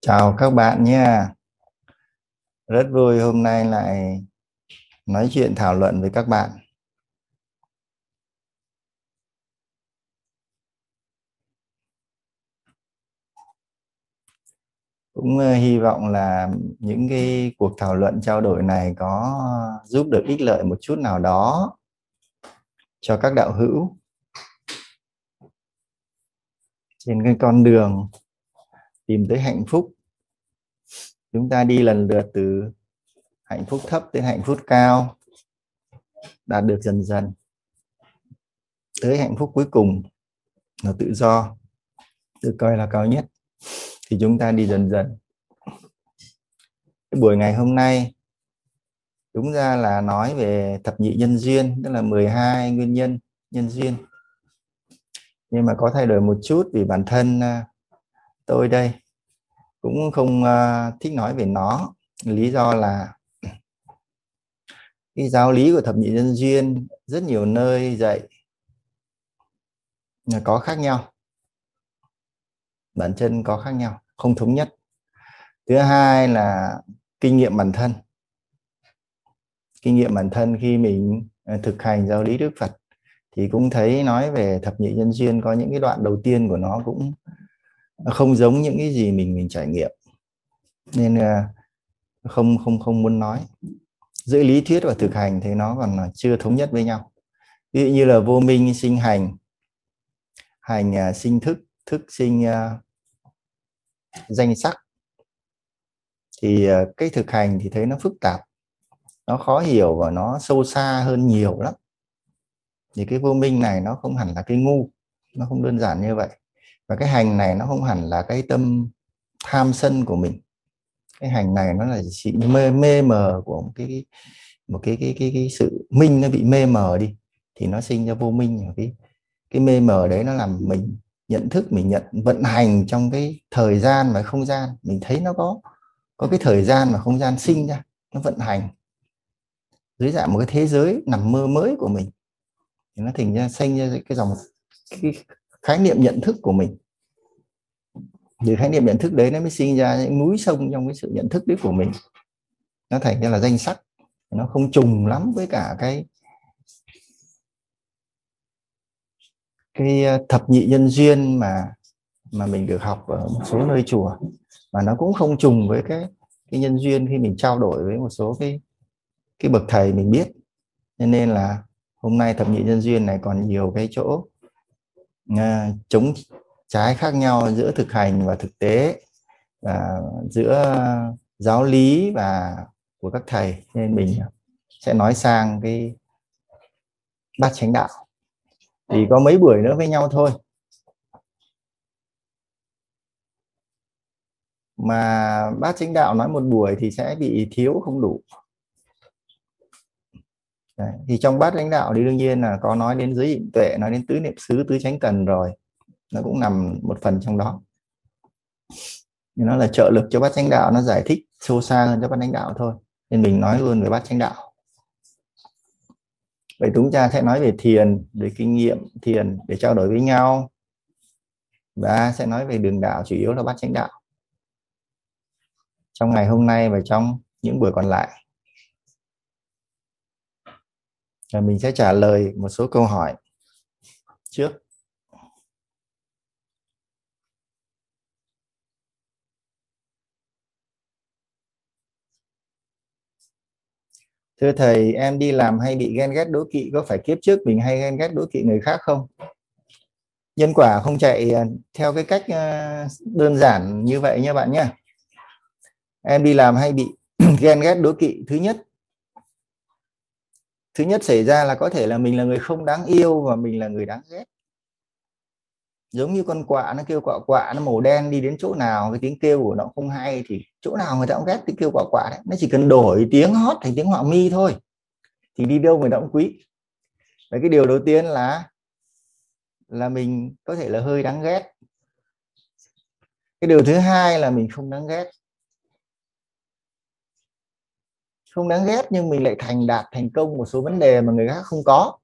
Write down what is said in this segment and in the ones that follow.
Chào các bạn nha. Rất vui hôm nay lại nói chuyện, thảo luận với các bạn. Cũng ờ, hy vọng là những cái cuộc thảo luận, trao đổi này có giúp được ích lợi một chút nào đó cho các đạo hữu trên cái con đường tìm tới hạnh phúc. Chúng ta đi lần lượt từ hạnh phúc thấp tới hạnh phúc cao, đạt được dần dần. Tới hạnh phúc cuối cùng là tự do được coi là cao nhất. Thì chúng ta đi dần dần. Cái buổi ngày hôm nay, đúng ra là nói về thập nhị nhân duyên, tức là 12 nguyên nhân nhân duyên nhưng mà có thay đổi một chút vì bản thân à, tôi đây cũng không à, thích nói về nó. Lý do là cái giáo lý của thập nhị nhân duyên rất nhiều nơi dạy là có khác nhau. Bản chân có khác nhau, không thống nhất. Thứ hai là kinh nghiệm bản thân. Kinh nghiệm bản thân khi mình à, thực hành giáo lý đức phật thì cũng thấy nói về thập nhị nhân duyên, có những cái đoạn đầu tiên của nó cũng không giống những cái gì mình mình trải nghiệm. Nên à, không không không muốn nói. Giữa lý thuyết và thực hành thì nó còn chưa thống nhất với nhau. Ví dụ như là vô minh sinh hành hành à, sinh thức thức sinh à, danh sắc. Thì cái thực hành thì thấy nó phức tạp, nó khó hiểu và nó sâu xa hơn nhiều lắm thì cái vô minh này nó không hẳn là cái ngu nó không đơn giản như vậy. Và cái hành này nó không hẳn là cái tâm tham sân của mình. Cái hành này nó là sự mê mê mờ của một cái một cái cái cái, cái sự minh nó bị mê mờ đi thì nó sinh ra vô minh. Cái cái mê mờ đấy nó làm mình nhận thức mình nhận vận hành trong cái thời gian và không gian. Mình thấy nó có có cái thời gian và không gian sinh ra nó vận hành. Dưới dạng một cái thế giới nằm mơ mới của mình thì nó thành ra sinh ra cái dòng cái khái niệm nhận thức của mình. Từ khái niệm nhận thức đấy nó mới sinh ra những núi sông trong cái sự nhận thức đấy của mình. Nó thành ra là danh sắc. Nó không trùng lắm với cả cái cái ờ, thập nhị nhân duyên mà mà mình được học ở một số nơi chùa. Mà nó cũng không trùng với cái cái nhân duyên khi mình trao đổi với một số cái cái bậc thầy mình biết. Nên nên là hôm nay thập nhị nhân duyên này còn nhiều cái chỗ à, chống trái khác nhau giữa thực hành và thực tế và giữa giáo lý và của các thầy. Nên mình sẽ nói sang cái bát chánh đạo. Thì có mấy buổi nữa với nhau thôi. Mà bát chánh đạo nói một buổi thì sẽ bị thiếu không đủ. Đấy. thì trong bát lãnh đạo thì đương nhiên là có nói đến giới định tuệ, nói đến tứ niệm xứ, tứ chánh cần rồi. Nó cũng nằm một phần trong đó. Nó là trợ lực cho bát chánh đạo, nó giải thích sâu xa hơn cho bát chánh đạo thôi. Nên mình nói luôn về bát chánh đạo. Vậy chúng ta sẽ nói về thiền, về kinh nghiệm thiền để trao đổi với nhau. Và sẽ nói về đường đạo chủ yếu là bát chánh đạo. Trong ngày hôm nay và trong những buổi còn lại. Và mình sẽ trả lời một số câu hỏi. Trước. Thưa thầy, em đi làm hay bị ghen ghét đố kỵ, có phải kiếp trước mình hay ghen ghét đố kỵ người khác không? Nhân quả không chạy ờ, theo cái cách ờ, đơn giản như vậy nha bạn nhé em đi làm hay bị ghen ghét đố kỵ? Thứ nhất thứ nhất xảy ra là có thể là mình là người không đáng yêu và mình là người đáng ghét. Giống như con quạ, nó kêu quạ quạ, nó màu đen đi đến chỗ nào, cái tiếng kêu của nó không hay thì chỗ nào người ta cũng ghét tiếng kêu quạ quạ đấy. Nó chỉ cần đổi tiếng hót thành tiếng họa mi thôi, thì đi đâu người ta cũng quý. Và cái điều đầu tiên là là mình có thể là hơi đáng ghét. Cái điều thứ hai là mình không đáng ghét. Không đáng ghét nhưng mình lại thành đạt, thành công một số vấn đề mà người khác không có.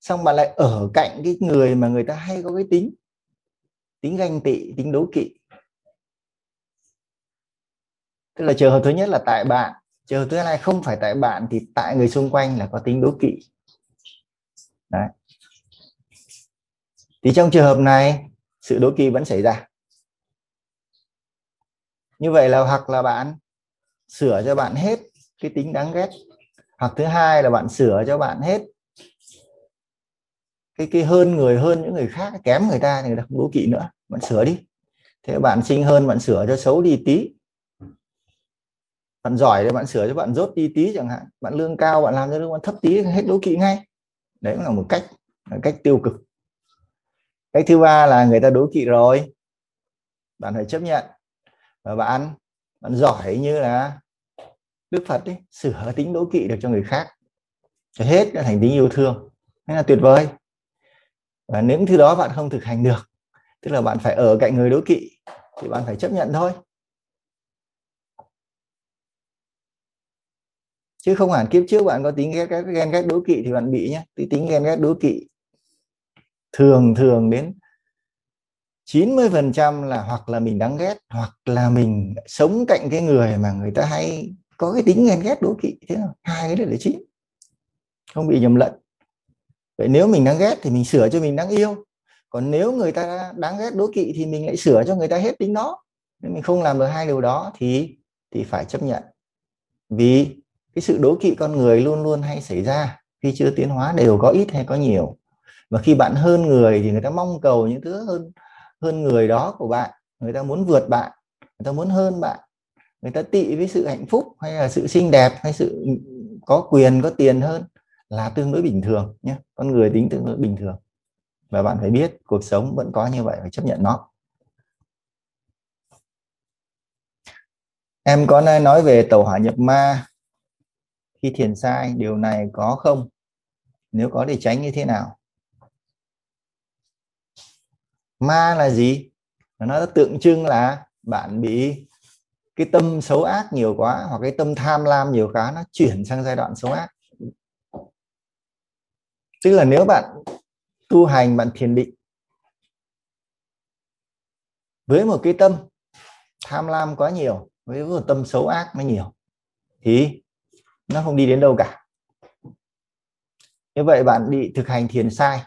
Xong mà lại ở cạnh cái người mà người ta hay có cái tính tính ganh tị, tính đố kỵ. Tức là trường hợp thứ nhất là tại bạn, trường hợp thứ hai không phải tại bạn thì tại người xung quanh là có tính đố kỵ. Đấy. thì trong trường hợp này, sự đố kỵ vẫn xảy ra. Như vậy là hoặc là bạn sửa cho bạn hết cái tính đáng ghét. Hoặc thứ hai là bạn sửa cho bạn hết cái cái hơn người hơn những người khác, kém người ta thì người ta không đố kỵ nữa. Bạn sửa đi. Thế bạn sinh hơn, bạn sửa cho xấu đi tí. Bạn giỏi thì bạn sửa cho bạn rốt đi tí chẳng hạn. Bạn lương cao, bạn làm cho lương bạn thấp tí, hết đố kỵ ngay. Đấy là một cách, là cách tiêu cực. Cách thứ ba là người ta đố kỵ rồi. Bạn phải chấp nhận. Và bạn bạn giỏi như là Đức Phật ấy, sửa tính đố kỵ được cho người khác. Cho hết thành tính yêu thương. Thế là tuyệt vời. Và những thứ đó bạn không thực hành được. Tức là bạn phải ở cạnh người đố kỵ thì bạn phải chấp nhận thôi. Chứ không hẳn kiếp trước bạn có tính ghét ghét ghen ghét đố kỵ thì bạn bị nhé tí tính ghen ghét đố kỵ thường thường đến 90% là hoặc là mình đáng ghét hoặc là mình sống cạnh cái người mà người ta hay có cái tính ghen ghét đố kỵ thế nào? Hai cái đấy là chính. Không bị nhầm lẫn. Vậy nếu mình đang ghét thì mình sửa cho mình đang yêu. Còn nếu người ta đáng ghét đố kỵ thì mình lại sửa cho người ta hết tính đó. Nếu mình không làm được hai điều đó thì thì phải chấp nhận. Vì cái sự đố kỵ con người luôn luôn hay xảy ra khi chưa tiến hóa đều có ít hay có nhiều. Và khi bạn hơn người thì người ta mong cầu những thứ hơn hơn người đó của bạn. Người ta muốn vượt bạn, người ta muốn hơn bạn người ta tị với sự hạnh phúc hay là sự xinh đẹp hay sự có quyền, có tiền hơn là tương đối bình thường nhé. Con người tính tương đối bình thường. Và bạn phải biết cuộc sống vẫn có như vậy, phải chấp nhận nó. Em có nói về tàu hỏa nhập ma. Khi thiền sai, điều này có không? Nếu có thì tránh như thế nào? Ma là gì? Nó tượng trưng là bạn bị cái tâm xấu ác nhiều quá hoặc cái tâm tham lam nhiều quá nó chuyển sang giai đoạn xấu ác. Tức là nếu bạn tu hành, bạn thiền định với một cái tâm tham lam quá nhiều, với một tâm xấu ác nó nhiều, thì nó không đi đến đâu cả. Như vậy bạn bị thực hành thiền sai.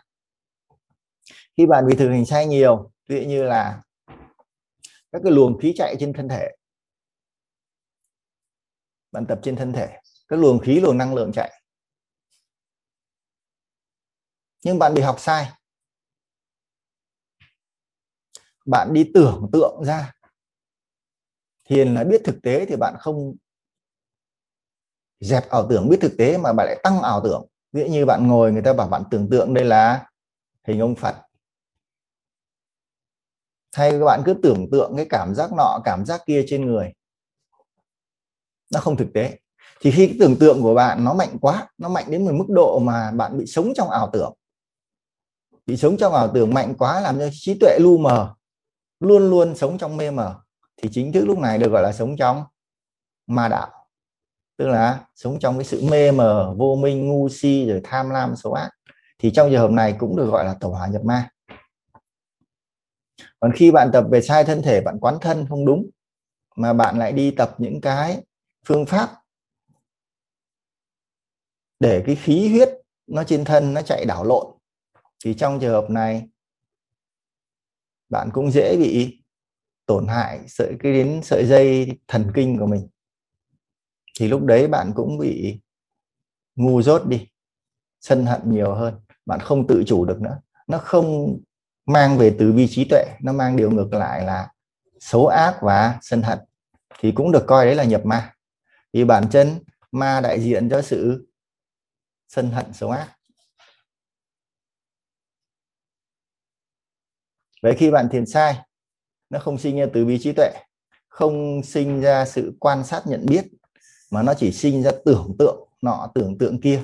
Khi bạn bị thực hành sai nhiều, ví dụ như là các cái luồng khí chạy trên thân thể bạn tập trên thân thể các luồng khí, luồng năng lượng chạy. Nhưng bạn bị học sai. Bạn đi tưởng tượng ra. Thiền là biết thực tế thì bạn không dẹp ảo tưởng, biết thực tế mà bạn lại tăng ảo tưởng. Ví như bạn ngồi, người ta bảo bạn tưởng tượng đây là hình ông phật. Hay các bạn cứ tưởng tượng cái cảm giác nọ, cảm giác kia trên người nó không thực tế. Thì khi cái tưởng tượng của bạn nó mạnh quá, nó mạnh đến một mức độ mà bạn bị sống trong ảo tưởng. Bị sống trong ảo tưởng mạnh quá làm cho trí tuệ lu mờ, luôn luôn sống trong mê mờ. Thì chính thức lúc này được gọi là sống trong ma đạo. Tức là sống trong cái sự mê mờ, vô minh, ngu si, rồi tham lam, xấu ác. Thì trong trường hợp này cũng được gọi là tổ hỏa nhập ma. Còn khi bạn tập về sai thân thể, bạn quán thân không đúng, mà bạn lại đi tập những cái phương pháp để cái khí huyết nó trên thân nó chạy đảo lộn. Thì trong trường hợp này, bạn cũng dễ bị tổn hại sợi, cái đến sợi dây thần kinh của mình. Thì lúc đấy bạn cũng bị ngu dốt đi, sân hận nhiều hơn, bạn không tự chủ được nữa. Nó không mang về từ bi trí tuệ, nó mang điều ngược lại là xấu ác và sân hận. Thì cũng được coi đấy là nhập ma vì bản chân ma đại diện cho sự sân hận xấu ác. Vậy khi bạn thiền sai, nó không sinh ra từ bi trí tuệ, không sinh ra sự quan sát nhận biết, mà nó chỉ sinh ra tưởng tượng nọ, tưởng tượng kia,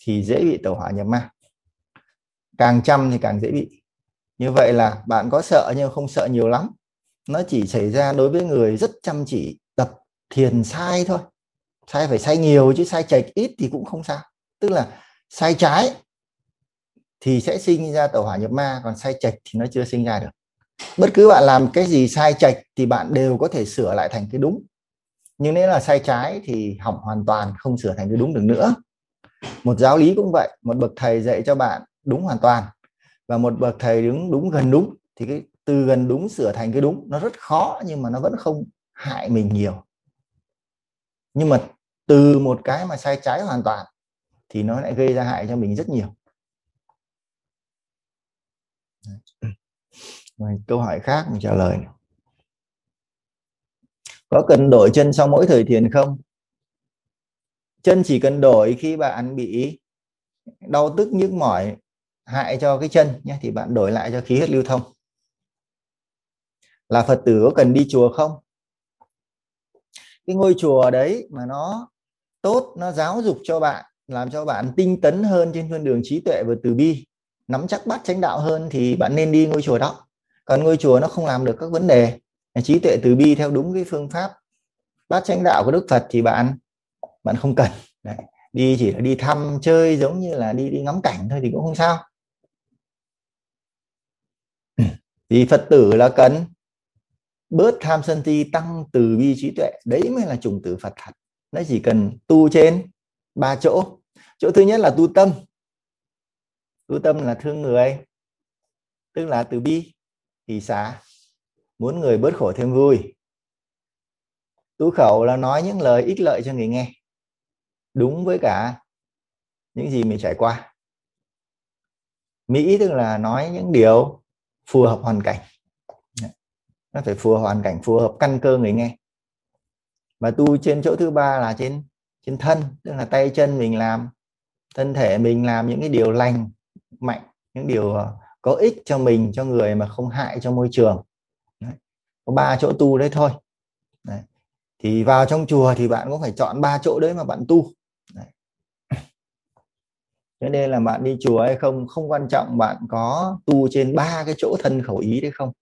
thì dễ bị tẩu hỏa nhập ma. Càng chăm thì càng dễ bị. Như vậy là bạn có sợ nhưng không sợ nhiều lắm. Nó chỉ xảy ra đối với người rất chăm chỉ thiền sai thôi. Sai phải sai nhiều chứ sai chệch ít thì cũng không sao. Tức là sai trái thì sẽ sinh ra tẩu hỏa nhập ma, còn sai chệch thì nó chưa sinh ra được. Bất cứ bạn làm cái gì sai chạch thì bạn đều có thể sửa lại thành cái đúng. Nhưng nếu là sai trái thì hỏng hoàn toàn, không sửa thành cái đúng được nữa. Một giáo lý cũng vậy, một bậc thầy dạy cho bạn đúng hoàn toàn và một bậc thầy đứng đúng gần đúng thì cái từ gần đúng sửa thành cái đúng nó rất khó nhưng mà nó vẫn không hại mình nhiều nhưng mà từ một cái mà sai trái hoàn toàn thì nó lại gây ra hại cho mình rất nhiều. Câu hỏi khác mình trả lời có cần đổi chân sau mỗi thời thiền không? Chân chỉ cần đổi khi bạn bị đau tức nhức mỏi, hại cho cái chân nhé, thì bạn đổi lại cho khí huyết lưu thông. Là phật tử có cần đi chùa không? Cái ngôi chùa đấy mà nó tốt, nó giáo dục cho bạn, làm cho bạn tinh tấn hơn trên con đường trí tuệ và từ bi, nắm chắc bắt chánh đạo hơn thì bạn nên đi ngôi chùa đó còn ngôi chùa nó không làm được các vấn đề trí tuệ từ bi theo đúng cái phương pháp bát chánh đạo của đức phật thì bạn bạn không cần Đấy. đi chỉ là đi thăm, chơi giống như là đi đi ngắm cảnh thôi thì cũng không sao ừ, thì phật tử là cần bớt tham sân si, tăng từ bi trí tuệ. Đấy mới là chủng tử phật thật. Nó chỉ cần tu trên ba chỗ. Chỗ thứ nhất là tu tâm. Tu tâm là thương người, tức là từ bi, thì xả. Muốn người bớt khổ thêm vui. Tu khẩu là nói những lời ích lợi cho người nghe. Đúng với cả những gì mình trải qua. Mỹ tức là nói những điều phù hợp hoàn cảnh nó phải phù hợp, hoàn cảnh phù hợp, căn cơ người nghe và tu trên chỗ thứ ba là trên trên thân, tức là tay chân mình làm, thân thể mình làm những cái điều lành, mạnh, những điều ờ, có ích cho mình, cho người mà không hại cho môi trường đấy. có ba chỗ tu đấy thôi đấy. thì vào trong chùa thì bạn cũng phải chọn ba chỗ đấy mà bạn tu đấy. cho nên là bạn đi chùa hay không không quan trọng bạn có tu trên ba cái chỗ thân khẩu ý đấy không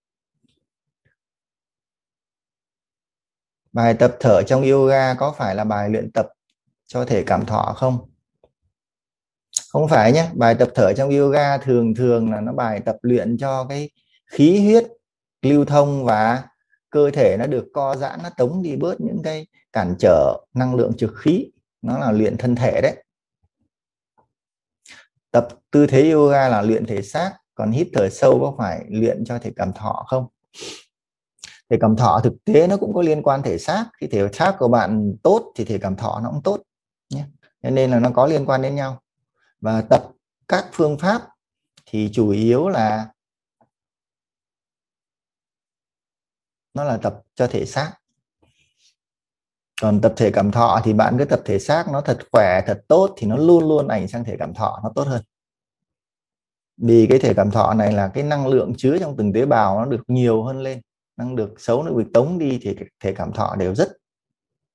bài tập thở trong yoga có phải là bài luyện tập cho thể cảm thọ không? Không phải nhé, bài tập thở trong yoga thường thường là nó bài tập luyện cho cái khí huyết lưu thông và cơ thể nó được co giãn, nó tống đi bớt những cái cản trở năng lượng trực khí. Nó là luyện thân thể đấy. Tập tư thế yoga là luyện thể xác, còn hít thở sâu có phải luyện cho thể cảm thọ không? Thể cảm thọ thực tế nó cũng có liên quan thể xác. Khi thể xác của bạn tốt thì thể cảm thọ nó cũng tốt, nhé. Nên là nó có liên quan đến nhau. Và tập các phương pháp thì chủ yếu là nó là tập cho thể xác. Còn tập thể cảm thọ thì bạn cứ tập thể xác nó thật khỏe, thật tốt thì nó luôn luôn ảnh sang thể cảm thọ nó tốt hơn. Vì cái thể cảm thọ này là cái năng lượng chứa trong từng tế bào nó được nhiều hơn lên năng được xấu nó bị tống đi thì thể cảm thọ đều rất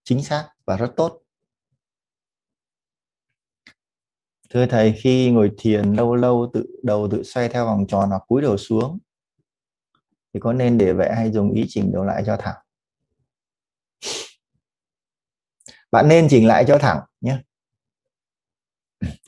chính xác và rất tốt. Thưa thầy, khi ngồi thiền lâu lâu, tự đầu tự xoay theo vòng tròn hoặc cúi đầu xuống, thì có nên để vậy hay dùng ý chỉnh đầu lại cho thẳng? Bạn nên chỉnh lại cho thẳng nhé.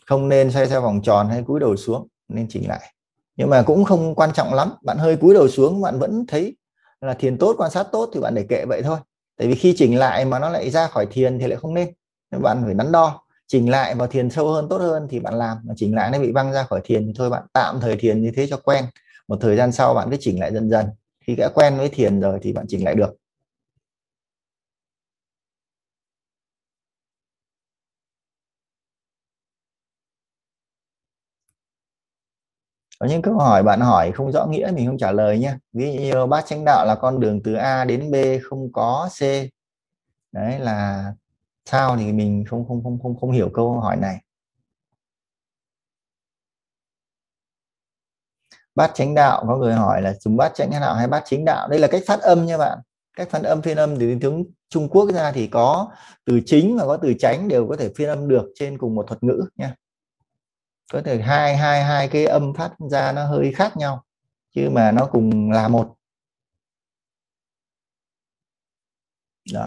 Không nên xoay theo vòng tròn hay cúi đầu xuống, nên chỉnh lại. Nhưng mà cũng không quan trọng lắm, bạn hơi cúi đầu xuống, bạn vẫn thấy là thiền tốt, quan sát tốt thì bạn để kệ vậy thôi. Tại vì khi chỉnh lại mà nó lại ra khỏi thiền thì lại không nên. Nên bạn phải đắn đo. Chỉnh lại vào thiền sâu hơn, tốt hơn thì bạn làm. Mà chỉnh lại nó bị văng ra khỏi thiền thì thôi, bạn tạm thời thiền như thế cho quen. Một thời gian sau bạn cứ chỉnh lại dần dần. Khi đã quen với thiền rồi thì bạn chỉnh lại được. Có những câu hỏi bạn hỏi không rõ nghĩa mình không trả lời nhé ví dụ như, bát chánh đạo là con đường từ A đến B không có C. Đấy là sao thì mình không không không không không hiểu câu hỏi này. Bát chánh đạo, có người hỏi là dùng bát chánh đạo hay bát chính đạo? Đây là cách phát âm nha bạn. Cách phát âm phiên âm từ tiếng Trung Quốc ra thì có từ chính và có từ tránh đều có thể phiên âm được trên cùng một thuật ngữ nha có thể hai hai hai cái âm phát ra nó hơi khác nhau, chứ mà nó cùng là một. Đó.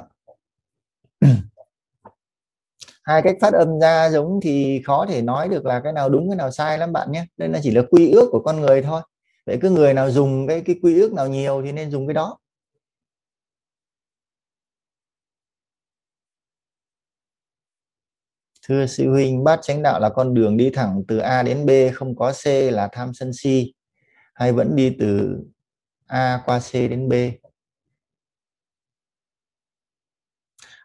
Hai cách phát âm ra giống thì khó thể nói được là cái nào đúng, cái nào sai lắm bạn nhé. Đây là chỉ là quy ước của con người thôi. Vậy cứ người nào dùng cái cái quy ước nào nhiều thì nên dùng cái đó. Thưa sư huynh bát chánh đạo là con đường đi thẳng từ A đến B không có C là tham sân si hay vẫn đi từ A qua C đến B?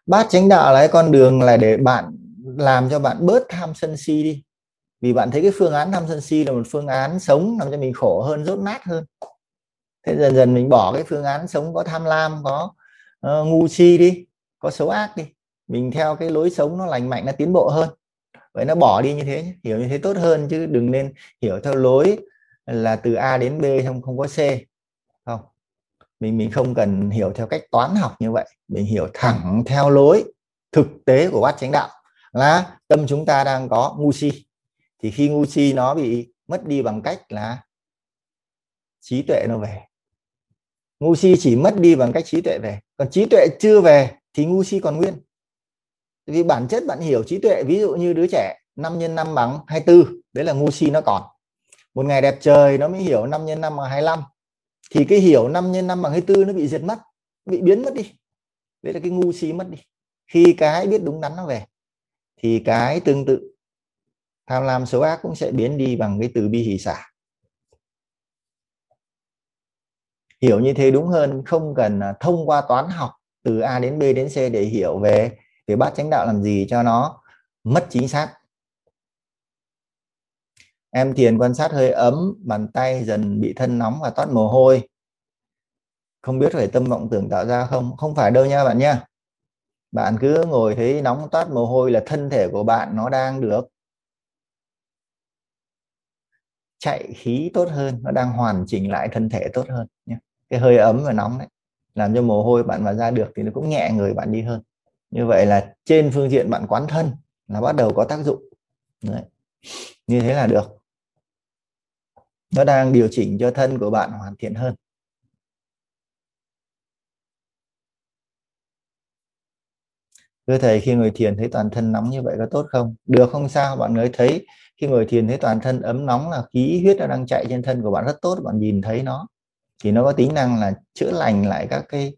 Bát chánh đạo là cái con đường là để bạn làm cho bạn bớt tham sân si đi. Vì bạn thấy cái phương án tham sân si là một phương án sống làm cho mình khổ hơn rốt nát hơn. Thế dần dần mình bỏ cái phương án sống có tham lam có uh, ngu si đi có xấu ác đi mình theo cái lối sống nó lành mạnh, nó tiến bộ hơn. Vậy nó bỏ đi như thế, hiểu như thế tốt hơn chứ đừng nên hiểu theo lối là từ A đến B không không có C. Không. Mình mình không cần hiểu theo cách toán học như vậy. Mình hiểu thẳng theo lối thực tế của bát chánh đạo là tâm chúng ta đang có ngu si. Thì khi ngu si nó bị mất đi bằng cách là trí tuệ nó về. Ngu si chỉ mất đi bằng cách trí tuệ về. Còn trí tuệ chưa về thì ngu si còn nguyên vì bản chất bạn hiểu trí tuệ, ví dụ như đứa trẻ 5 nhân 5 bằng 24 đấy là ngu si nó còn. Một ngày đẹp trời nó mới hiểu 5 nhân 5 bằng 25 thì cái hiểu 5 nhân 5 bằng 24 nó bị diệt mất, bị biến mất đi. Đấy là cái ngu si mất đi. Khi cái biết đúng đắn nó về, thì cái tương tự. Tham lam xấu ác cũng sẽ biến đi bằng cái từ bi hỷ xả. Hiểu như thế đúng hơn, không cần à, thông qua toán học từ A đến B đến C để hiểu về thì bát chánh đạo làm gì cho nó mất chính xác? Em thiền quan sát hơi ấm, bàn tay dần bị thân nóng và toát mồ hôi. Không biết phải tâm vọng tưởng tạo ra không? Không phải đâu nha bạn nha. Bạn cứ ngồi thấy nóng toát mồ hôi là thân thể của bạn nó đang được chạy khí tốt hơn, nó đang hoàn chỉnh lại thân thể tốt hơn nhé. Cái hơi ấm và nóng đấy, làm cho mồ hôi bạn mà ra được thì nó cũng nhẹ người bạn đi hơn như vậy là trên phương diện bạn quán thân là bắt đầu có tác dụng. Đấy. như thế là được. Nó đang điều chỉnh cho thân của bạn hoàn thiện hơn. Thưa thầy, khi người thiền thấy toàn thân nóng như vậy có tốt không? Được không sao? Bạn mới thấy khi người thiền thấy toàn thân ấm nóng là khí huyết nó đang chạy trên thân của bạn rất tốt, bạn nhìn thấy nó. Thì nó có tính năng là chữa lành lại các cái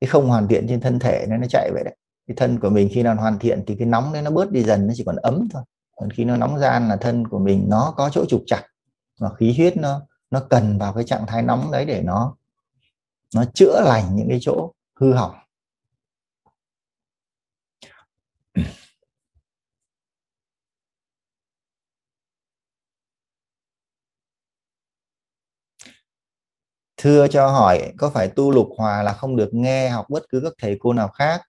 cái không hoàn thiện trên thân thể nên nó chạy vậy đấy. Cái thân của mình khi nào hoàn thiện thì cái nóng đấy nó bớt đi dần, nó chỉ còn ấm thôi. Còn khi nó nóng gian là thân của mình nó có chỗ trục chặt và khí huyết nó nó cần vào cái trạng thái nóng đấy để nó nó chữa lành những cái chỗ hư hỏng. Thưa cho hỏi, có phải tu lục hòa là không được nghe học bất cứ các thầy cô nào khác?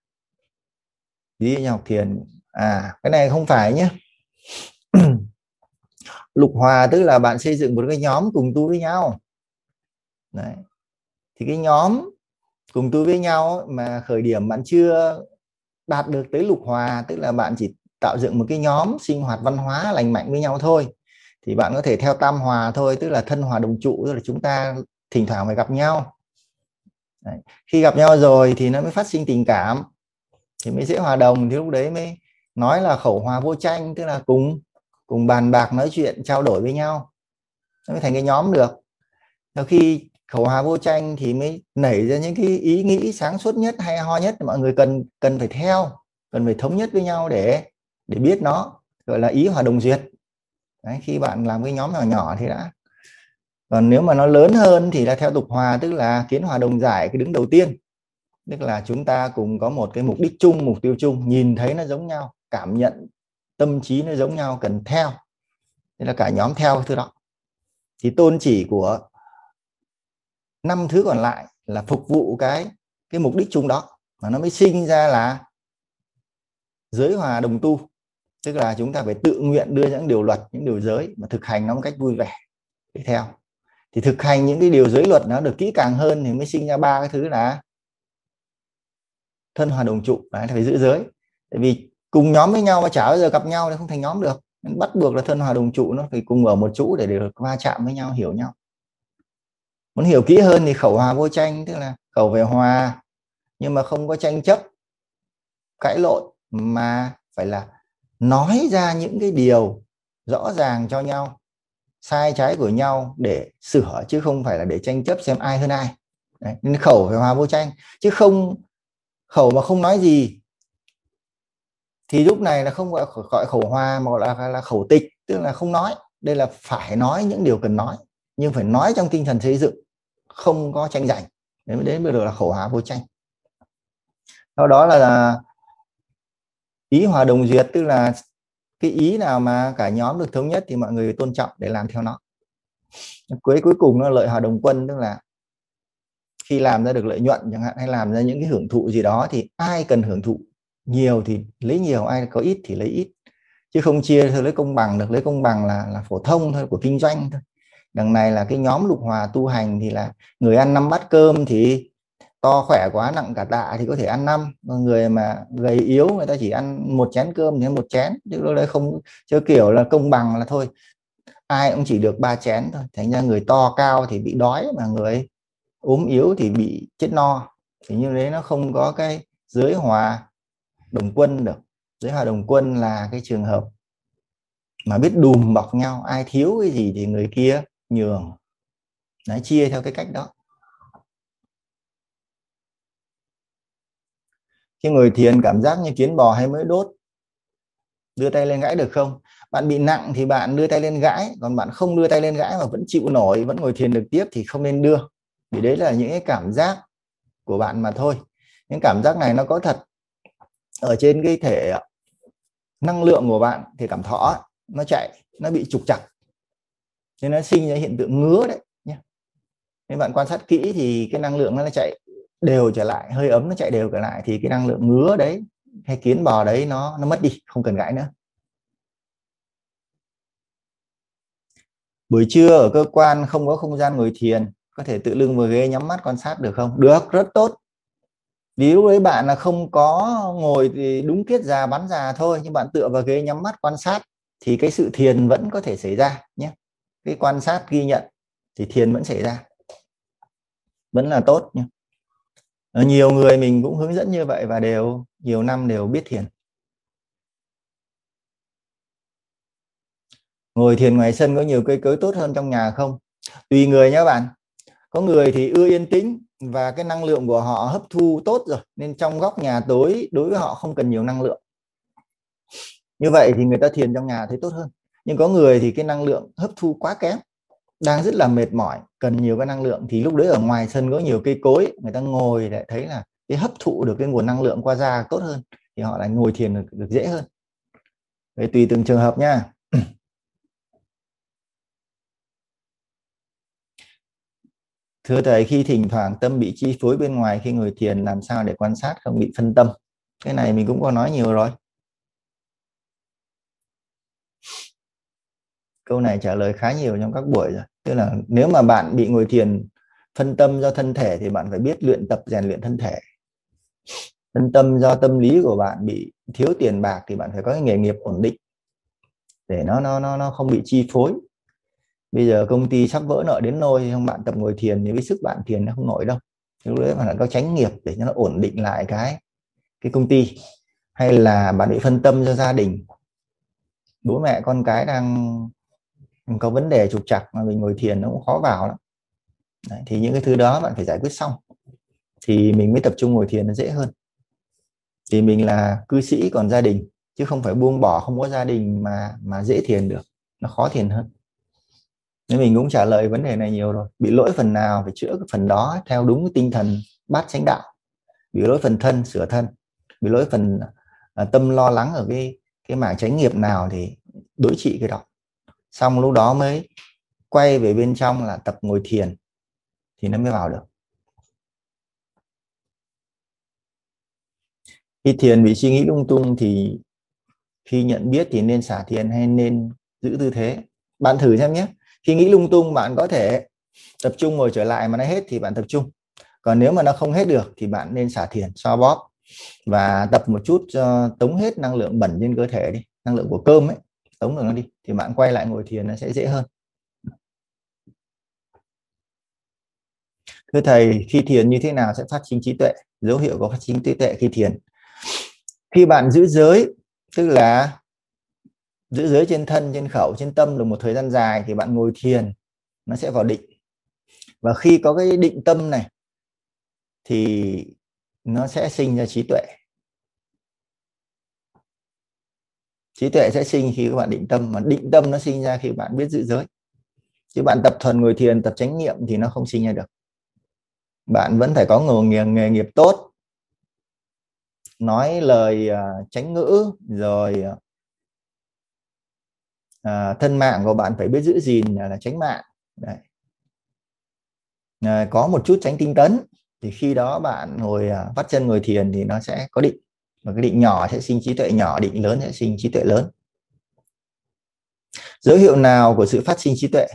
Ví như học thiền. À cái này không phải nhé. Lục hòa tức là bạn xây dựng một cái nhóm cùng tu với nhau. Đấy. thì cái nhóm cùng tu với nhau mà khởi điểm bạn chưa đạt được tới lục hòa, tức là bạn chỉ tạo dựng một cái nhóm sinh hoạt văn hóa lành mạnh với nhau thôi. Thì bạn có thể theo tam hòa thôi, tức là thân hòa đồng trụ, tức là chúng ta thỉnh thoảng phải gặp nhau. Đấy. khi gặp nhau rồi thì nó mới phát sinh tình cảm thì mới dễ hòa đồng thì lúc đấy mới nói là khẩu hòa vô tranh tức là cùng cùng bàn bạc nói chuyện trao đổi với nhau. Nó mới thành cái nhóm được. Sau khi khẩu hòa vô tranh thì mới nảy ra những cái ý nghĩ sáng suốt nhất hay ho nhất mọi người cần cần phải theo cần phải thống nhất với nhau để để biết nó gọi là ý hòa đồng duyệt. Đấy, khi bạn làm cái nhóm nhỏ nhỏ thì đã còn nếu mà nó lớn hơn thì là theo tục hòa, tức là kiến hòa đồng giải, cái đứng đầu tiên. Tức là chúng ta cùng có một cái mục đích chung, mục tiêu chung, nhìn thấy nó giống nhau, cảm nhận tâm trí nó giống nhau, cần theo. Thế là cả nhóm theo thứ đó. Thì tôn chỉ của năm thứ còn lại là phục vụ cái cái mục đích chung đó. Mà nó mới sinh ra là giới hòa đồng tu. Tức là chúng ta phải tự nguyện đưa những điều luật, những điều giới mà thực hành nó một cách vui vẻ, để theo thì thực hành những cái điều giới luật nó được kỹ càng hơn thì mới sinh ra ba cái thứ là thân hòa đồng trụ đấy phải giữ giới. Tại vì cùng nhóm với nhau mà chả bao giờ gặp nhau thì không thành nhóm được. Nên bắt buộc là thân hòa đồng trụ nó phải cùng ở một chỗ để được va chạm với nhau, hiểu nhau. Muốn hiểu kỹ hơn thì khẩu hòa vô tranh, tức là khẩu về hòa, nhưng mà không có tranh chấp, cãi lộn, mà phải là nói ra những cái điều rõ ràng cho nhau sai trái của nhau để sửa chứ không phải là để tranh chấp xem ai hơn ai. Đấy, nên khẩu phải hòa vô tranh. Chứ không khẩu mà không nói gì thì lúc này là không gọi gọi khẩu hòa mà gọi là là khẩu tịch tức là không nói. Đây là phải nói những điều cần nói nhưng phải nói trong tinh thần xây dựng không có tranh giành. Đến đến bây giờ là khẩu hòa vô tranh. Sau đó là, là ý hòa đồng duyệt tức là cái ý nào mà cả nhóm được thống nhất thì mọi người tôn trọng để làm theo nó. Cuối cuối cùng nó lợi hòa đồng quân, tức là khi làm ra được lợi nhuận chẳng hạn, hay làm ra những cái hưởng thụ gì đó thì ai cần hưởng thụ? Nhiều thì lấy nhiều, ai có ít thì lấy ít. Chứ không chia thôi lấy công bằng được lấy công bằng là là phổ thông thôi, của kinh doanh thôi. Đằng này là cái nhóm lục hòa tu hành thì là người ăn năm bát cơm thì to khỏe quá, nặng cả tạ thì có thể ăn năm. Người mà gầy yếu, người ta chỉ ăn một chén cơm thì một chén, chứ đâu đấy không chưa kiểu là công bằng là thôi, ai cũng chỉ được ba chén thôi. Thành ra người to cao thì bị đói, mà người ốm yếu thì bị chết no. Thì như đấy nó không có cái giới hòa đồng quân được. Giới hòa đồng quân là cái trường hợp mà biết đùm bọc nhau, ai thiếu cái gì thì người kia nhường. Nó chia theo cái cách đó. Khi người thiền cảm giác như kiến bò hay mới đốt, đưa tay lên gãi được không? Bạn bị nặng thì bạn đưa tay lên gãi, còn bạn không đưa tay lên gãi mà vẫn chịu nổi, vẫn ngồi thiền được tiếp thì không nên đưa. Vì đấy là những cái cảm giác của bạn mà thôi. Những cảm giác này nó có thật. Ở trên cái thể năng lượng của bạn thì cảm thọ nó chạy, nó bị trục chặt nên nó sinh ra hiện tượng ngứa đấy nhé nếu bạn quan sát kỹ thì cái năng lượng nó chạy đều trở lại, hơi ấm nó chạy đều trở lại thì cái năng lượng ngứa đấy hay kiến bò đấy nó nó mất đi, không cần gãi nữa. Buổi trưa ở cơ quan không có không gian ngồi thiền, có thể tự lưng vào ghế nhắm mắt quan sát được không? Được, rất tốt. Vì lúc đấy bạn là không có ngồi thì đúng kiết già bắn già thôi, nhưng bạn tựa vào ghế nhắm mắt quan sát thì cái sự thiền vẫn có thể xảy ra nhé. Cái quan sát ghi nhận thì thiền vẫn xảy ra. Vẫn là tốt nhé. Ờ, nhiều người mình cũng hướng dẫn như vậy và đều, nhiều năm đều biết thiền. Ngồi thiền ngoài sân có nhiều cây cối tốt hơn trong nhà không? Tùy người nhé bạn. Có người thì ưa yên tĩnh và cái năng lượng của họ hấp thu tốt rồi, nên trong góc nhà tối đối với họ không cần nhiều năng lượng. Như vậy thì người ta thiền trong nhà thấy tốt hơn. Nhưng có người thì cái năng lượng hấp thu quá kém đang rất là mệt mỏi cần nhiều cái năng lượng thì lúc đấy ở ngoài sân có nhiều cây cối người ta ngồi để thấy là cái hấp thụ được cái nguồn năng lượng qua da tốt hơn thì họ lại ngồi thiền được, được dễ hơn. Đấy tùy từng trường hợp nha. Thưa thầy khi thỉnh thoảng tâm bị chi phối bên ngoài khi ngồi thiền làm sao để quan sát không bị phân tâm? Cái này mình cũng có nói nhiều rồi. Câu này trả lời khá nhiều trong các buổi rồi. Tức là nếu mà bạn bị ngồi thiền phân tâm do thân thể thì bạn phải biết luyện tập rèn luyện thân thể. Phân tâm do tâm lý của bạn bị thiếu tiền bạc thì bạn phải có cái nghề nghiệp ổn định để nó nó nó nó không bị chi phối. Bây giờ công ty sắp vỡ nợ đến nôi không bạn tập ngồi thiền thì cái sức bạn thiền nó không nổi đâu. Lúc đấy bạn phải có tránh nghiệp để cho nó ổn định lại cái cái công ty. Hay là bạn bị phân tâm cho gia đình. Bố mẹ con cái đang có vấn đề trục trặc mà mình ngồi thiền nó cũng khó vào lắm. Đấy, thì những cái thứ đó bạn phải giải quyết xong thì mình mới tập trung ngồi thiền nó dễ hơn. Thì mình là cư sĩ còn gia đình chứ không phải buông bỏ không có gia đình mà mà dễ thiền được nó khó thiền hơn. Nên mình cũng trả lời vấn đề này nhiều rồi. Bị lỗi phần nào phải chữa cái phần đó theo đúng cái tinh thần bát chánh đạo. Bị lỗi phần thân sửa thân. Bị lỗi phần à, tâm lo lắng ở cái cái mảng chánh nghiệp nào thì đối trị cái đó xong lúc đó mới quay về bên trong là tập ngồi thiền thì nó mới vào được. Khi thiền bị suy nghĩ lung tung thì khi nhận biết thì nên xả thiền hay nên giữ tư thế? Bạn thử xem nhé. Khi nghĩ lung tung bạn có thể tập trung ngồi trở lại mà nó hết thì bạn tập trung. Còn nếu mà nó không hết được thì bạn nên xả thiền, xoa bóp và tập một chút cho tống hết năng lượng bẩn trên cơ thể đi, năng lượng của cơm ấy tống được nó đi, thì bạn quay lại ngồi thiền nó sẽ dễ hơn. Thưa thầy, khi thiền như thế nào sẽ phát sinh trí tuệ? Dấu hiệu có phát sinh trí tuệ khi thiền. Khi bạn giữ giới, tức là giữ giới trên thân, trên khẩu, trên tâm được một thời gian dài thì bạn ngồi thiền, nó sẽ vào định. Và khi có cái định tâm này, thì nó sẽ sinh ra trí tuệ. Trí tuệ sẽ sinh khi các bạn định tâm mà định tâm nó sinh ra khi bạn biết giữ giới. Chứ bạn tập thuần ngồi thiền tập chánh niệm thì nó không sinh ra được. Bạn vẫn phải có nghề, nghề, nghề nghiệp tốt. Nói lời uh, ngữ rồi uh, thân mạng của bạn phải biết giữ gìn là, là tránh mạng. Đấy. Uh, có một chút tránh tinh tấn thì khi đó bạn ngồi uh, vắt chân ngồi thiền thì nó sẽ có định mà cái định nhỏ sẽ sinh trí tuệ nhỏ, định lớn sẽ sinh trí tuệ lớn. Dấu hiệu nào của sự phát sinh trí tuệ?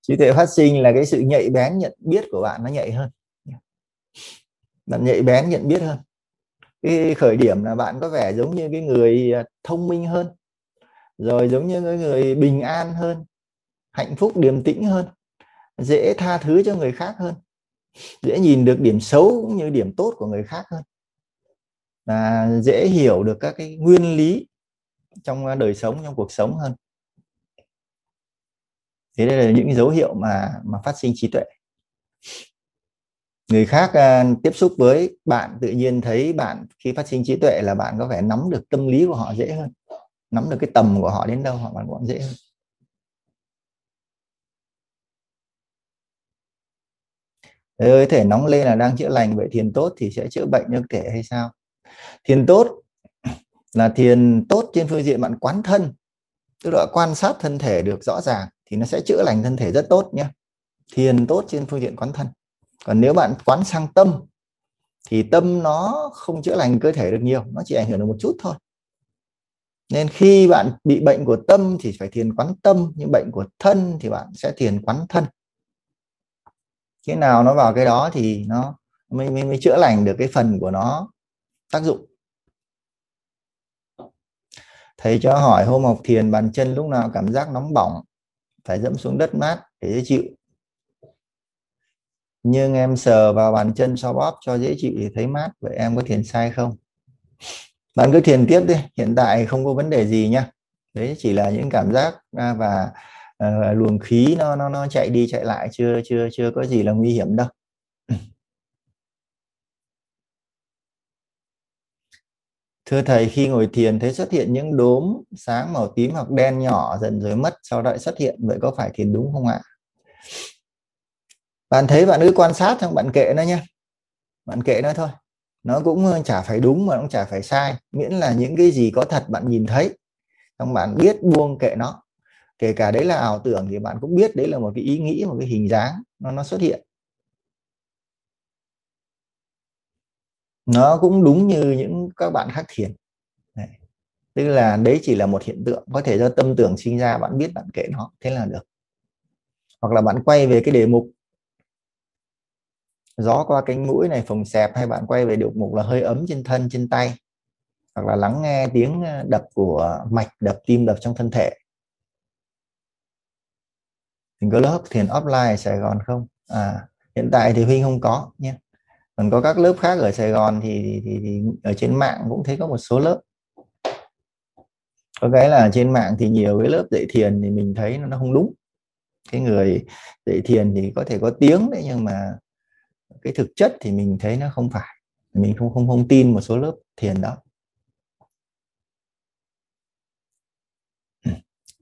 Trí tuệ phát sinh là cái sự nhạy bén nhận biết của bạn nó nhạy hơn. Bạn nhạy bén nhận biết hơn. Cái khởi điểm là bạn có vẻ giống như cái người à, thông minh hơn, rồi giống như cái người bình an hơn, hạnh phúc, điềm tĩnh hơn, dễ tha thứ cho người khác hơn, dễ nhìn được điểm xấu cũng như điểm tốt của người khác hơn là dễ hiểu được các cái nguyên lý trong à, đời sống trong cuộc sống hơn. Thế đây là những dấu hiệu mà mà phát sinh trí tuệ. Người khác à, tiếp xúc với bạn tự nhiên thấy bạn khi phát sinh trí tuệ là bạn có vẻ nắm được tâm lý của họ dễ hơn. Nắm được cái tầm của họ đến đâu họ bạn cũng dễ hơn. Thế ơi, thể nóng lên là đang chữa lành vậy thiền tốt thì sẽ chữa bệnh cho thể hay sao? Thiền tốt là thiền tốt trên phương diện bạn quán thân tức là quan sát thân thể được rõ ràng thì nó sẽ chữa lành thân thể rất tốt nhé. Thiền tốt trên phương diện quán thân. Còn nếu bạn quán sang tâm thì tâm nó không chữa lành cơ thể được nhiều nó chỉ ảnh hưởng được một chút thôi. Nên khi bạn bị bệnh của tâm thì phải thiền quán tâm nhưng bệnh của thân thì bạn sẽ thiền quán thân. Cái nào nó vào cái đó thì nó mới, mới, mới chữa lành được cái phần của nó tác dụng thầy cho hỏi hôm học thiền bàn chân lúc nào cảm giác nóng bỏng phải dẫm xuống đất mát để dễ chịu? Nhưng em sờ vào bàn chân so bóp cho dễ chịu thì thấy mát vậy em có thiền sai không? Bạn cứ thiền tiếp đi hiện tại không có vấn đề gì nhá. Đấy chỉ là những cảm giác à, và uh, luồng khí nó nó nó chạy đi chạy lại chưa chưa chưa có gì là nguy hiểm đâu. Thưa thầy, khi ngồi thiền thấy xuất hiện những đốm sáng màu tím hoặc đen nhỏ dần rồi mất, sau đó xuất hiện, vậy có phải thiền đúng không ạ? Bạn thấy bạn cứ quan sát xong bạn kệ nó nhé. Bạn kệ nó thôi. Nó cũng ờ, chả phải đúng mà cũng chả phải sai, miễn là những cái gì có thật bạn nhìn thấy. Xong bạn biết buông kệ nó. Kể cả đấy là ảo tưởng thì bạn cũng biết đấy là một cái ý nghĩ, một cái hình dáng nó nó xuất hiện. Nó cũng đúng như những các bạn khác thiền. Đấy. tức là đấy chỉ là một hiện tượng, có thể do tâm tưởng sinh ra, bạn biết, bạn kể nó, thế là được. Hoặc là bạn quay về cái đề mục. Gió qua cánh mũi này, phồng xẹp, hay bạn quay về đề mục là hơi ấm trên thân, trên tay. Hoặc là lắng nghe tiếng ờ, đập của mạch, đập tim, đập trong thân thể. Mình có lớp thiền offline ở Sài Gòn không? À hiện tại thì Huynh không có nhé còn có các lớp khác ở Sài Gòn thì, thì, thì ở trên mạng cũng thấy có một số lớp. Có cái là trên mạng thì nhiều cái lớp dạy thiền thì mình thấy nó không đúng. Cái người dạy thiền thì có thể có tiếng đấy nhưng mà cái thực chất thì mình thấy nó không phải. Mình không không không tin một số lớp thiền đó.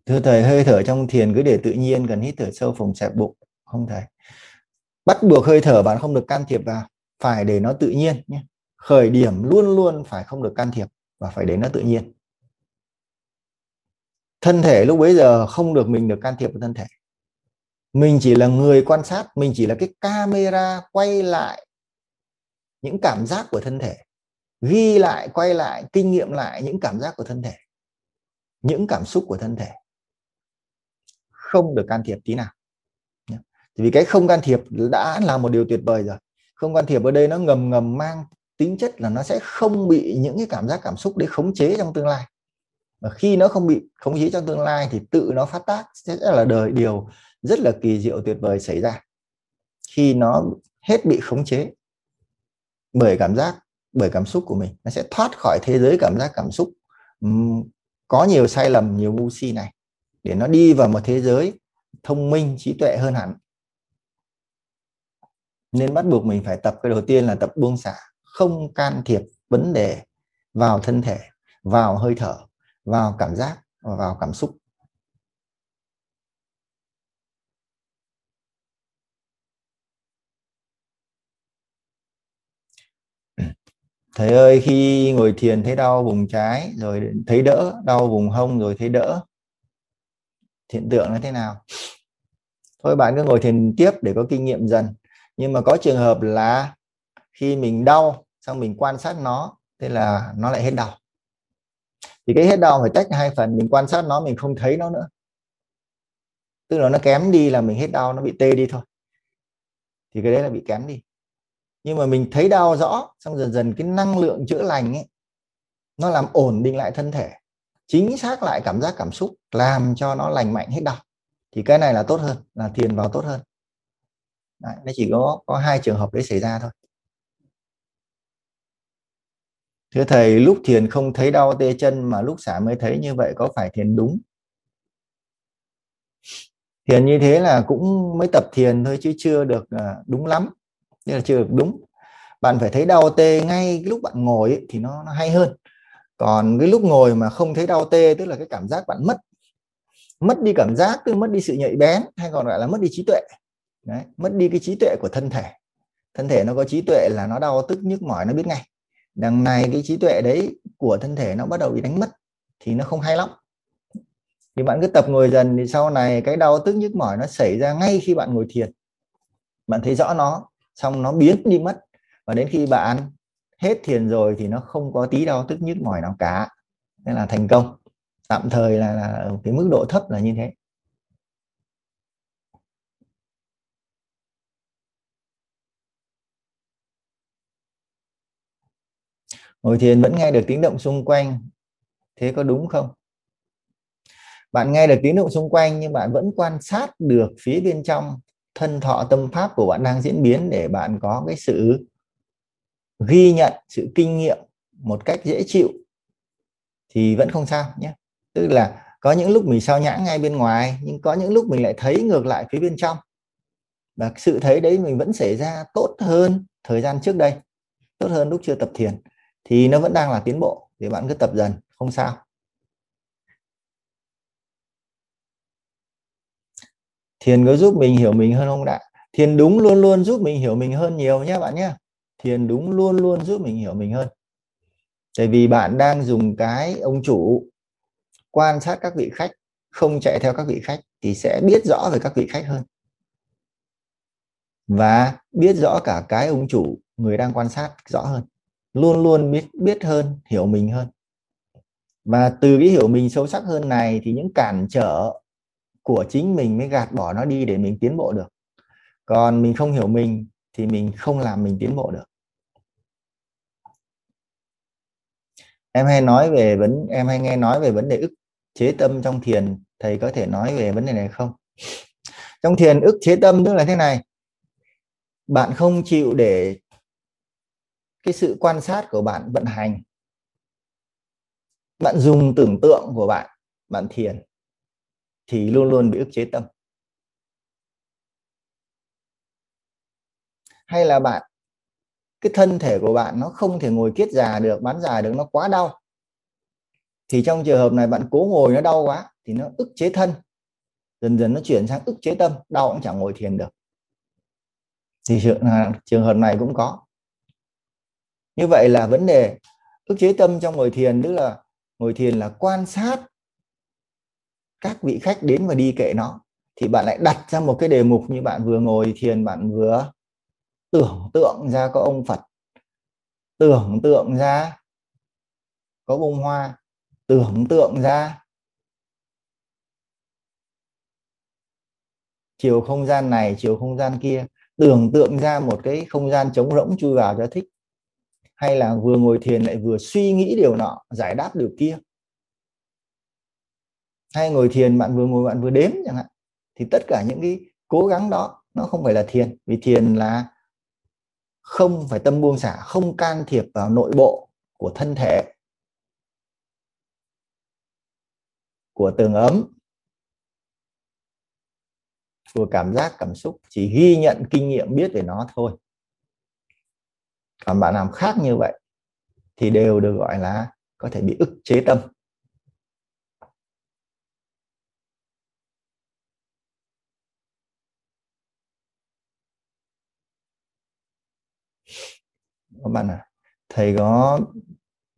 Thưa thầy hơi thở trong thiền cứ để tự nhiên cần hít thở sâu phồng xẹp bụng. Không thầy. Bắt buộc hơi thở bạn không được can thiệp vào phải để nó tự nhiên nhé. Khởi điểm luôn luôn phải không được can thiệp và phải để nó tự nhiên. Thân thể lúc bấy giờ không được mình được can thiệp vào thân thể. Mình chỉ là người quan sát, mình chỉ là cái camera quay lại những cảm giác của thân thể, ghi lại, quay lại, kinh nghiệm lại những cảm giác của thân thể, những cảm xúc của thân thể. Không được can thiệp tí nào vì cái không can thiệp đã là một điều tuyệt vời rồi không can thiệp ở đây nó ngầm ngầm mang tính chất là nó sẽ không bị những cái cảm giác cảm xúc để khống chế trong tương lai. Và khi nó không bị khống chế trong tương lai thì tự nó phát tác sẽ là đời, điều rất là kỳ diệu, tuyệt vời xảy ra. Khi nó hết bị khống chế bởi cảm giác, bởi cảm xúc của mình, nó sẽ thoát khỏi thế giới cảm giác cảm xúc có nhiều sai lầm, nhiều ngu si này. Để nó đi vào một thế giới thông minh, trí tuệ hơn hẳn nên bắt buộc mình phải tập cái đầu tiên là tập buông xả, không can thiệp vấn đề vào thân thể, vào hơi thở, vào cảm giác và vào cảm xúc. Thầy ơi, khi ngồi thiền thấy đau vùng trái, rồi thấy đỡ, đau vùng hông, rồi thấy đỡ, hiện tượng nó thế nào? Thôi bạn cứ ngồi thiền tiếp để có kinh nghiệm dần nhưng mà có trường hợp là khi mình đau, xong mình quan sát nó, thế là nó lại hết đau. Thì cái hết đau phải tách hai phần, mình quan sát nó, mình không thấy nó nữa. Tức là nó kém đi là mình hết đau, nó bị tê đi thôi. Thì cái đấy là bị kém đi. Nhưng mà mình thấy đau rõ, xong dần dần cái năng lượng chữa lành ấy, nó làm ổn định lại thân thể. Chính xác lại cảm giác cảm xúc, làm cho nó lành mạnh hết đau. Thì cái này là tốt hơn, là thiền vào tốt hơn đấy, nó chỉ có có hai trường hợp đấy xảy ra thôi. Thưa thầy lúc thiền không thấy đau tê chân mà lúc xả mới thấy như vậy có phải thiền đúng? Thiền như thế là cũng mới tập thiền thôi chứ chưa được à, đúng lắm. Như là chưa được đúng. Bạn phải thấy đau tê ngay lúc bạn ngồi ấy, thì nó, nó hay hơn. Còn cái lúc ngồi mà không thấy đau tê tức là cái cảm giác bạn mất mất đi cảm giác tức mất đi sự nhạy bén hay còn gọi là mất đi trí tuệ. Đấy, mất đi cái trí tuệ của thân thể. Thân thể nó có trí tuệ là nó đau tức nhức mỏi nó biết ngay. Đằng này cái trí tuệ đấy của thân thể nó bắt đầu bị đánh mất thì nó không hay lắm. Thì bạn cứ tập ngồi dần thì sau này cái đau tức nhức mỏi nó xảy ra ngay khi bạn ngồi thiền. Bạn thấy rõ nó xong nó biến đi mất. Và đến khi bạn hết thiền rồi thì nó không có tí đau tức nhức mỏi nào cả. Nên là thành công. Tạm thời là, là cái mức độ thấp là như thế. Ngồi thiền vẫn nghe được tiếng động xung quanh. Thế có đúng không? Bạn nghe được tiếng động xung quanh nhưng bạn vẫn quan sát được phía bên trong thân thọ tâm pháp của bạn đang diễn biến để bạn có cái sự ghi nhận, sự kinh nghiệm một cách dễ chịu thì vẫn không sao nhé. Tức là có những lúc mình sao nhãng ngay bên ngoài, nhưng có những lúc mình lại thấy ngược lại phía bên trong. Và sự thấy đấy mình vẫn xảy ra tốt hơn thời gian trước đây, tốt hơn lúc chưa tập thiền thì nó vẫn đang là tiến bộ, thì bạn cứ tập dần, không sao. Thiền có giúp mình hiểu mình hơn không đã? Thiền đúng luôn luôn giúp mình hiểu mình hơn nhiều nhé bạn nhé. Thiền đúng luôn luôn giúp mình hiểu mình hơn. Tại vì bạn đang dùng cái ông chủ quan sát các vị khách, không chạy theo các vị khách thì sẽ biết rõ về các vị khách hơn. Và biết rõ cả cái ông chủ người đang quan sát rõ hơn luôn luôn biết biết hơn, hiểu mình hơn. Và từ cái hiểu mình sâu sắc hơn này thì những cản trở của chính mình mới gạt bỏ nó đi để mình tiến bộ được. Còn mình không hiểu mình thì mình không làm mình tiến bộ được. Em hay nói về vấn, em hay nghe nói về vấn đề ức chế tâm trong thiền. Thầy có thể nói về vấn đề này không? Trong thiền ức chế tâm tức là thế này. Bạn không chịu để cái sự quan sát của bạn vận hành. Bạn dùng tưởng tượng của bạn bạn thiền, thì luôn luôn bị ức chế tâm. Hay là bạn, cái thân thể của bạn nó không thể ngồi kiết già được, bán già được, nó quá đau. Thì trong trường hợp này bạn cố ngồi nó đau quá, thì nó ức chế thân. Dần dần nó chuyển sang ức chế tâm, đau cũng chẳng ngồi thiền được. Thì à, trường hợp này cũng có như vậy là vấn đề ức chế tâm trong ngồi thiền, tức là ngồi thiền là quan sát các vị khách đến và đi kệ nó. Thì bạn lại đặt ra một cái đề mục như bạn vừa ngồi thiền, bạn vừa tưởng tượng ra có ông Phật, tưởng tượng ra có bông hoa, tưởng tượng ra chiều không gian này, chiều không gian kia, tưởng tượng ra một cái không gian trống rỗng chui vào cho thích hay là vừa ngồi thiền lại vừa suy nghĩ điều nọ, giải đáp điều kia? Hay ngồi thiền bạn vừa ngồi bạn vừa đếm chẳng hạn, thì tất cả những cái cố gắng đó nó không phải là thiền. Vì thiền là không phải tâm buông xả, không can thiệp vào nội bộ của thân thể, của tường ấm, của cảm giác, cảm xúc. Chỉ ghi nhận kinh nghiệm, biết về nó thôi còn bạn làm khác như vậy thì đều được gọi là có thể bị ức chế tâm. Các bạn à thầy có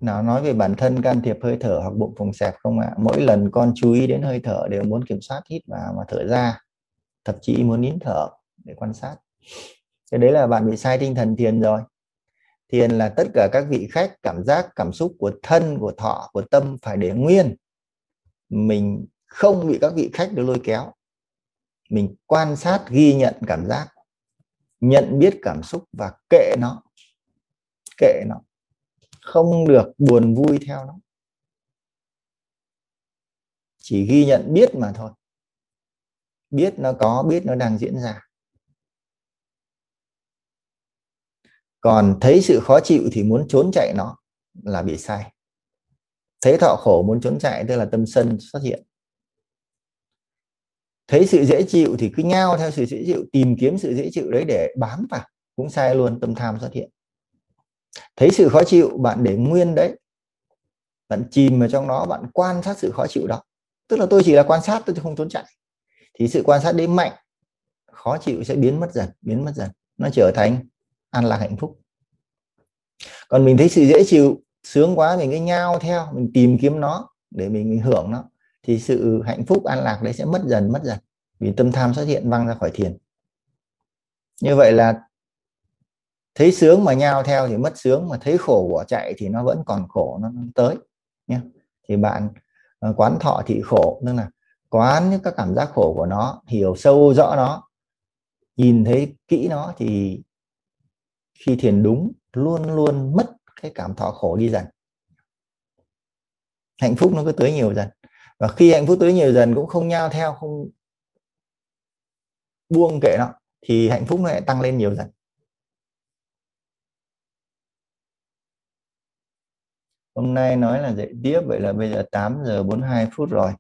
nào nói về bản thân can thiệp hơi thở hoặc bụng phồng xẹp không ạ? Mỗi lần con chú ý đến hơi thở đều muốn kiểm soát hít vào mà thở ra, thậm chí muốn nín thở để quan sát. Cái đấy là bạn bị sai tinh thần thiền rồi thiền là tất cả các vị khách, cảm giác, cảm xúc của thân, của thọ, của tâm phải để nguyên. Mình không bị các vị khách được lôi kéo. Mình quan sát, ghi nhận cảm giác, nhận biết cảm xúc và kệ nó. Kệ nó. Không được buồn vui theo nó. Chỉ ghi nhận biết mà thôi. Biết nó có, biết nó đang diễn ra. Còn thấy sự khó chịu thì muốn trốn chạy nó là bị sai. Thấy thọ khổ muốn trốn chạy, tức là tâm sân xuất hiện. Thấy sự dễ chịu thì cứ nhau theo sự dễ chịu, tìm kiếm sự dễ chịu đấy để bám vào, cũng sai luôn, tâm tham xuất hiện. Thấy sự khó chịu, bạn để nguyên đấy. Bạn chìm vào trong đó, bạn quan sát sự khó chịu đó. Tức là tôi chỉ là quan sát, tôi không trốn chạy. Thì sự quan sát đấy mạnh, khó chịu sẽ biến mất dần, biến mất dần. Nó trở thành an lạc hạnh phúc. Còn mình thấy sự dễ chịu, sướng quá mình cứ nhao theo, mình tìm kiếm nó để mình hưởng nó, thì sự hạnh phúc, an lạc đấy sẽ mất dần mất dần. Vì tâm tham xuất hiện văng ra khỏi thiền. Như vậy là thấy sướng mà nhao theo thì mất sướng, mà thấy khổ bỏ chạy thì nó vẫn còn khổ, nó tới nhé thì bạn ờ, quán thọ thị khổ, tức là quán những các cảm giác khổ của nó, hiểu sâu rõ nó, nhìn thấy kỹ nó thì khi thiền đúng, luôn luôn mất cái cảm thọ khổ đi dần. Hạnh phúc nó cứ tới nhiều dần. Và khi hạnh phúc tới nhiều dần cũng không nhao theo, không buông kệ nó, thì hạnh phúc nó lại tăng lên nhiều dần. Hôm nay nói là dậy tiếp, vậy là bây giờ 8 giờ 42 phút rồi.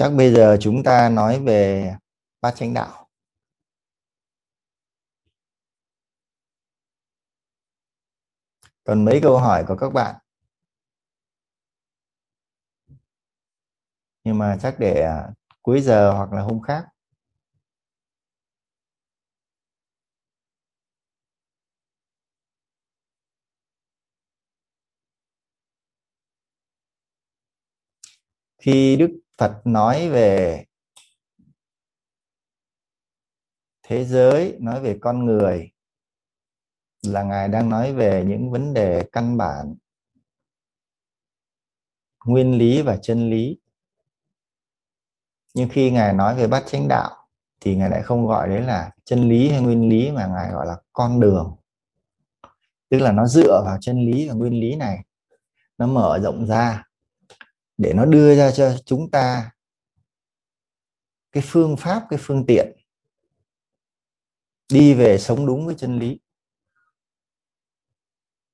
Chắc bây giờ chúng ta nói về bát chánh đạo. Còn mấy câu hỏi của các bạn? Nhưng mà chắc để à, cuối giờ hoặc là hôm khác. Khi đức phật nói về thế giới, nói về con người, là ngài đang nói về những vấn đề căn bản, nguyên lý và chân lý. Nhưng khi ngài nói về bát chánh đạo, thì ngài lại không gọi đấy là chân lý hay nguyên lý, mà ngài gọi là con đường. Tức là nó dựa vào chân lý và nguyên lý này, nó mở rộng ra để nó đưa ra cho chúng ta cái phương pháp, cái phương tiện đi về sống đúng với chân lý.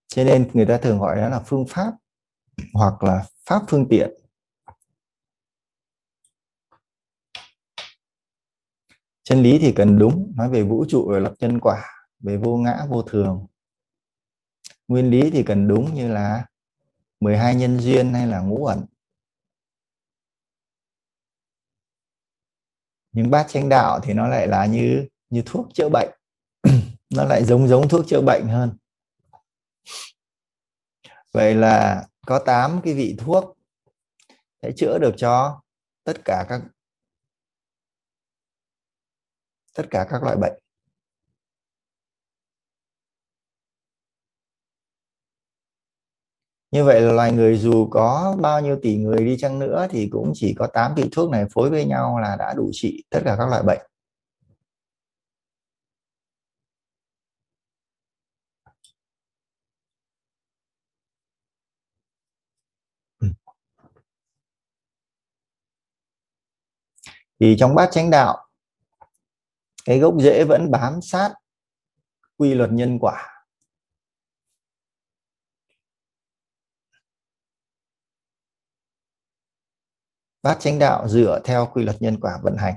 Cho nên người ta thường gọi đó là phương pháp hoặc là pháp phương tiện. Chân lý thì cần đúng, nói về vũ trụ về lập chân quả, về vô ngã, vô thường. Nguyên lý thì cần đúng như là 12 nhân duyên hay là ngũ ẩn. Nhưng bát chánh đạo thì nó lại là như như thuốc chữa bệnh. Nó lại giống giống thuốc chữa bệnh hơn. Vậy là có 8 cái vị thuốc sẽ chữa được cho tất cả các, tất cả các loại bệnh. như vậy là loài người dù có bao nhiêu tỷ người đi chăng nữa thì cũng chỉ có 8 vị thuốc này phối với nhau là đã đủ trị tất cả các loại bệnh. Thì trong bát chánh đạo, cái gốc rễ vẫn bám sát quy luật nhân quả. Bát chánh đạo dựa theo quy luật nhân quả vận hành.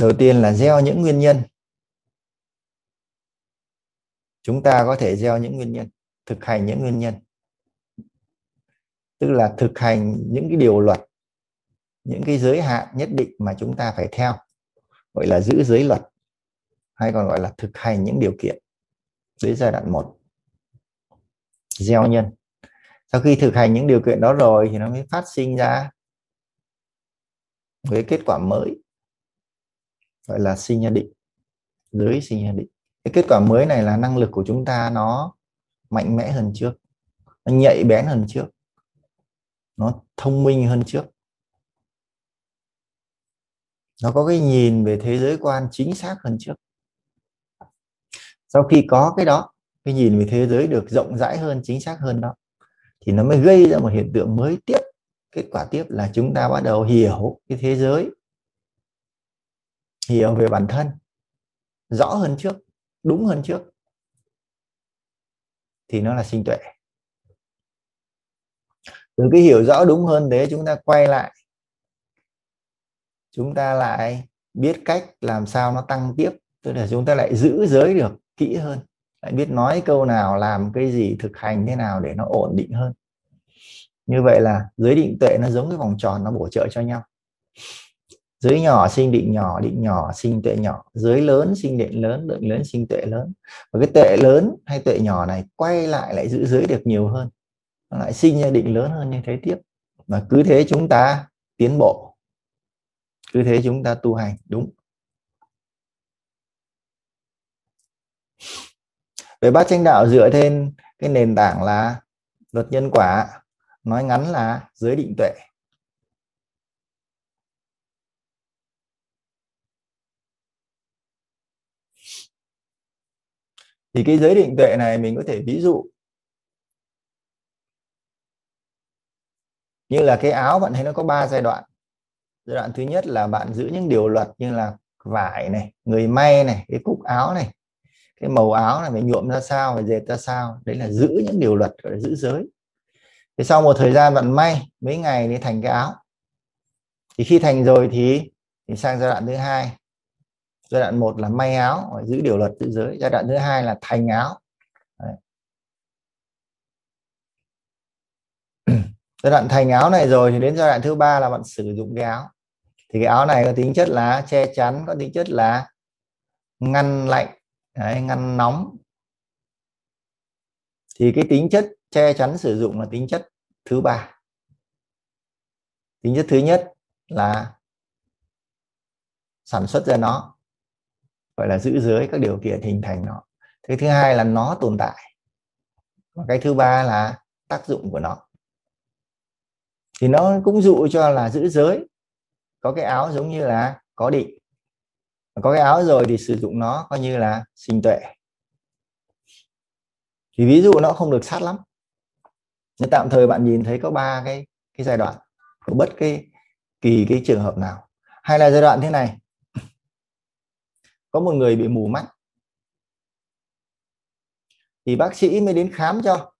Đầu tiên là gieo những nguyên nhân. Chúng ta có thể gieo những nguyên nhân, thực hành những nguyên nhân. Tức là thực hành những cái điều luật, những cái giới hạn nhất định mà chúng ta phải theo, gọi là giữ giới luật, hay còn gọi là thực hành những điều kiện. Dưới giai đoạn một, gieo nhân sau khi thực hành những điều kiện đó rồi thì nó mới phát sinh ra với kết quả mới, gọi là sinh ra định, giới sinh ra định. Cái kết quả mới này là năng lực của chúng ta nó mạnh mẽ hơn trước, nó nhạy bén hơn trước, nó thông minh hơn trước. Nó có cái nhìn về thế giới quan chính xác hơn trước. Sau khi có cái đó, cái nhìn về thế giới được rộng rãi hơn, chính xác hơn đó thì nó mới gây ra một hiện tượng mới tiếp. Kết quả tiếp là chúng ta bắt đầu hiểu cái thế giới, hiểu về bản thân, rõ hơn trước, đúng hơn trước, thì nó là sinh tuệ. Từ cái hiểu rõ đúng hơn thế, chúng ta quay lại, chúng ta lại biết cách làm sao nó tăng tiếp. Tức là chúng ta lại giữ giới được kỹ hơn lại biết nói câu nào làm cái gì thực hành thế nào để nó ổn định hơn. Như vậy là giới định tuệ nó giống cái vòng tròn nó bổ trợ cho nhau. Dưới nhỏ sinh định nhỏ định nhỏ sinh tuệ nhỏ. Dưới lớn sinh định lớn định lớn sinh tuệ lớn. Và cái tuệ lớn hay tuệ nhỏ này quay lại lại giữ dưới được nhiều hơn. Nó lại sinh ra định lớn hơn như thế tiếp. Và cứ thế chúng ta tiến bộ. Cứ thế chúng ta tu hành. Đúng. Về bát chánh đạo dựa trên cái nền tảng là luật nhân quả, nói ngắn là giới định tuệ. Thì cái giới định tuệ này mình có thể ví dụ như là cái áo, bạn thấy nó có ba giai đoạn. Giai đoạn thứ nhất là bạn giữ những điều luật như là vải này, người may này, cái cúc áo này cái màu áo này phải nhuộm ra sao phải dệt ra sao? Đấy là giữ những điều luật, gọi là giữ giới. Thì sau một thời gian bạn may, mấy ngày thì thành cái áo. Thì khi thành rồi thì thì sang giai đoạn thứ hai. Giai đoạn một là may áo giữ điều luật, giữ giới. Giai đoạn thứ hai là thành áo. Đấy. giai đoạn thành áo này rồi thì đến giai đoạn thứ ba là bạn sử dụng cái áo. Thì cái áo này có tính chất là che chắn, có tính chất là ngăn lạnh Đấy, ngăn nóng. Thì cái tính chất che chắn sử dụng là tính chất thứ ba. Tính chất thứ nhất là sản xuất ra nó gọi là giữ giới các điều kiện hình thành nó. Cái thứ hai là nó tồn tại. Và cái thứ ba là tác dụng của nó. Thì nó cũng dụ cho là giữ giới. Có cái áo giống như là có định có cái áo rồi thì sử dụng nó coi như là sinh tuệ. Thì ví dụ nó không được sát lắm. Nên tạm thời bạn nhìn thấy có ba cái cái giai đoạn của bất cái kỳ, cái trường hợp nào. Hay là giai đoạn thế này. Có một người bị mù mắt. Thì bác sĩ mới đến khám cho.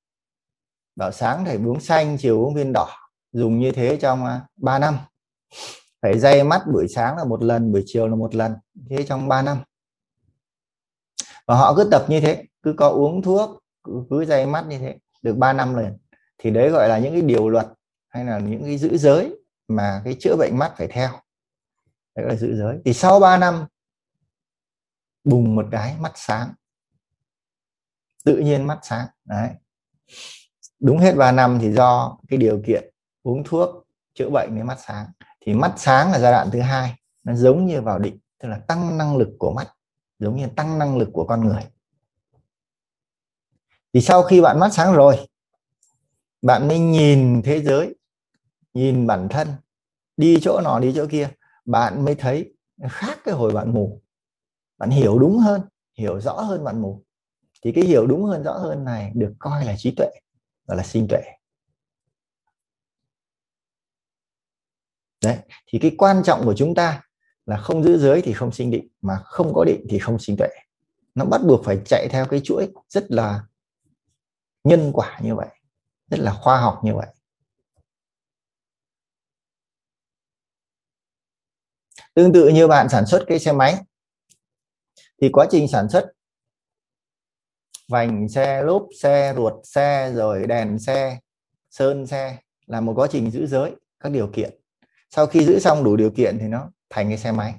Bảo sáng thầy uống xanh, chiều uống viên đỏ. Dùng như thế trong à, 3 năm phải dây mắt buổi sáng là một lần buổi chiều là một lần. Thế trong 3 năm. Và họ cứ tập như thế cứ có uống thuốc cứ, cứ dây mắt như thế được 3 năm liền. Thì đấy gọi là những cái điều luật hay là những cái giữ giới mà cái chữa bệnh mắt phải theo. Đấy là giữ giới. Thì sau 3 năm bùng một cái mắt sáng. Tự nhiên mắt sáng đấy. Đúng hết 3 năm thì do cái điều kiện uống thuốc chữa bệnh mới mắt sáng thì mắt sáng là giai đoạn thứ hai, nó giống như vào định tức là tăng năng lực của mắt, giống như tăng năng lực của con người. Thì sau khi bạn mắt sáng rồi, bạn mới nhìn thế giới, nhìn bản thân, đi chỗ nọ, đi chỗ kia, bạn mới thấy khác cái hồi bạn mù bạn hiểu đúng hơn, hiểu rõ hơn bạn mù thì cái hiểu đúng hơn, rõ hơn này được coi là trí tuệ, gọi là sinh tuệ. Đấy, thì cái quan trọng của chúng ta là không giữ giới thì không sinh định, mà không có định thì không sinh tuệ. Nó bắt buộc phải chạy theo cái chuỗi rất là nhân quả như vậy, rất là khoa học như vậy. Tương tự như bạn sản xuất cái xe máy, thì quá trình sản xuất, vành xe, lốp xe, ruột xe, rồi đèn xe, sơn xe là một quá trình giữ giới, các điều kiện sau khi giữ xong đủ điều kiện thì nó thành cái xe máy.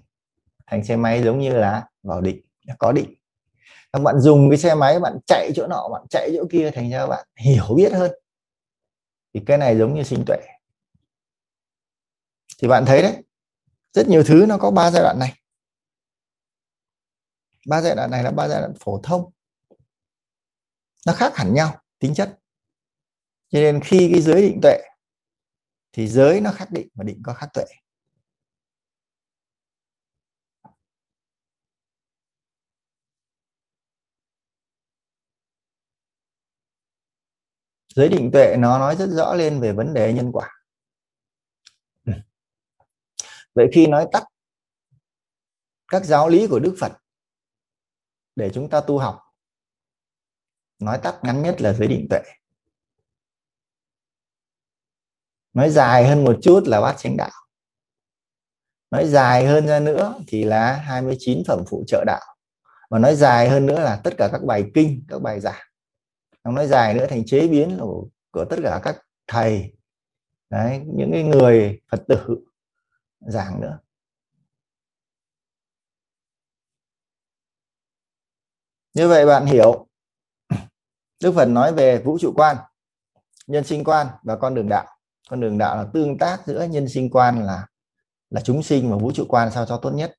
Thành xe máy giống như là vào định có định. Các bạn dùng cái xe máy, bạn chạy chỗ nọ, bạn chạy chỗ kia thành ra bạn hiểu biết hơn. Thì cái này giống như sinh tuệ. Thì bạn thấy đấy, rất nhiều thứ nó có ba giai đoạn này. Ba giai đoạn này là ba giai đoạn phổ thông. Nó khác hẳn nhau, tính chất. Cho nên khi cái giới định tuệ thì giới nó khắc định và định có khắc tuệ. Giới định tuệ nó nói rất rõ lên về vấn đề nhân quả. Vậy khi nói tắt các giáo lý của đức phật để chúng ta tu học, nói tắt ngắn nhất là giới định tuệ. Nói dài hơn một chút là bát chánh đạo. Nói dài hơn ra nữa thì là 29 phẩm phụ trợ đạo. Và nói dài hơn nữa là tất cả các bài kinh các bài giảng. Nói dài nữa thành chế biến của, của tất cả các thầy đấy những cái người phật tử giảng nữa. Như vậy bạn hiểu Đức Phật nói về vũ trụ quan nhân sinh quan và con đường đạo con đường đạo là tương tác giữa nhân sinh quan là là chúng sinh và vũ trụ quan sao cho tốt nhất.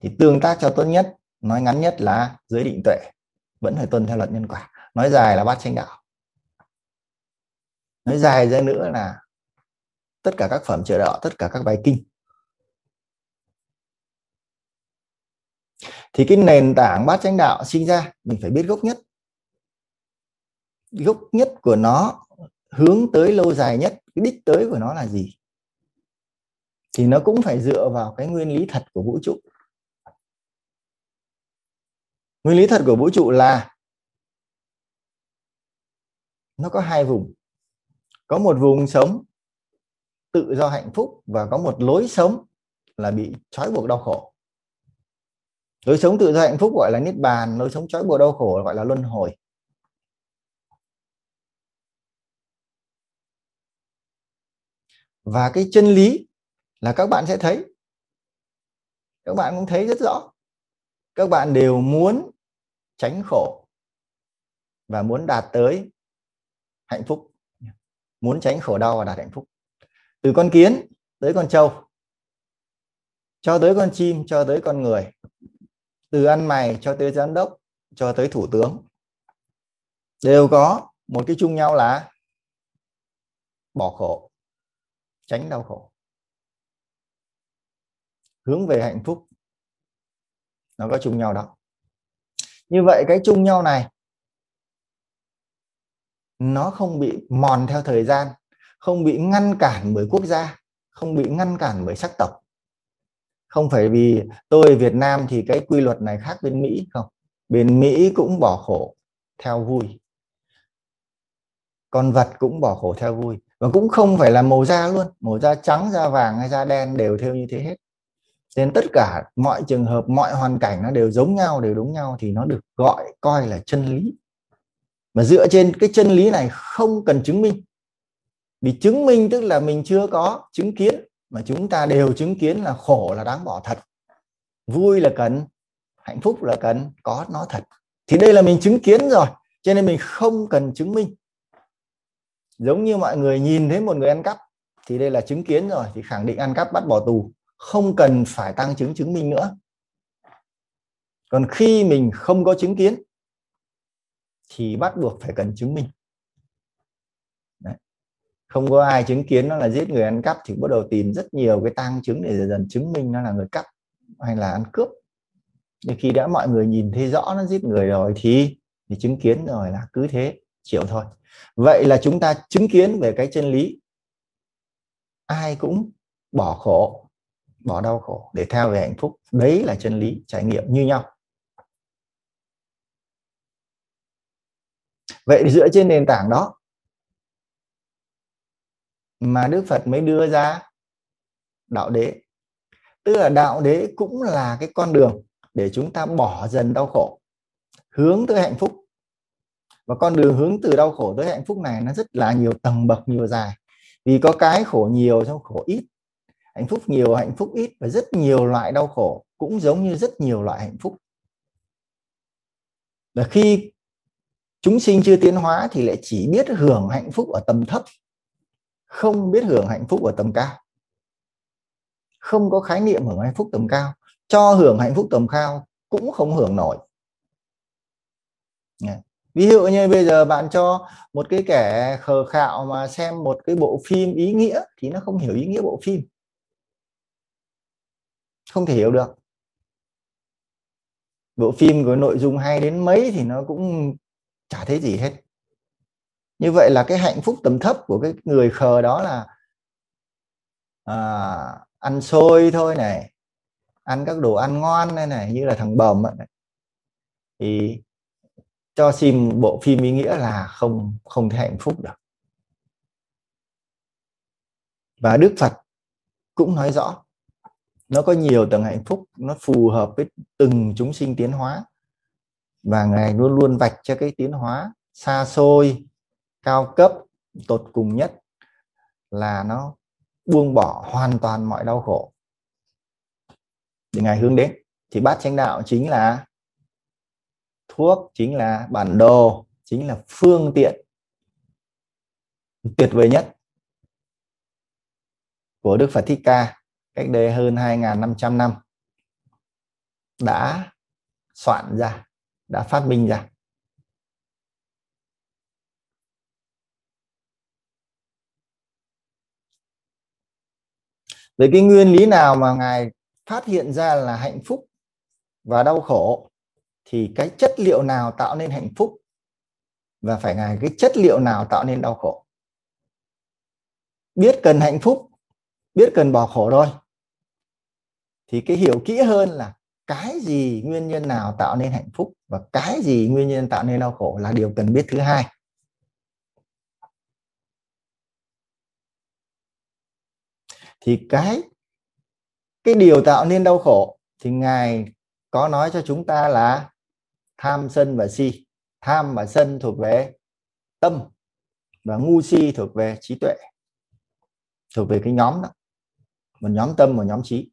Thì tương tác cho tốt nhất, nói ngắn nhất là giới định tuệ, vẫn phải tuân theo luật nhân quả. Nói dài là bát chánh đạo. Nói dài ra nữa là tất cả các phẩm trợ đạo, tất cả các bài kinh. Thì cái nền tảng bát chánh đạo sinh ra, mình phải biết gốc nhất. Gốc nhất của nó hướng tới lâu dài nhất, cái đích tới của nó là gì? Thì nó cũng phải dựa vào cái nguyên lý thật của vũ trụ. Nguyên lý thật của vũ trụ là nó có hai vùng. Có một vùng sống tự do hạnh phúc và có một lối sống là bị trói buộc đau khổ. Lối sống tự do hạnh phúc gọi là niết bàn, lối sống trói buộc đau khổ gọi là luân hồi. Và cái chân lý là các bạn sẽ thấy. Các bạn cũng thấy rất rõ. Các bạn đều muốn tránh khổ và muốn đạt tới hạnh phúc. Muốn tránh khổ đau và đạt hạnh phúc. Từ con kiến tới con trâu, cho tới con chim, cho tới con người. Từ ăn mày cho tới giám đốc, cho tới thủ tướng. Đều có một cái chung nhau là bỏ khổ tránh đau khổ. Hướng về hạnh phúc, nó có chung nhau đó. Như vậy cái chung nhau này, nó không bị mòn theo thời gian, không bị ngăn cản bởi quốc gia, không bị ngăn cản bởi sắc tộc. Không phải vì tôi Việt Nam thì cái quy luật này khác bên Mỹ không. Bên Mỹ cũng bỏ khổ theo vui. Con vật cũng bỏ khổ theo vui và cũng không phải là màu da luôn, màu da trắng, da vàng hay da đen đều theo như thế hết. Nên tất cả mọi trường hợp, mọi hoàn cảnh nó đều giống nhau, đều đúng nhau thì nó được gọi, coi là chân lý. Mà dựa trên cái chân lý này không cần chứng minh. Vì chứng minh tức là mình chưa có chứng kiến, mà chúng ta đều chứng kiến là khổ là đáng bỏ thật. Vui là cần, hạnh phúc là cần, có nó thật. Thì đây là mình chứng kiến rồi, cho nên mình không cần chứng minh giống như mọi người nhìn thấy một người ăn cắp, thì đây là chứng kiến rồi, thì khẳng định ăn cắp bắt bỏ tù, không cần phải tăng chứng chứng minh nữa. Còn khi mình không có chứng kiến, thì bắt buộc phải cần chứng minh. Đấy. không có ai chứng kiến nó là giết người ăn cắp, thì bắt đầu tìm rất nhiều cái tăng chứng để dần dần chứng minh nó là người cắp hay là ăn cướp. Nhưng khi đã mọi người nhìn thấy rõ nó giết người rồi thì thì chứng kiến rồi là cứ thế chịu thôi. Vậy là chúng ta chứng kiến về cái chân lý. Ai cũng bỏ khổ, bỏ đau khổ để theo về hạnh phúc. Đấy là chân lý trải nghiệm như nhau. Vậy dựa trên nền tảng đó mà Đức Phật mới đưa ra đạo đế. Tức là đạo đế cũng là cái con đường để chúng ta bỏ dần đau khổ, hướng tới hạnh phúc và con đường hướng từ đau khổ tới hạnh phúc này nó rất là nhiều tầng bậc, nhiều dài. Vì có cái khổ nhiều trong khổ ít. Hạnh phúc nhiều, hạnh phúc ít và rất nhiều loại đau khổ cũng giống như rất nhiều loại hạnh phúc. Và khi chúng sinh chưa tiến hóa thì lại chỉ biết hưởng hạnh phúc ở tầm thấp, không biết hưởng hạnh phúc ở tầm cao. Không có khái niệm hưởng hạnh phúc tầm cao. Cho hưởng hạnh phúc tầm cao cũng không hưởng nổi ví dụ như bây giờ bạn cho một cái kẻ khờ khạo mà xem một cái bộ phim ý nghĩa thì nó không hiểu ý nghĩa bộ phim. Không thể hiểu được. Bộ phim có nội dung hay đến mấy thì nó cũng chả thấy gì hết. Như vậy là cái hạnh phúc tầm thấp của cái người khờ đó là à, ăn xôi thôi này ăn các đồ ăn ngon này này như là thằng bầm ấy. thì cho xem bộ phim ý nghĩa là không không thể hạnh phúc được. Và Đức Phật cũng nói rõ, nó có nhiều tầng hạnh phúc, nó phù hợp với từng chúng sinh tiến hóa. Và ngài luôn luôn vạch cho cái tiến hóa xa xôi, cao cấp, tột cùng nhất là nó buông bỏ hoàn toàn mọi đau khổ. Để ngài hướng đến, thì bát chánh đạo chính là thuốc chính là bản đồ, chính là phương tiện tuyệt vời nhất của Đức Phật Thích Ca cách đây hơn 2.500 năm đã soạn ra, đã phát minh ra. Về cái nguyên lý nào mà ngài phát hiện ra là hạnh phúc và đau khổ? Thì cái chất liệu nào tạo nên hạnh phúc và phải ngài cái chất liệu nào tạo nên đau khổ? Biết cần hạnh phúc, biết cần bỏ khổ thôi. Thì cái hiểu kỹ hơn là cái gì nguyên nhân nào tạo nên hạnh phúc và cái gì nguyên nhân tạo nên đau khổ là điều cần biết thứ hai. Thì cái cái điều tạo nên đau khổ thì ngài có nói cho chúng ta là tham sân và si. Tham và sân thuộc về tâm và ngu si thuộc về trí tuệ, thuộc về cái nhóm đó. Một nhóm tâm, một nhóm trí.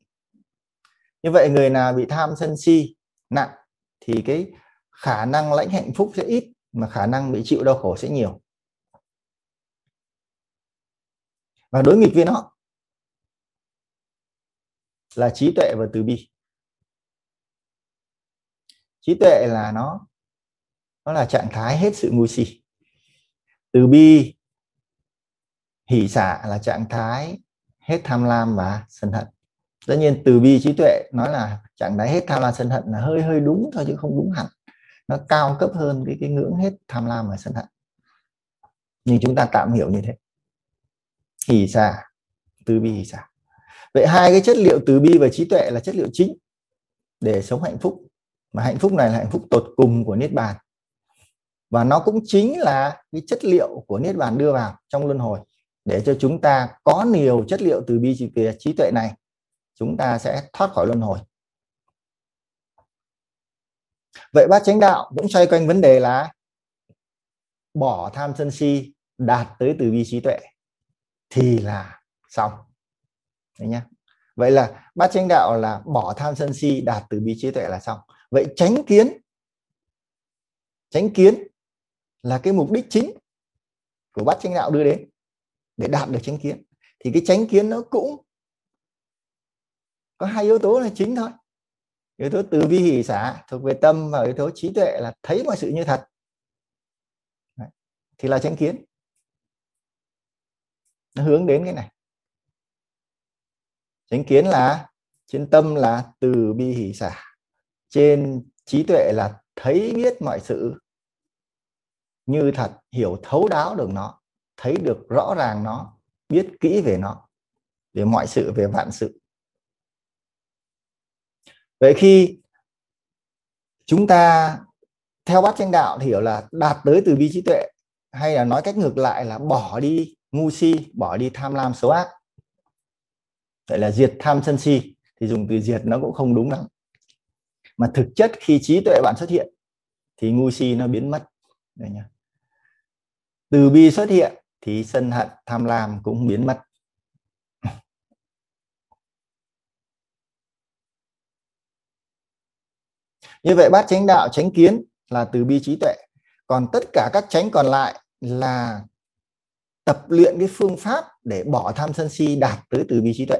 Như vậy người nào bị tham sân si nặng thì cái khả năng lãnh hạnh phúc sẽ ít mà khả năng bị chịu đau khổ sẽ nhiều. Và đối nghịch với nó là trí tuệ và từ bi trí tuệ là nó nó là trạng thái hết sự ngu si. Từ bi, hỷ xả là trạng thái hết tham lam và sân hận. Tất nhiên, từ bi, trí tuệ nói là trạng thái hết tham lam, sân hận là hơi hơi đúng thôi chứ không đúng hẳn. Nó cao cấp hơn cái cái ngưỡng hết tham lam và sân hận. Nhưng chúng ta tạm hiểu như thế. Hỷ xả, từ bi, hỷ xả. Vậy hai cái chất liệu từ bi và trí tuệ là chất liệu chính để sống hạnh phúc mà hạnh phúc này là hạnh phúc tột cùng của niết bàn. Và nó cũng chính là cái chất liệu của niết bàn đưa vào trong luân hồi để cho chúng ta có nhiều chất liệu từ bi trí tuệ, trí tuệ này chúng ta sẽ thoát khỏi luân hồi. Vậy bát chánh đạo cũng xoay quanh vấn đề là bỏ tham sân si đạt tới từ bi trí tuệ thì là xong. Đấy nhá. vậy là bát chánh đạo là bỏ tham sân si đạt từ bi trí tuệ là xong vậy tránh kiến tránh kiến là cái mục đích chính của bát chánh đạo đưa đến để đạt được tránh kiến. Thì cái tránh kiến nó cũng có hai yếu tố là chính thôi. Yếu tố từ bi hỷ xả thuộc về tâm và yếu tố trí tuệ là thấy mọi sự như thật. Đấy. thì là tránh kiến. Nó hướng đến cái này. Tránh kiến là trên tâm là từ bi hỷ xả trên trí tuệ là thấy biết mọi sự. Như thật, hiểu thấu đáo được nó, thấy được rõ ràng nó, biết kỹ về nó, về mọi sự, về vạn sự. Vậy khi chúng ta theo bát chánh đạo thì hiểu là đạt tới từ bi trí tuệ, hay là nói cách ngược lại là bỏ đi ngu si, bỏ đi tham lam xấu ác. Vậy là diệt tham sân si, thì dùng từ diệt nó cũng không đúng lắm mà thực chất khi trí tuệ bạn xuất hiện, thì ngu si nó biến mất. Đấy nhá. từ bi xuất hiện, thì sân hận, tham lam cũng biến mất. Như vậy bát chánh đạo, chánh kiến là từ bi trí tuệ. Còn tất cả các chánh còn lại là tập luyện cái phương pháp để bỏ tham sân si đạt tới từ bi trí tuệ.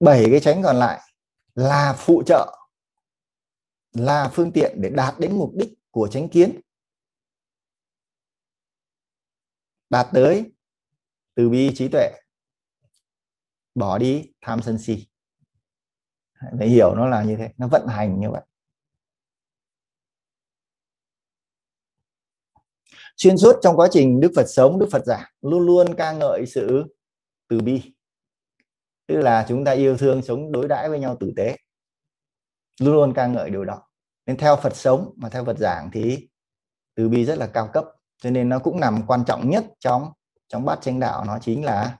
Bảy cái chánh còn lại là phụ trợ, là phương tiện để đạt đến mục đích của chánh kiến. Đạt tới từ bi trí tuệ, bỏ đi tham sân si. Để hiểu nó là như thế, nó vận hành như vậy. Xuyên suốt trong quá trình đức phật sống, đức phật giảng, luôn luôn ca ngợi sự từ bi tức là chúng ta yêu thương sống đối đãi với nhau tử tế. Luôn luôn ca ngợi điều đó. Nên theo phật sống mà theo phật giảng thì từ bi rất là cao cấp. Cho nên nó cũng nằm quan trọng nhất trong trong bát chánh đạo. Nó chính là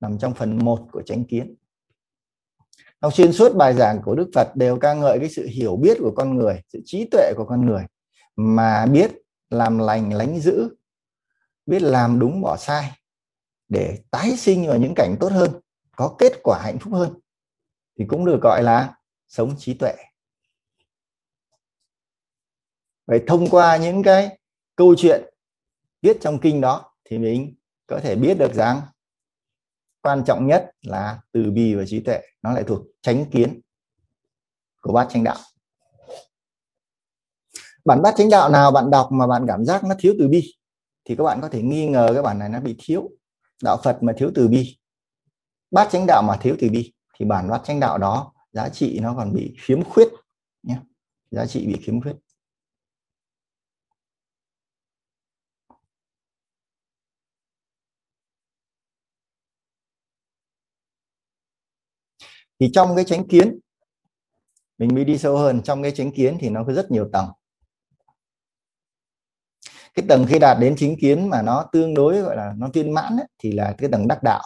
nằm trong phần 1 của chánh kiến. Trong xuyên suốt bài giảng của Đức Phật đều ca ngợi cái sự hiểu biết của con người, sự trí tuệ của con người. Mà biết làm lành lánh giữ, biết làm đúng bỏ sai để tái sinh vào những cảnh tốt hơn, có kết quả hạnh phúc hơn thì cũng được gọi là sống trí tuệ. Vậy thông qua những cái câu chuyện viết trong kinh đó thì mình có thể biết được rằng quan trọng nhất là từ bi và trí tuệ nó lại thuộc chánh kiến của bát chánh đạo bản bát chánh đạo nào bạn đọc mà bạn cảm giác nó thiếu từ bi thì các bạn có thể nghi ngờ cái bản này nó bị thiếu đạo Phật mà thiếu từ bi. Bát chánh đạo mà thiếu từ bi, thì bản bát chánh đạo đó, giá trị nó còn bị khiếm khuyết nhé. Giá trị bị khiếm khuyết. Thì trong cái chánh kiến, mình mới đi sâu hơn, trong cái chánh kiến thì nó có rất nhiều tầng cái tầng khi đạt đến chính kiến mà nó tương đối gọi là nó viên mãn ấy, thì là cái tầng đắc đạo.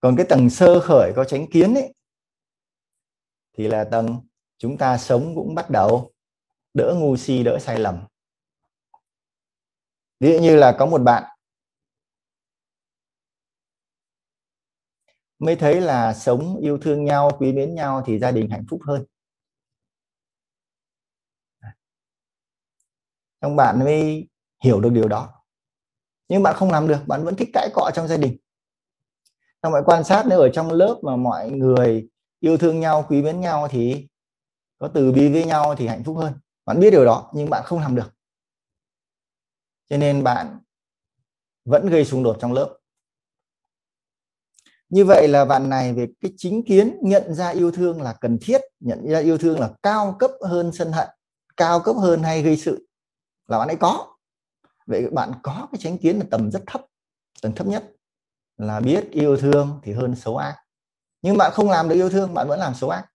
Còn cái tầng sơ khởi có chánh kiến ấy thì là tầng chúng ta sống cũng bắt đầu đỡ ngu si đỡ sai lầm. Ví dụ như là có một bạn mới thấy là sống yêu thương nhau quý mến nhau thì gia đình hạnh phúc hơn. Trong bạn mới hiểu được điều đó. Nhưng bạn không làm được, bạn vẫn thích cãi cọ trong gia đình. Xong bạn quan sát nếu ở trong lớp mà mọi người yêu thương nhau, quý mến nhau thì có từ bi với nhau thì hạnh phúc hơn. Bạn biết điều đó, nhưng bạn không làm được. Cho nên bạn vẫn gây xung đột trong lớp. Như vậy là bạn này về cái chính kiến nhận ra yêu thương là cần thiết, nhận ra yêu thương là cao cấp hơn sân hận, cao cấp hơn hay gây sự là bạn ấy có. Vậy bạn có cái tránh kiến là tầm rất thấp tầng thấp nhất. Là biết yêu thương thì hơn xấu ác. Nhưng bạn không làm được yêu thương, bạn vẫn làm xấu ác.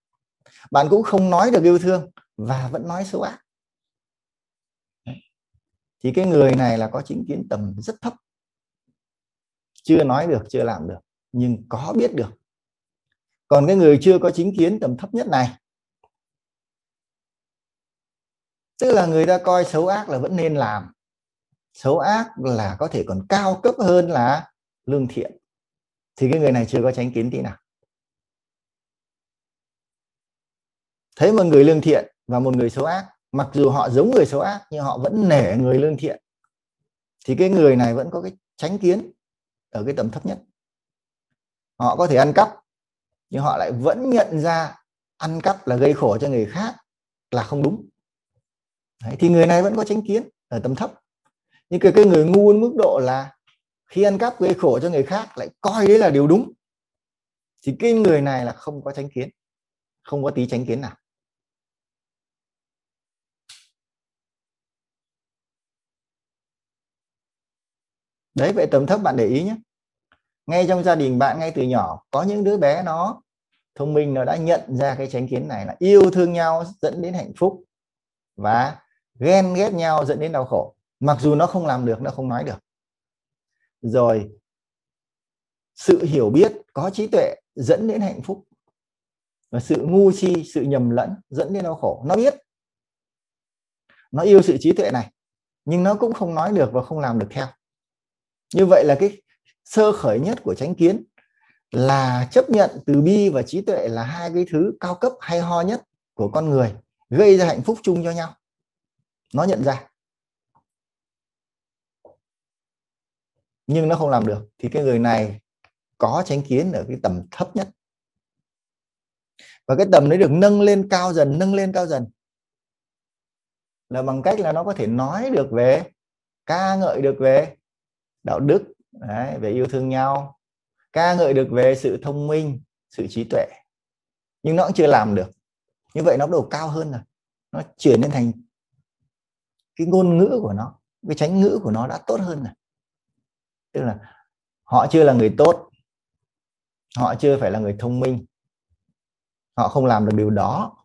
Bạn cũng không nói được yêu thương và vẫn nói xấu ác. Thì cái người này là có chính kiến tầm rất thấp. Chưa nói được, chưa làm được, nhưng có biết được. Còn cái người chưa có chính kiến tầm thấp nhất này tức là người ta coi xấu ác là vẫn nên làm. Xấu ác là có thể còn cao cấp hơn là lương thiện. Thì cái người này chưa có tránh kiến tí nào. Thấy một người lương thiện và một người xấu ác, mặc dù họ giống người xấu ác nhưng họ vẫn nể người lương thiện, thì cái người này vẫn có cái tránh kiến ở cái tầm thấp nhất. Họ có thể ăn cắp, nhưng họ lại vẫn nhận ra ăn cắp là gây khổ cho người khác là không đúng. Đấy, thì người này vẫn có tránh kiến ở tầm thấp. Nhưng cái, cái người ngu mức độ là khi ăn cắp gây khổ cho người khác lại coi đấy là điều đúng. Thì cái người này là không có tránh kiến không có tí tránh kiến nào. Đấy vậy tầm thấp bạn để ý nhé. Ngay trong gia đình bạn ngay từ nhỏ có những đứa bé nó thông minh nó đã nhận ra cái tránh kiến này là yêu thương nhau dẫn đến hạnh phúc. Và ghen ghét nhau, dẫn đến đau khổ. Mặc dù nó không làm được, nó không nói được. Rồi, sự hiểu biết, có trí tuệ dẫn đến hạnh phúc. Và sự ngu si, sự nhầm lẫn dẫn đến đau khổ. Nó biết. Nó yêu sự trí tuệ này, nhưng nó cũng không nói được và không làm được theo. Như vậy là cái sơ khởi nhất của chánh kiến là chấp nhận từ bi và trí tuệ là hai cái thứ cao cấp hay ho nhất của con người, gây ra hạnh phúc chung cho nhau nó nhận ra. Nhưng nó không làm được thì cái người này có chánh kiến ở cái tầm thấp nhất. Và cái tầm đấy được nâng lên cao dần nâng lên cao dần. Là bằng cách là nó có thể nói được về ca ngợi được về đạo đức đấy, về yêu thương nhau ca ngợi được về sự thông minh sự trí tuệ. Nhưng nó cũng chưa làm được. Như vậy nó bắt đầu cao hơn rồi. Nó chuyển lên thành cái ngôn ngữ của nó, cái tránh ngữ của nó đã tốt hơn rồi. Tức là họ chưa là người tốt, họ chưa phải là người thông minh, họ không làm được điều đó,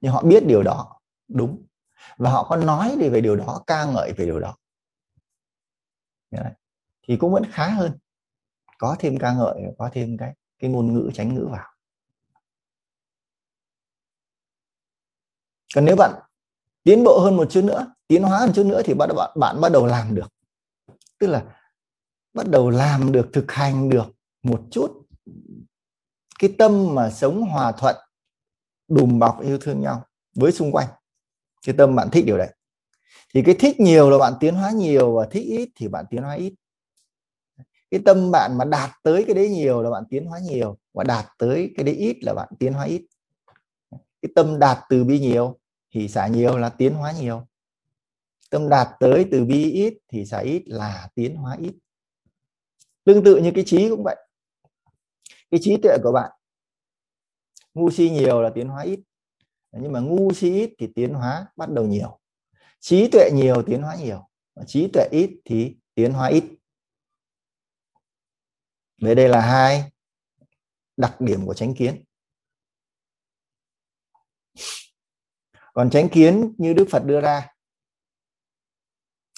nhưng họ biết điều đó đúng, và họ có nói đi về điều đó, ca ngợi về điều đó. Thì cũng vẫn khá hơn, có thêm ca ngợi, có thêm cái cái ngôn ngữ tránh ngữ vào. Còn nếu bạn tiến bộ hơn một chút nữa, tiến hóa hơn chút nữa thì bắt bạn bạn bắt đầu làm được. Tức là bắt đầu làm được, thực hành được một chút. Cái tâm mà sống hòa thuận, đùm bọc, yêu thương nhau với xung quanh. Cái tâm bạn thích điều đấy. Thì cái thích nhiều là bạn tiến hóa nhiều và thích ít thì bạn tiến hóa ít. Cái tâm bạn mà đạt tới cái đấy nhiều là bạn tiến hóa nhiều và đạt tới cái đấy ít là bạn tiến hóa ít. Cái tâm đạt từ bi nhiều thì xả nhiều là tiến hóa nhiều. Tâm đạt tới từ bi ít thì xả ít là tiến hóa ít. Tương tự như cái trí cũng vậy. Cái trí tuệ của bạn, ngu si nhiều là tiến hóa ít. Nhưng mà ngu si ít thì tiến hóa bắt đầu nhiều. Trí tuệ nhiều, tiến hóa nhiều. Trí tuệ ít thì tiến hóa ít. Vậy đây là hai đặc điểm của chánh kiến. Còn chánh kiến như Đức Phật đưa ra.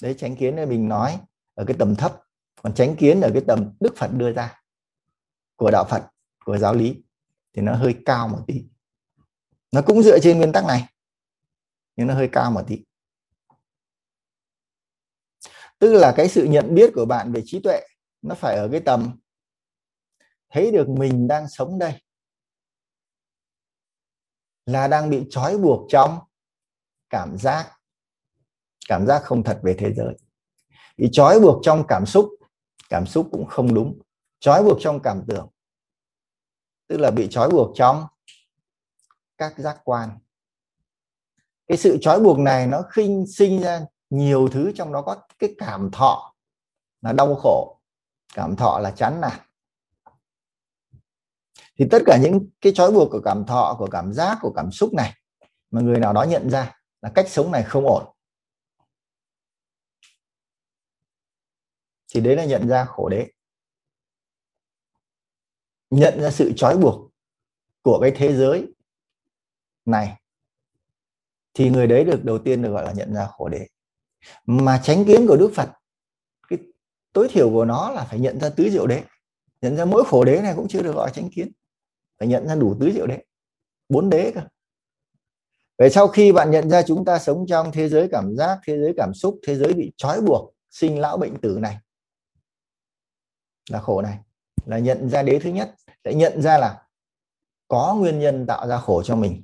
Đấy chánh kiến này mình nói ở cái tầm thấp. Còn chánh kiến ở cái tầm Đức Phật đưa ra của đạo Phật, của giáo lý thì nó hơi cao một tí. Nó cũng dựa trên nguyên tắc này nhưng nó hơi cao một tí. Tức là cái sự nhận biết của bạn về trí tuệ nó phải ở cái tầm thấy được mình đang sống đây là đang bị trói buộc trong cảm giác cảm giác không thật về thế giới. Bị trói buộc trong cảm xúc cảm xúc cũng không đúng. Trói buộc trong cảm tưởng, tức là bị trói buộc trong các giác quan. Cái sự trói buộc này nó khinh, sinh ra nhiều thứ trong đó có cái cảm thọ là đau khổ, cảm thọ là chán nản. Thì tất cả những cái trói buộc của cảm thọ, của cảm giác, của cảm xúc này mà người nào đó nhận ra là cách sống này không ổn. Thì đấy là nhận ra khổ đế. Nhận ra sự trói buộc của cái thế giới này, thì người đấy được đầu tiên được gọi là nhận ra khổ đế. Mà tránh kiến của đức phật, cái tối thiểu của nó là phải nhận ra tứ diệu đế. Nhận ra mỗi khổ đế này cũng chưa được gọi tránh kiến, phải nhận ra đủ tứ diệu đế, bốn đế cơ vậy sau khi bạn nhận ra chúng ta sống trong thế giới cảm giác, thế giới cảm xúc, thế giới bị trói buộc, sinh lão bệnh tử này, là khổ này, là nhận ra đế thứ nhất sẽ nhận ra là có nguyên nhân tạo ra khổ cho mình.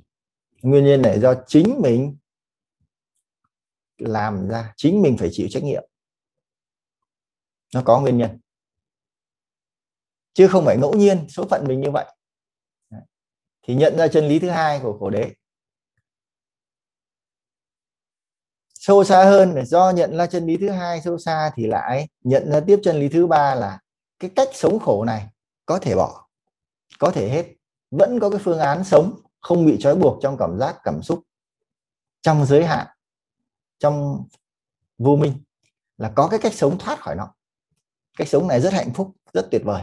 Nguyên nhân này do chính mình làm ra, chính mình phải chịu trách nhiệm. Nó có nguyên nhân. Chứ không phải ngẫu nhiên, số phận mình như vậy. Thì nhận ra chân lý thứ hai của khổ đế. Sâu xa hơn là do nhận ra chân lý thứ hai, sâu xa thì lại nhận ra tiếp chân lý thứ ba là cái cách sống khổ này có thể bỏ, có thể hết. Vẫn có cái phương án sống, không bị trói buộc trong cảm giác, cảm xúc, trong giới hạn, trong vô minh, là có cái cách sống thoát khỏi nó. Cách sống này rất hạnh phúc, rất tuyệt vời.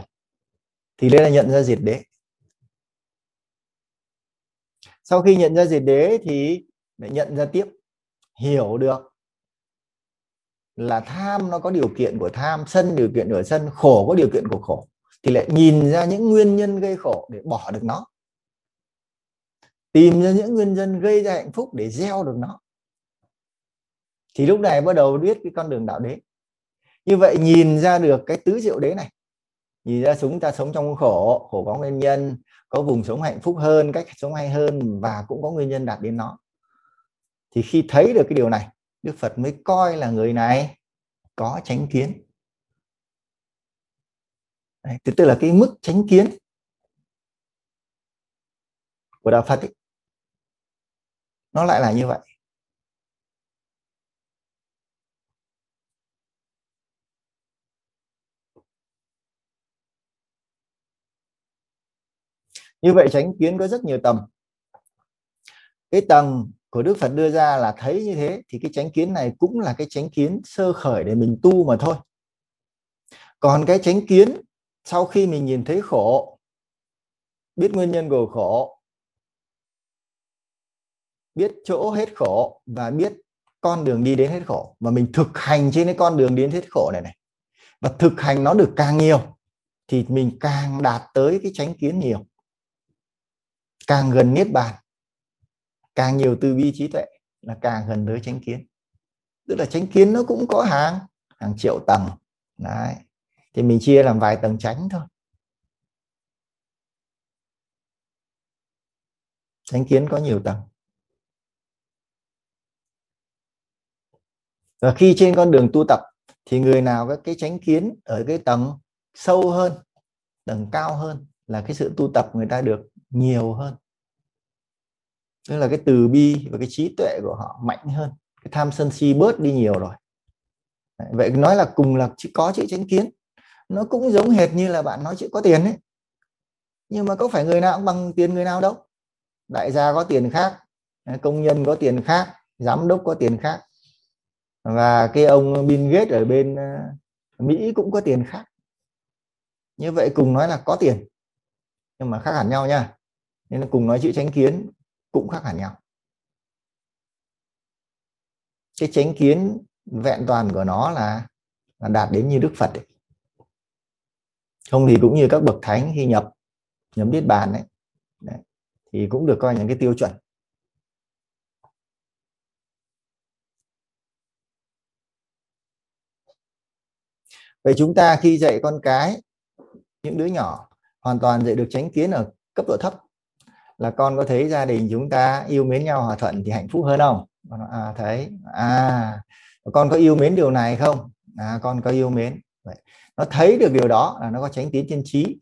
Thì đây là nhận ra diệt đế. Sau khi nhận ra diệt đế thì lại nhận ra tiếp hiểu được là tham nó có điều kiện của tham, sân điều kiện của sân, khổ có điều kiện của khổ, thì lại nhìn ra những nguyên nhân gây khổ để bỏ được nó. Tìm ra những nguyên nhân gây ra hạnh phúc để gieo được nó. Thì lúc này bắt đầu biết cái con đường đạo đế. Như vậy nhìn ra được cái tứ diệu đế này. Nhìn ra chúng ta sống trong khổ khổ có nguyên nhân, có vùng sống hạnh phúc hơn, cách sống hay hơn và cũng có nguyên nhân đạt đến nó thì khi thấy được cái điều này đức phật mới coi là người này có chánh kiến Đấy, tức là cái mức chánh kiến của đạo phật ấy, nó lại là như vậy như vậy chánh kiến có rất nhiều tầng. cái tầng của Đức Phật đưa ra là thấy như thế thì cái chánh kiến này cũng là cái chánh kiến sơ khởi để mình tu mà thôi. Còn cái chánh kiến sau khi mình nhìn thấy khổ, biết nguyên nhân của khổ, biết chỗ hết khổ và biết con đường đi đến hết khổ và mình thực hành trên cái con đường đến hết khổ này này và thực hành nó được càng nhiều thì mình càng đạt tới cái chánh kiến nhiều, càng gần niết bàn càng nhiều từ bi trí tuệ là càng gần tới chánh kiến. Tức là chánh kiến nó cũng có hàng hàng triệu tầng. Đấy. Thì mình chia làm vài tầng chánh thôi. Chánh kiến có nhiều tầng. Và khi trên con đường tu tập thì người nào có cái chánh kiến ở cái tầng sâu hơn, tầng cao hơn là cái sự tu tập người ta được nhiều hơn tức là cái từ bi và cái trí tuệ của họ mạnh hơn. Cái tham sân si bớt đi nhiều rồi. Vậy nói là cùng là chỉ có, chữ chánh kiến. Nó cũng giống hệt như là bạn nói chữ có tiền ấy. Nhưng mà có phải người nào cũng bằng tiền người nào đâu. Đại gia có tiền khác công nhân có tiền khác, giám đốc có tiền khác. Và cái ông Bill Gates ở bên ờ, Mỹ cũng có tiền khác. Như vậy cùng nói là có tiền. Nhưng mà khác hẳn nhau nha. Nên là cùng nói chữ tránh kiến cũng khác hẳn nhau cái chánh kiến vẹn toàn của nó là, là đạt đến như Đức Phật ấy. không thì cũng như các bậc thánh khi nhập nhập niết bàn ấy đấy thì cũng được coi những cái tiêu chuẩn vậy chúng ta khi dạy con cái những đứa nhỏ hoàn toàn dạy được tránh kiến ở cấp độ thấp là con có thấy gia đình chúng ta yêu mến nhau hòa thuận thì hạnh phúc hơn không? À, thấy. À con có yêu mến điều này không? À con có yêu mến. Vậy nó thấy được điều đó là nó có tránh kiến trên trí.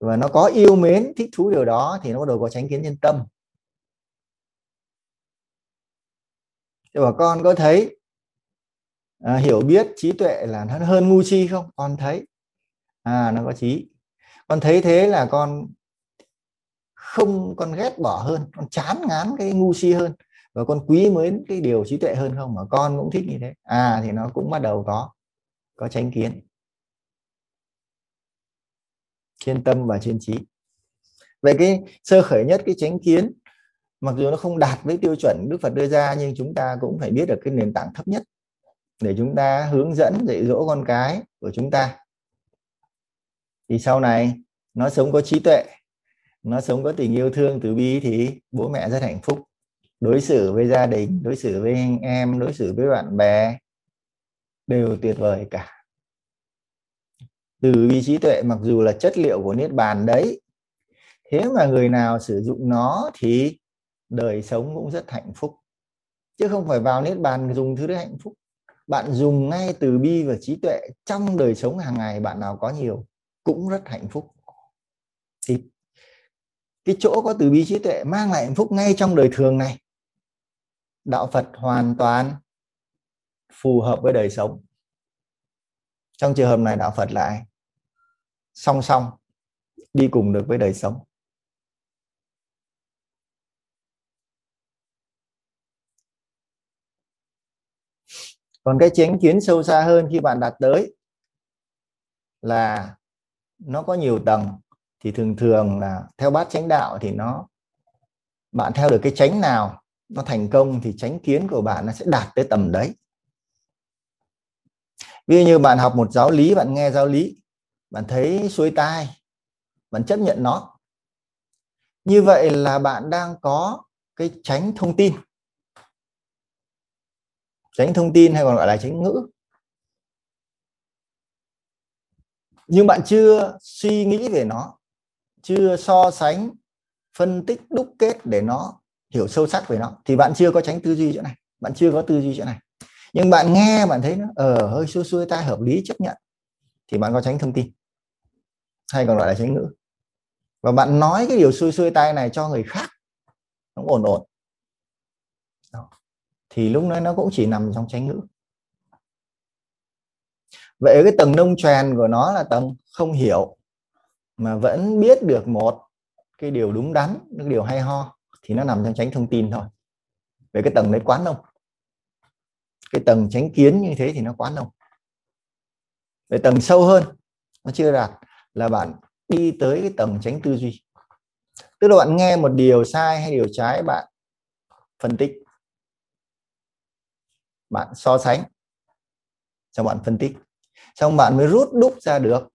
Và nó có yêu mến thích thú điều đó thì nó bắt đầu có tránh kiến trên tâm. Thế bảo con có thấy à, hiểu biết trí tuệ là nó hơn ngu si không? Con thấy. À nó có trí. Con thấy thế là con không, con ghét bỏ hơn, con chán ngán cái ngu si hơn và con quý mến cái điều trí tuệ hơn không? Mà con cũng thích như thế. À thì nó cũng bắt đầu có có tránh kiến. Trên tâm và trên trí. Vậy cái sơ khởi nhất, cái tránh kiến, mặc dù nó không đạt với tiêu chuẩn Đức Phật đưa ra, nhưng chúng ta cũng phải biết được cái nền tảng thấp nhất để chúng ta hướng dẫn, dạy dỗ con cái của chúng ta. Thì sau này, nó sống có trí tuệ nó sống có tình yêu thương từ bi thì bố mẹ rất hạnh phúc. Đối xử với gia đình, đối xử với anh em, đối xử với bạn bè đều tuyệt vời cả. Từ bi trí tuệ mặc dù là chất liệu của niết bàn đấy, thế mà người nào sử dụng nó thì đời sống cũng rất hạnh phúc. Chứ không phải vào niết bàn dùng thứ đấy hạnh phúc. Bạn dùng ngay từ bi và trí tuệ trong đời sống hàng ngày bạn nào có nhiều cũng rất hạnh phúc cái chỗ có từ bi trí tuệ mang lại hạnh phúc ngay trong đời thường này. Đạo phật hoàn toàn phù hợp với đời sống. Trong trường hợp này đạo phật lại song song đi cùng được với đời sống. Còn cái chánh kiến sâu xa hơn khi bạn đạt tới là nó có nhiều tầng thì thường thường là theo bát chánh đạo thì nó, bạn theo được cái chánh nào nó thành công thì chánh kiến của bạn nó sẽ đạt tới tầm đấy. Ví dụ như bạn học một giáo lý, bạn nghe giáo lý, bạn thấy xuôi tai, bạn chấp nhận nó. Như vậy là bạn đang có cái tránh thông tin. Tránh thông tin hay còn gọi là tránh ngữ. Nhưng bạn chưa suy nghĩ về nó chưa so sánh phân tích đúc kết để nó hiểu sâu sắc về nó. Thì bạn chưa có tránh tư duy chỗ này bạn chưa có tư duy chỗ này. Nhưng bạn nghe bạn thấy nó ờ, hơi xuôi xuôi tai hợp lý chấp nhận thì bạn có tránh thông tin. Hay còn gọi là tránh ngữ. Và bạn nói cái điều xuôi xuôi tai này cho người khác nó ổn ổn. Đó. thì lúc đấy nó cũng chỉ nằm trong tránh ngữ. Vậy cái tầng nông tràn của nó là tầng không hiểu mà vẫn biết được một cái điều đúng đắn cái điều hay ho, thì nó nằm trong tránh thông tin thôi. Về cái tầng đấy quán nông. Cái tầng tránh kiến như thế thì nó quán nông. Về tầng sâu hơn, nó chưa đạt, là bạn đi tới cái tầng tránh tư duy. Tức là bạn nghe một điều sai hay điều trái, bạn phân tích. Bạn so sánh. Xong bạn phân tích. Xong bạn mới rút đúc ra được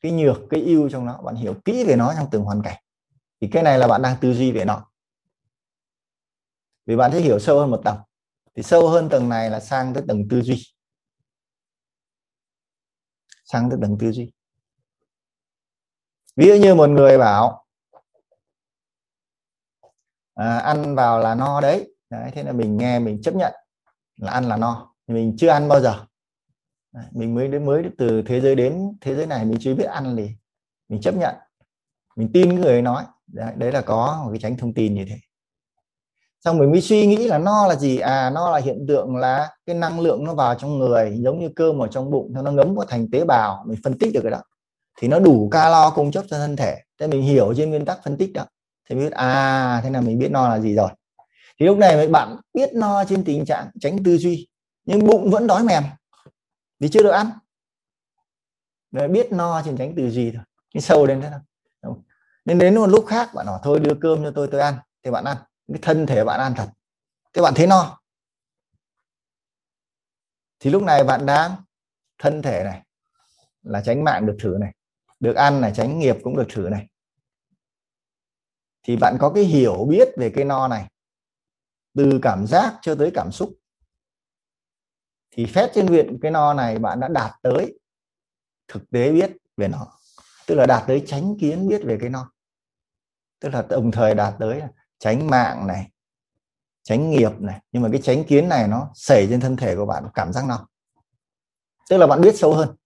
cái nhược cái ưu trong nó bạn hiểu kỹ về nó trong từng hoàn cảnh. Thì cái này là bạn đang tư duy về nó. Vì bạn sẽ hiểu sâu hơn một tầng. Thì sâu hơn tầng này là sang tới tầng tư duy. Sang tới tầng tư duy. Ví dụ như một người bảo à, ăn vào là no đấy. đấy thế là mình nghe mình chấp nhận là ăn là no. Mình chưa ăn bao giờ mình mới đến mới từ thế giới đến thế giới này mình chưa biết ăn gì mình chấp nhận. Mình tin người nói đấy, đấy là có một cái tránh thông tin như thế. Xong mình mới suy nghĩ là no là gì? À no là hiện tượng là cái năng lượng nó vào trong người giống như cơm ở trong bụng nó ngấm vào thành tế bào mình phân tích được cái đó. Thì nó đủ calo cung cấp cho thân thể. Thế mình hiểu trên nguyên tắc phân tích đó. Thì biết à thế là mình biết no là gì rồi. Thì lúc này bạn biết no trên tình trạng tránh tư duy nhưng bụng vẫn đói mềm vì chưa được ăn. Để biết no trên tránh từ gì thôi. Cái sâu đến thế nào nên đến một lúc khác bạn nói thôi đưa cơm cho tôi tôi ăn. Thì bạn ăn. Cái thân thể bạn ăn thật. Thế bạn thấy no. Thì lúc này bạn đang thân thể này là tránh mạng được thử này. Được ăn là tránh nghiệp cũng được thử này. Thì bạn có cái hiểu biết về cái no này. Từ cảm giác cho tới cảm xúc thì phép trên nguyện cái no này bạn đã đạt tới thực tế biết về nó. Tức là đạt tới tránh kiến biết về cái no. Tức là đồng thời đạt tới tránh mạng này tránh nghiệp này. Nhưng mà cái tránh kiến này nó xảy trên thân thể của bạn cảm giác no. Tức là bạn biết sâu hơn.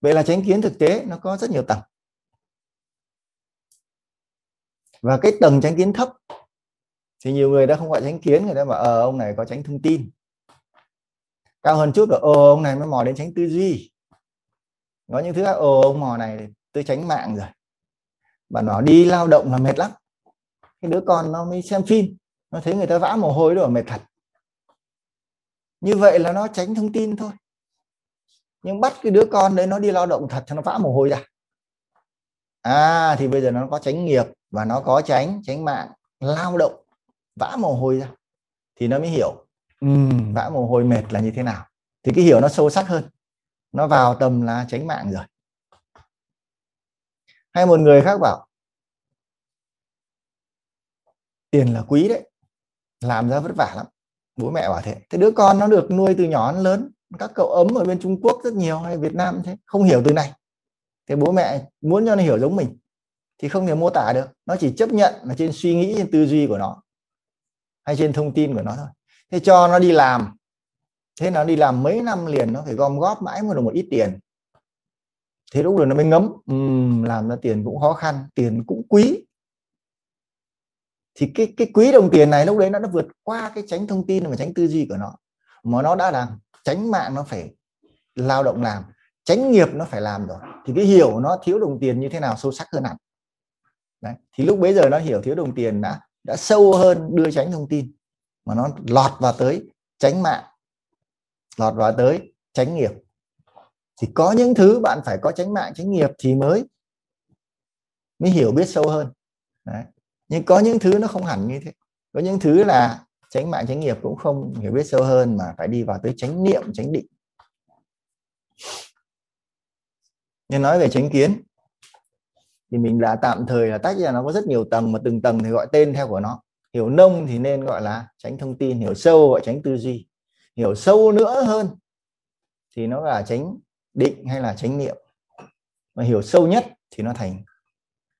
Vậy là tránh kiến thực tế nó có rất nhiều tầng. Và cái tầng tránh kiến thấp thì nhiều người đã không gọi tránh kiến, người ta bảo ờ ông này có tránh thông tin. Cao hơn chút là ờ ông này mới mò đến tránh tư duy. Nói những thứ khác ờ ông mò này tôi tránh mạng rồi. Bà nó đi lao động là mệt lắm. Cái đứa con nó mới xem phim, nó thấy người ta vã mồ hôi rồi mệt thật. Như vậy là nó tránh thông tin thôi. Nhưng bắt cái đứa con đấy nó đi lao động thật cho nó vã mồ hôi ra. À thì bây giờ nó có tránh nghiệp và nó có tránh tránh mạng, lao động vã mồ hôi ra thì nó mới hiểu um, vã mồ hôi mệt là như thế nào. Thì cái hiểu nó sâu sắc hơn nó vào tầm là tránh mạng rồi. Hay một người khác bảo tiền là quý đấy làm ra vất vả lắm. Bố mẹ bảo thế. Thế đứa con nó được nuôi từ nhỏ đến lớn các cậu ấm ở bên Trung Quốc rất nhiều hay Việt Nam thế không hiểu từ này. Thì bố mẹ muốn cho nó hiểu giống mình thì không thể mô tả được. Nó chỉ chấp nhận là trên suy nghĩ trên tư duy của nó hay trên thông tin của nó thôi. Thế cho nó đi làm. Thế nó đi làm mấy năm liền nó phải gom góp mãi mới được một ít tiền. Thế lúc rồi nó mới ngấm. Uhm, làm ra tiền cũng khó khăn tiền cũng quý. Thì cái cái quý đồng tiền này lúc đấy nó đã vượt qua cái tránh thông tin và tránh tư duy của nó. Mà nó đã làm tránh mạng nó phải lao động làm tránh nghiệp nó phải làm rồi. Thì cái hiểu nó thiếu đồng tiền như thế nào sâu sắc hơn hẳn. Đấy thì lúc bấy giờ nó hiểu thiếu đồng tiền đã đã sâu hơn đưa tránh thông tin, mà nó lọt vào tới tránh mạng, lọt vào tới tránh nghiệp. Thì có những thứ bạn phải có tránh mạng, tránh nghiệp thì mới mới hiểu biết sâu hơn. Đấy. nhưng có những thứ nó không hẳn như thế. Có những thứ là tránh mạng, tránh nghiệp cũng không hiểu biết sâu hơn mà phải đi vào tới tránh niệm, tránh định. Nên nói về tránh kiến thì mình đã tạm thời là tách ra, nó có rất nhiều tầng mà từng tầng thì gọi tên theo của nó. Hiểu nông thì nên gọi là tránh thông tin, hiểu sâu gọi tránh tư duy. Hiểu sâu nữa hơn thì nó là tránh định hay là tránh niệm. Mà hiểu sâu nhất thì nó thành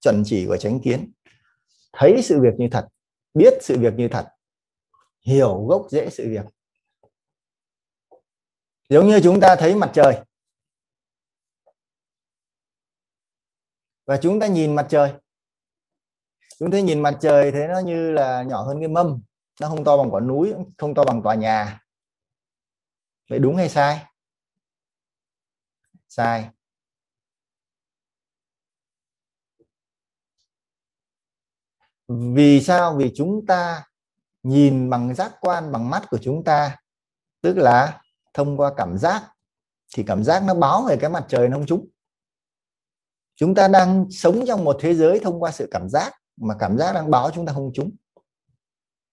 chuẩn chỉ của tránh kiến. Thấy sự việc như thật, biết sự việc như thật, hiểu gốc rễ sự việc. Giống như chúng ta thấy mặt trời và chúng ta nhìn mặt trời. Chúng ta nhìn mặt trời thấy nó như là nhỏ hơn cái mâm. Nó không to bằng quả núi, không to bằng tòa nhà. Vậy đúng hay sai? Sai. Vì sao? Vì chúng ta nhìn bằng giác quan, bằng mắt của chúng ta. Tức là thông qua cảm giác, thì cảm giác nó báo về cái mặt trời nó không trúng chúng ta đang sống trong một thế giới thông qua sự cảm giác, mà cảm giác đang báo chúng ta không trúng.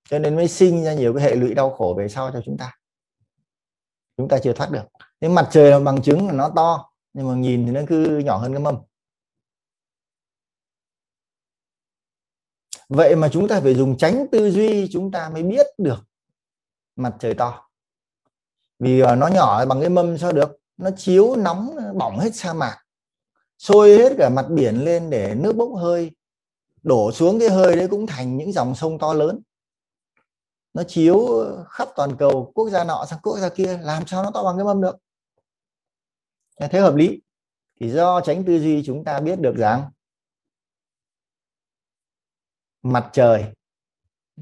Cho nên mới sinh ra nhiều cái hệ lụy đau khổ về sau cho chúng ta. Chúng ta chưa thoát được. Cái mặt trời là bằng chứng là nó to, nhưng mà nhìn thì nó cứ nhỏ hơn cái mâm. Vậy mà chúng ta phải dùng tránh tư duy, chúng ta mới biết được mặt trời to. Vì ờ, nó nhỏ bằng cái mâm sao được? Nó chiếu nóng, bỏng hết sa mạc sôi hết cả mặt biển lên để nước bốc hơi, đổ xuống cái hơi đấy cũng thành những dòng sông to lớn. Nó chiếu khắp toàn cầu, quốc gia nọ sang quốc gia kia, làm sao nó to bằng cái mâm được? Thế hợp lý. Thì do tránh tư duy chúng ta biết được rằng mặt trời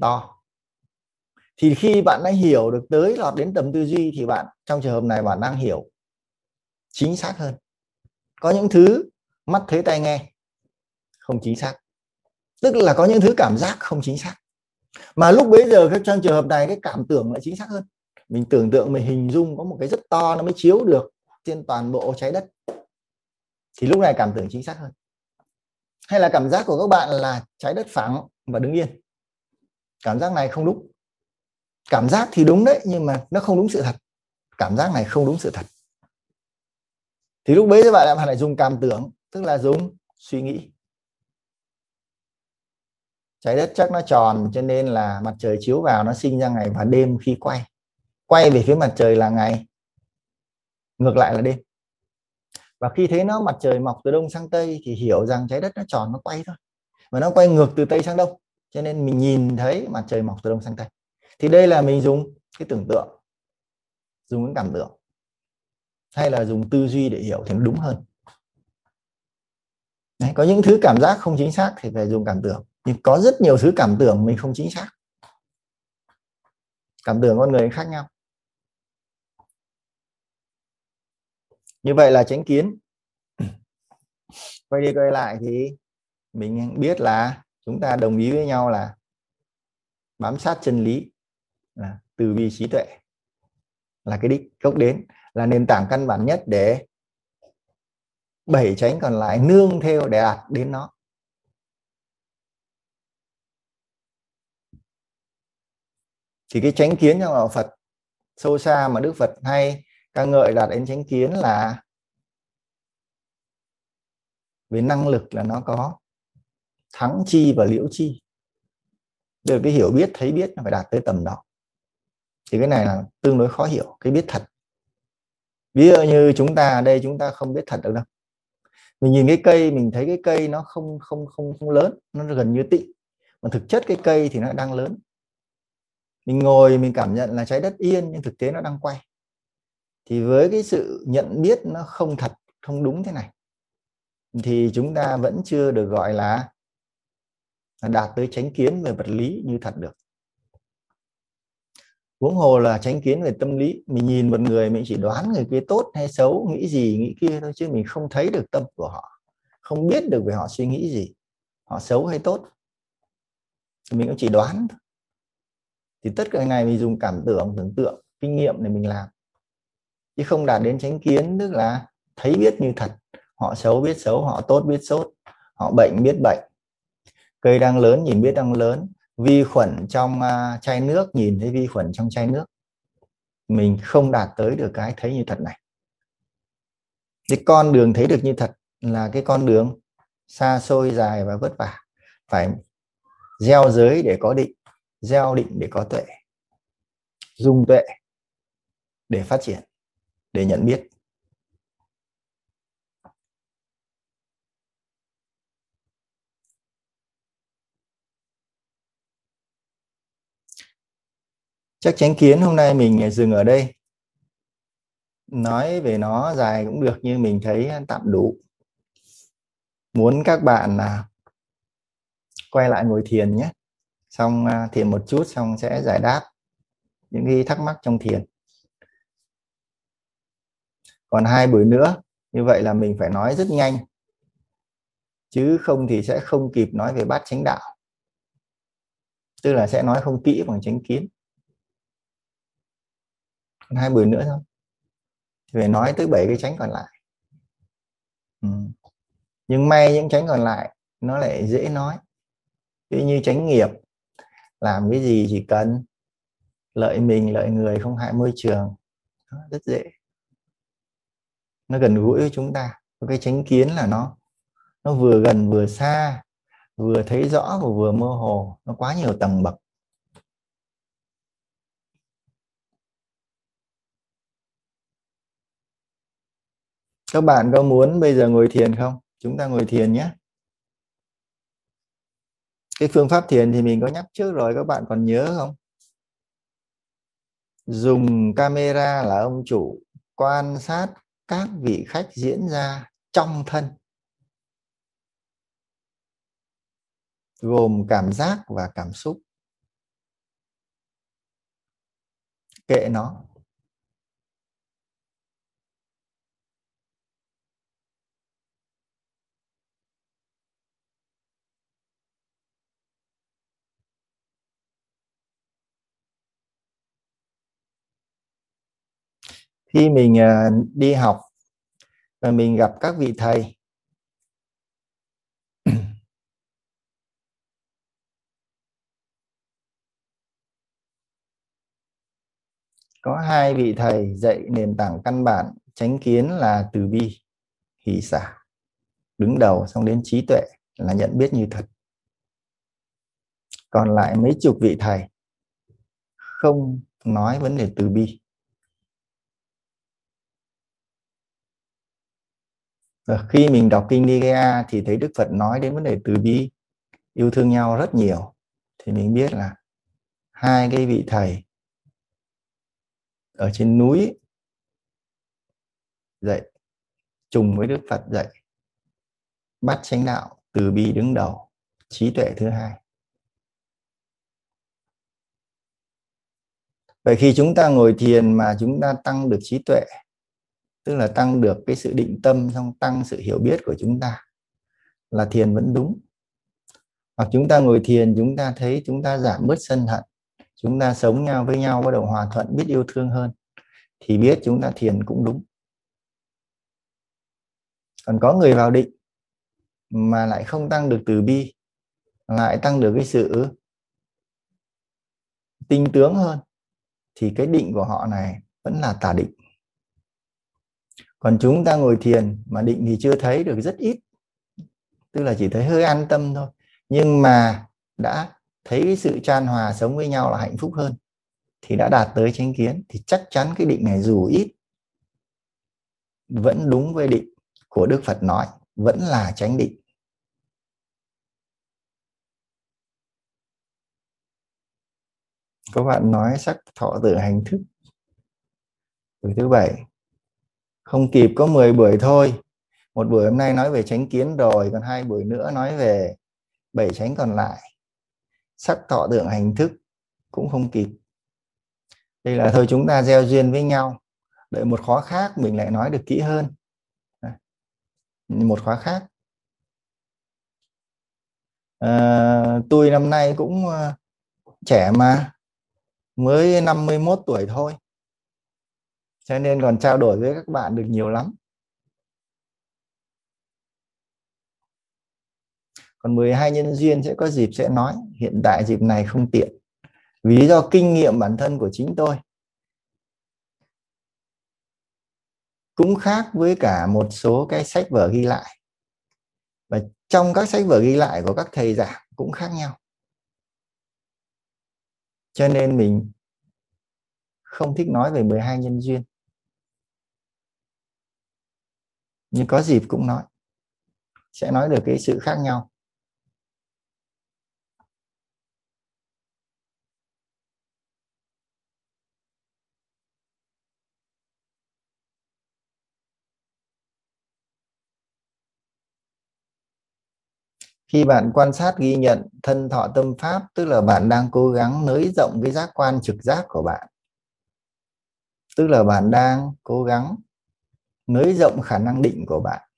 to. Thì khi bạn đã hiểu được tới lọt đến tầm tư duy thì bạn, trong trường hợp này bạn đang hiểu chính xác hơn. Có những thứ mắt thấy tai nghe. Không chính xác. Tức là có những thứ cảm giác không chính xác. Mà lúc bấy giờ cái trong trường hợp này, cái cảm tưởng lại chính xác hơn. Mình tưởng tượng, mình hình dung có một cái rất to nó mới chiếu được trên toàn bộ trái đất. Thì lúc này cảm tưởng chính xác hơn. Hay là cảm giác của các bạn là trái đất phẳng và đứng yên? Cảm giác này không đúng. Cảm giác thì đúng đấy, nhưng mà nó không đúng sự thật. Cảm giác này không đúng sự thật. Thì lúc bấy giờ bạn lại dùng cảm tưởng tức là dùng suy nghĩ. Trái đất chắc nó tròn, cho nên là mặt trời chiếu vào nó sinh ra ngày và đêm khi quay. Quay về phía mặt trời là ngày, ngược lại là đêm. Và khi thấy nó mặt trời mọc từ đông sang tây thì hiểu rằng trái đất nó tròn, nó quay thôi. Và nó quay ngược từ tây sang đông, cho nên mình nhìn thấy mặt trời mọc từ đông sang tây. Thì đây là mình dùng cái tưởng tượng, dùng cái cảm tưởng, hay là dùng tư duy để hiểu thì nó đúng hơn. Đấy, có những thứ cảm giác không chính xác thì phải dùng cảm tưởng. Nhưng có rất nhiều thứ cảm tưởng mình không chính xác. Cảm tưởng con người khác nhau. Như vậy là tránh kiến. Quay đi quay lại thì mình biết là chúng ta đồng ý với nhau là bám sát chân lý là từ bi trí tuệ là cái đích gốc đến là nền tảng căn bản nhất để bảy tránh còn lại nương theo để đạt đến nó. Thì cái tránh kiến trong đạo Phật sâu xa mà Đức Phật hay ca ngợi đạt đến tránh kiến là về năng lực là nó có, thắng chi và liễu chi. Được cái hiểu biết, thấy biết nó phải đạt tới tầm đó. Thì cái này là tương đối khó hiểu, cái biết thật. Ví dụ như chúng ta ở đây chúng ta không biết thật được đâu mình nhìn cái cây, mình thấy cái cây nó không không không không lớn, nó gần như tị. Mà thực chất cái cây thì nó đang lớn. Mình ngồi, mình cảm nhận là trái đất yên, nhưng thực tế nó đang quay. Thì với cái sự nhận biết nó không thật, không đúng thế này, thì chúng ta vẫn chưa được gọi là đạt tới tránh kiến về vật lý như thật được huống hồ là tránh kiến về tâm lý, mình nhìn một người, mình chỉ đoán người kia tốt hay xấu, nghĩ gì, nghĩ kia thôi, chứ mình không thấy được tâm của họ, không biết được về họ suy nghĩ gì, họ xấu hay tốt. Mình cũng chỉ đoán thì tất cả này mình dùng cảm tưởng tưởng tượng, kinh nghiệm để mình làm. Chứ không đạt đến tránh kiến, tức là thấy biết như thật. Họ xấu biết xấu, họ tốt biết tốt họ bệnh biết bệnh. Cây đang lớn, nhìn biết đang lớn vi khuẩn trong uh, chai nước nhìn thấy vi khuẩn trong chai nước. Mình không đạt tới được cái thấy như thật này. Cái con đường thấy được như thật là cái con đường xa xôi dài và vất vả. Phải gieo giới để có định gieo định để có tuệ dùng tuệ để phát triển để nhận biết. Chắc chánh kiến hôm nay mình dừng ở đây. Nói về nó dài cũng được nhưng mình thấy tạm đủ. Muốn các bạn là quay lại ngồi thiền nhé. Xong à, thiền một chút xong sẽ giải đáp những cái thắc mắc trong thiền. Còn hai buổi nữa như vậy là mình phải nói rất nhanh. Chứ không thì sẽ không kịp nói về bát chánh đạo. Tức là sẽ nói không kỹ bằng chánh kiến hai bữa nữa thôi. Thì phải nói tới bảy cái tránh còn lại. Ừ. nhưng may những tránh còn lại nó lại dễ nói. Ví như tránh nghiệp, làm cái gì chỉ cần lợi mình, lợi người, không hại môi trường rất dễ. Nó gần gũi với chúng ta. Cái tránh kiến là nó nó vừa gần vừa xa, vừa thấy rõ và vừa mơ hồ. Nó quá nhiều tầng bậc. Các bạn có muốn bây giờ ngồi thiền không? Chúng ta ngồi thiền nhé. Cái phương pháp thiền thì mình có nhắc trước rồi, các bạn còn nhớ không? Dùng camera là ông chủ, quan sát các vị khách diễn ra trong thân. Gồm cảm giác và cảm xúc. Kệ nó. Khi mình à, đi học và mình gặp các vị thầy, có hai vị thầy dạy nền tảng căn bản chánh kiến là từ bi, hỷ xả. Đứng đầu xong đến trí tuệ là nhận biết như thật. Còn lại mấy chục vị thầy không nói vấn đề từ bi. Và khi mình đọc kinh Nikaya thì thấy Đức Phật nói đến vấn đề từ bi, yêu thương nhau rất nhiều. Thì mình biết là hai cái vị thầy ở trên núi dạy, trùng với Đức Phật dạy, bắt chánh đạo, từ bi đứng đầu, trí tuệ thứ hai. Vậy khi chúng ta ngồi thiền mà chúng ta tăng được trí tuệ tức là tăng được cái sự định tâm, xong tăng sự hiểu biết của chúng ta là thiền vẫn đúng. Hoặc chúng ta ngồi thiền, chúng ta thấy chúng ta giảm bớt sân hận, chúng ta sống nhau với nhau, bắt đầu hòa thuận, biết yêu thương hơn, thì biết chúng ta thiền cũng đúng. Còn có người vào định mà lại không tăng được từ bi, lại tăng được cái sự tinh tướng hơn, thì cái định của họ này vẫn là tà định còn chúng ta ngồi thiền mà định thì chưa thấy được, rất ít. Tức là chỉ thấy hơi an tâm thôi. Nhưng mà đã thấy cái sự chan hòa sống với nhau là hạnh phúc hơn, thì đã đạt tới chánh kiến, thì chắc chắn cái định này dù ít, vẫn đúng với định của Đức Phật nói, vẫn là chánh định. Các bạn nói sắc thọ tự hành thức. Từ thứ bảy không kịp có 10 buổi thôi. Một buổi hôm nay nói về tránh kiến rồi còn hai buổi nữa nói về bảy tránh còn lại. Sắc thọ tượng hành thức cũng không kịp. Đây là thôi chúng ta gieo duyên với nhau. Đợi một khóa khác mình lại nói được kỹ hơn. Một khóa khác. À, tôi năm nay cũng ờ, trẻ mà. Mới 51 tuổi thôi cho nên còn trao đổi với các bạn được nhiều lắm. Còn 12 nhân duyên sẽ có dịp sẽ nói, hiện tại dịp này không tiện. Vì lý do kinh nghiệm bản thân của chính tôi. Cũng khác với cả một số cái sách vở ghi lại. Và trong các sách vở ghi lại của các thầy giảng cũng khác nhau. Cho nên mình không thích nói về 12 nhân duyên. Nhưng có dịp cũng nói, sẽ nói được cái sự khác nhau. Khi bạn quan sát ghi nhận thân thọ tâm pháp, tức là bạn đang cố gắng nới rộng cái giác quan trực giác của bạn. Tức là bạn đang cố gắng nới rộng khả năng định của bạn.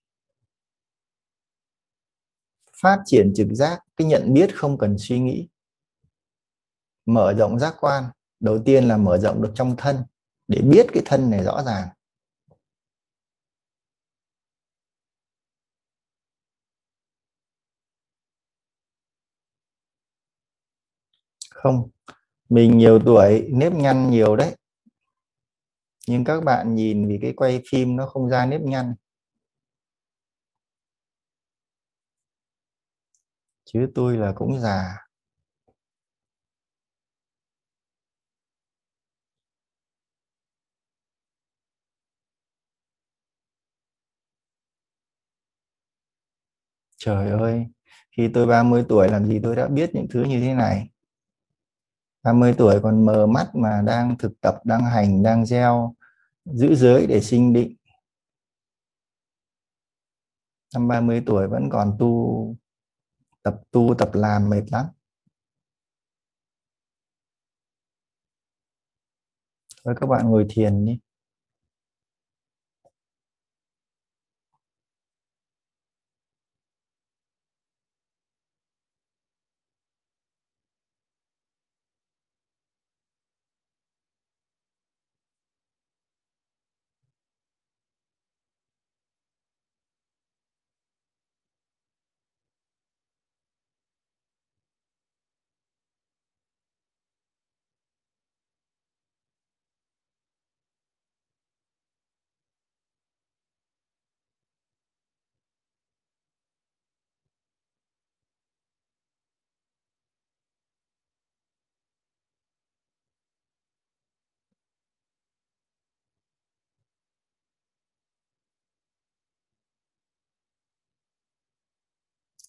Phát triển trực giác, cái nhận biết không cần suy nghĩ. Mở rộng giác quan, đầu tiên là mở rộng được trong thân, để biết cái thân này rõ ràng. Không, mình nhiều tuổi, nếp nhăn nhiều đấy nhưng các bạn nhìn vì cái quay phim nó không ra nếp nhăn chứ tôi là cũng già Trời ơi, khi tôi 30 tuổi làm gì tôi đã biết những thứ như thế này. 30 tuổi còn mờ mắt mà đang thực tập, đang hành, đang gieo, giữ giới để sinh định. Năm 30 tuổi vẫn còn tu, tập tu, tập làm mệt lắm. Thôi các bạn ngồi thiền đi.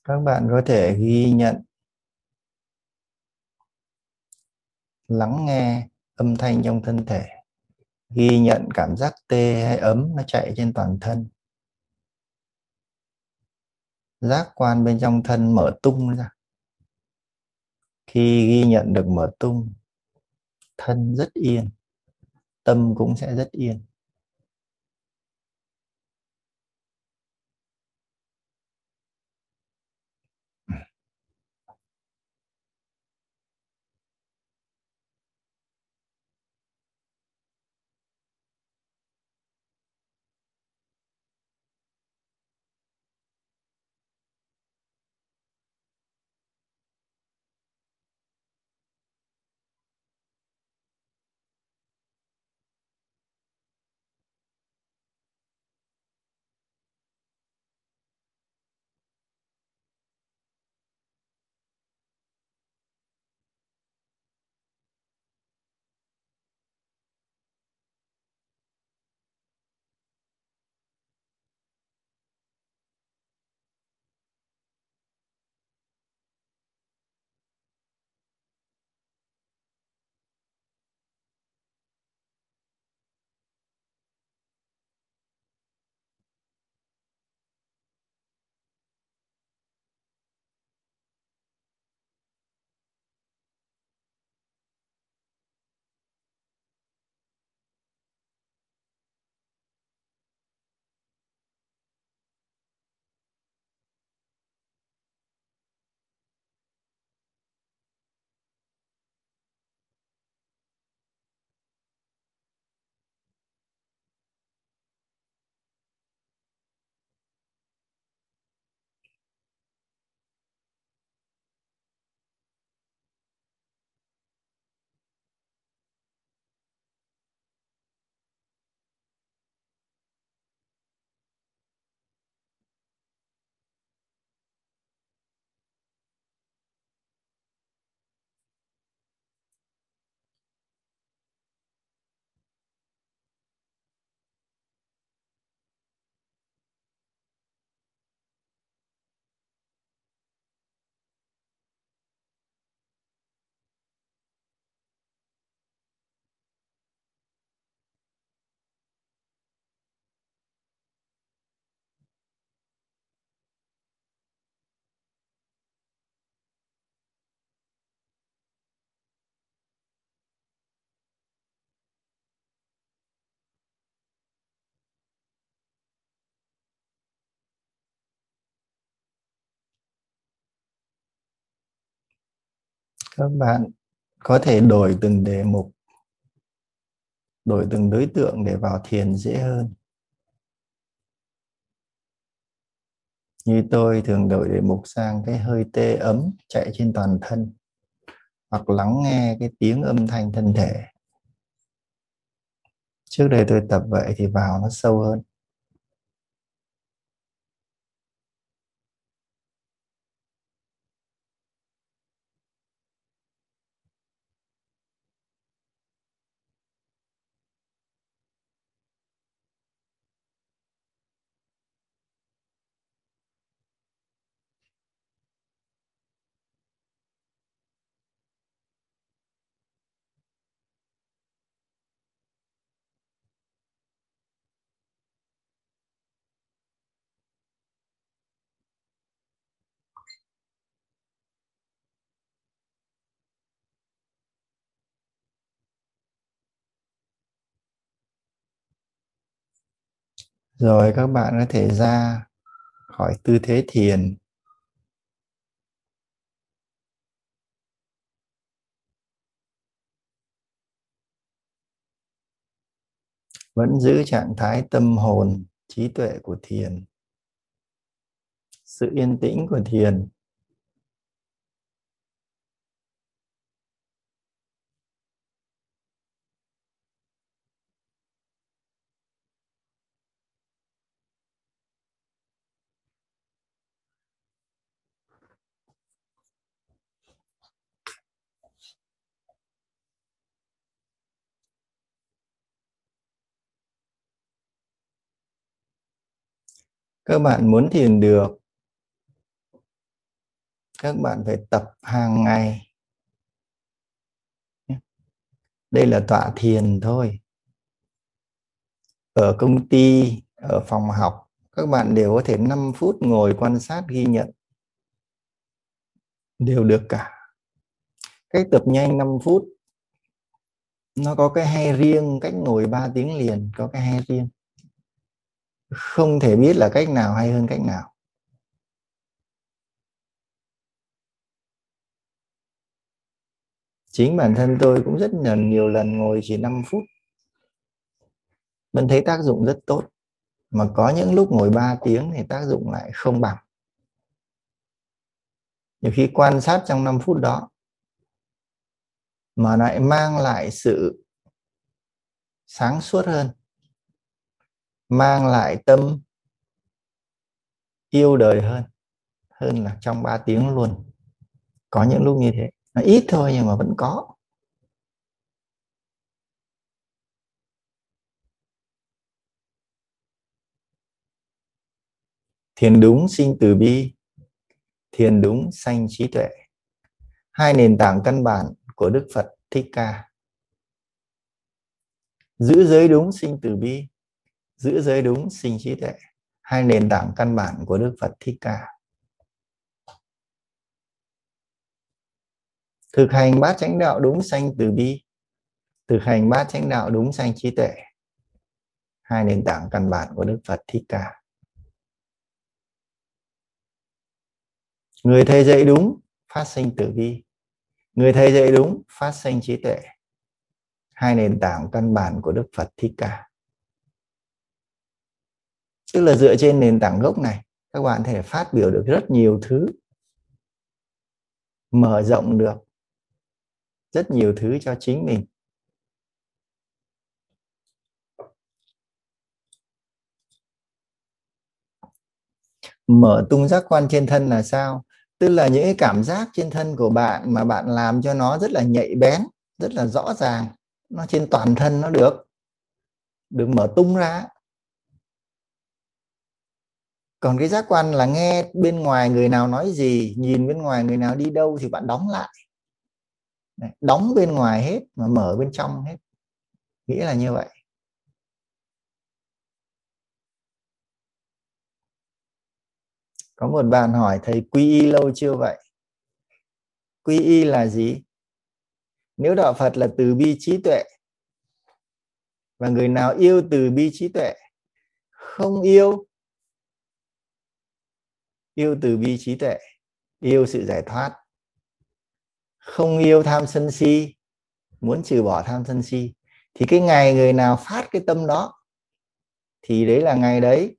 Các bạn có thể ghi nhận, lắng nghe âm thanh trong thân thể, ghi nhận cảm giác tê hay ấm nó chạy trên toàn thân. Giác quan bên trong thân mở tung ra. Khi ghi nhận được mở tung, thân rất yên, tâm cũng sẽ rất yên. Các bạn có thể đổi từng đề mục, đổi từng đối tượng để vào thiền dễ hơn. Như tôi thường đổi đề mục sang cái hơi tê ấm, chạy trên toàn thân, hoặc lắng nghe cái tiếng âm thanh thân thể. Trước đây tôi tập vậy thì vào nó sâu hơn. Rồi các bạn có thể ra khỏi tư thế thiền. Vẫn giữ trạng thái tâm hồn, trí tuệ của thiền. Sự yên tĩnh của thiền. Các bạn muốn thiền được, các bạn phải tập hàng ngày. Đây là tọa thiền thôi. Ở công ty, ở phòng học, các bạn đều có thể 5 phút ngồi quan sát ghi nhận. Đều được cả. Cách tập nhanh 5 phút, nó có cái hay riêng, cách ngồi 3 tiếng liền, có cái hay riêng không thể biết là cách nào hay hơn cách nào. Chính bản thân tôi cũng rất là nhiều lần ngồi chỉ 5 phút. Vẫn thấy tác dụng rất tốt. Mà có những lúc ngồi 3 tiếng thì tác dụng lại không bằng. Nhiều khi quan sát trong 5 phút đó, mà lại mang lại sự sáng suốt hơn mang lại tâm yêu đời hơn hơn là trong 3 tiếng luôn. Có những lúc như thế, nó ít thôi nhưng mà vẫn có. Thiền đúng sinh từ bi, thiền đúng sanh trí tuệ. Hai nền tảng căn bản của đức phật thích ca. Giữ giới đúng sinh từ bi giữ giới đúng, sinh trí tuệ. Hai nền tảng căn bản của đức phật thích ca. Thực hành bát chánh đạo đúng sanh từ bi. Thực hành bát chánh đạo đúng sanh trí tuệ. Hai nền tảng căn bản của đức phật thích ca. Người thầy dạy đúng, phát sinh từ bi. Người thầy dạy đúng, phát sinh trí tuệ. Hai nền tảng căn bản của đức phật thích ca tức là dựa trên nền tảng gốc này, các bạn thể phát biểu được rất nhiều thứ, mở rộng được rất nhiều thứ cho chính mình. Mở tung giác quan trên thân là sao? Tức là những cái cảm giác trên thân của bạn mà bạn làm cho nó rất là nhạy bén, rất là rõ ràng, nó trên toàn thân nó được. Được mở tung ra còn cái giác quan là nghe bên ngoài người nào nói gì, nhìn bên ngoài người nào đi đâu thì bạn đóng lại. Đóng bên ngoài hết mà mở bên trong hết. Nghĩa là như vậy. Có một bạn hỏi thầy quy y lâu chưa vậy? Quy y là gì? Nếu đạo phật là từ bi trí tuệ và người nào yêu từ bi trí tuệ, không yêu yêu từ bi trí tuệ, yêu sự giải thoát. Không yêu tham sân si, muốn trừ bỏ tham sân si, thì cái ngày người nào phát cái tâm đó, thì đấy là ngày đấy,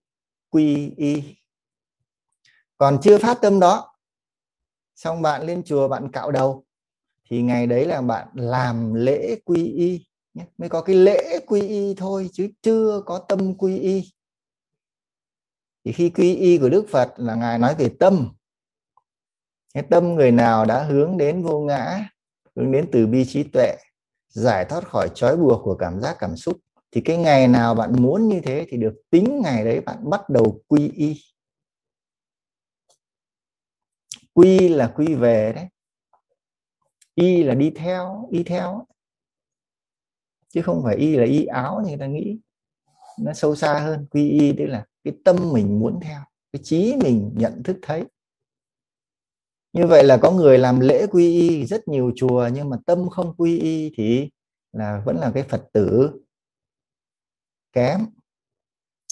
quy y. Còn chưa phát tâm đó, xong bạn lên chùa bạn cạo đầu, thì ngày đấy là bạn làm lễ quy y mới có cái lễ quy y thôi, chứ chưa có tâm quy y thì khi quy y của Đức Phật là ngài nói về tâm, cái tâm người nào đã hướng đến vô ngã, hướng đến từ bi trí tuệ, giải thoát khỏi trói buộc của cảm giác cảm xúc, thì cái ngày nào bạn muốn như thế thì được tính ngày đấy bạn bắt đầu quy y. Quy là quy về đấy. Y là đi theo đi theo. Chứ không phải y là y áo như người ta nghĩ. Nó sâu xa hơn, quy y tức là cái tâm mình muốn theo, cái trí mình nhận thức thấy. Như vậy là có người làm lễ quy y rất nhiều chùa, nhưng mà tâm không quy y thì là vẫn là cái phật tử kém.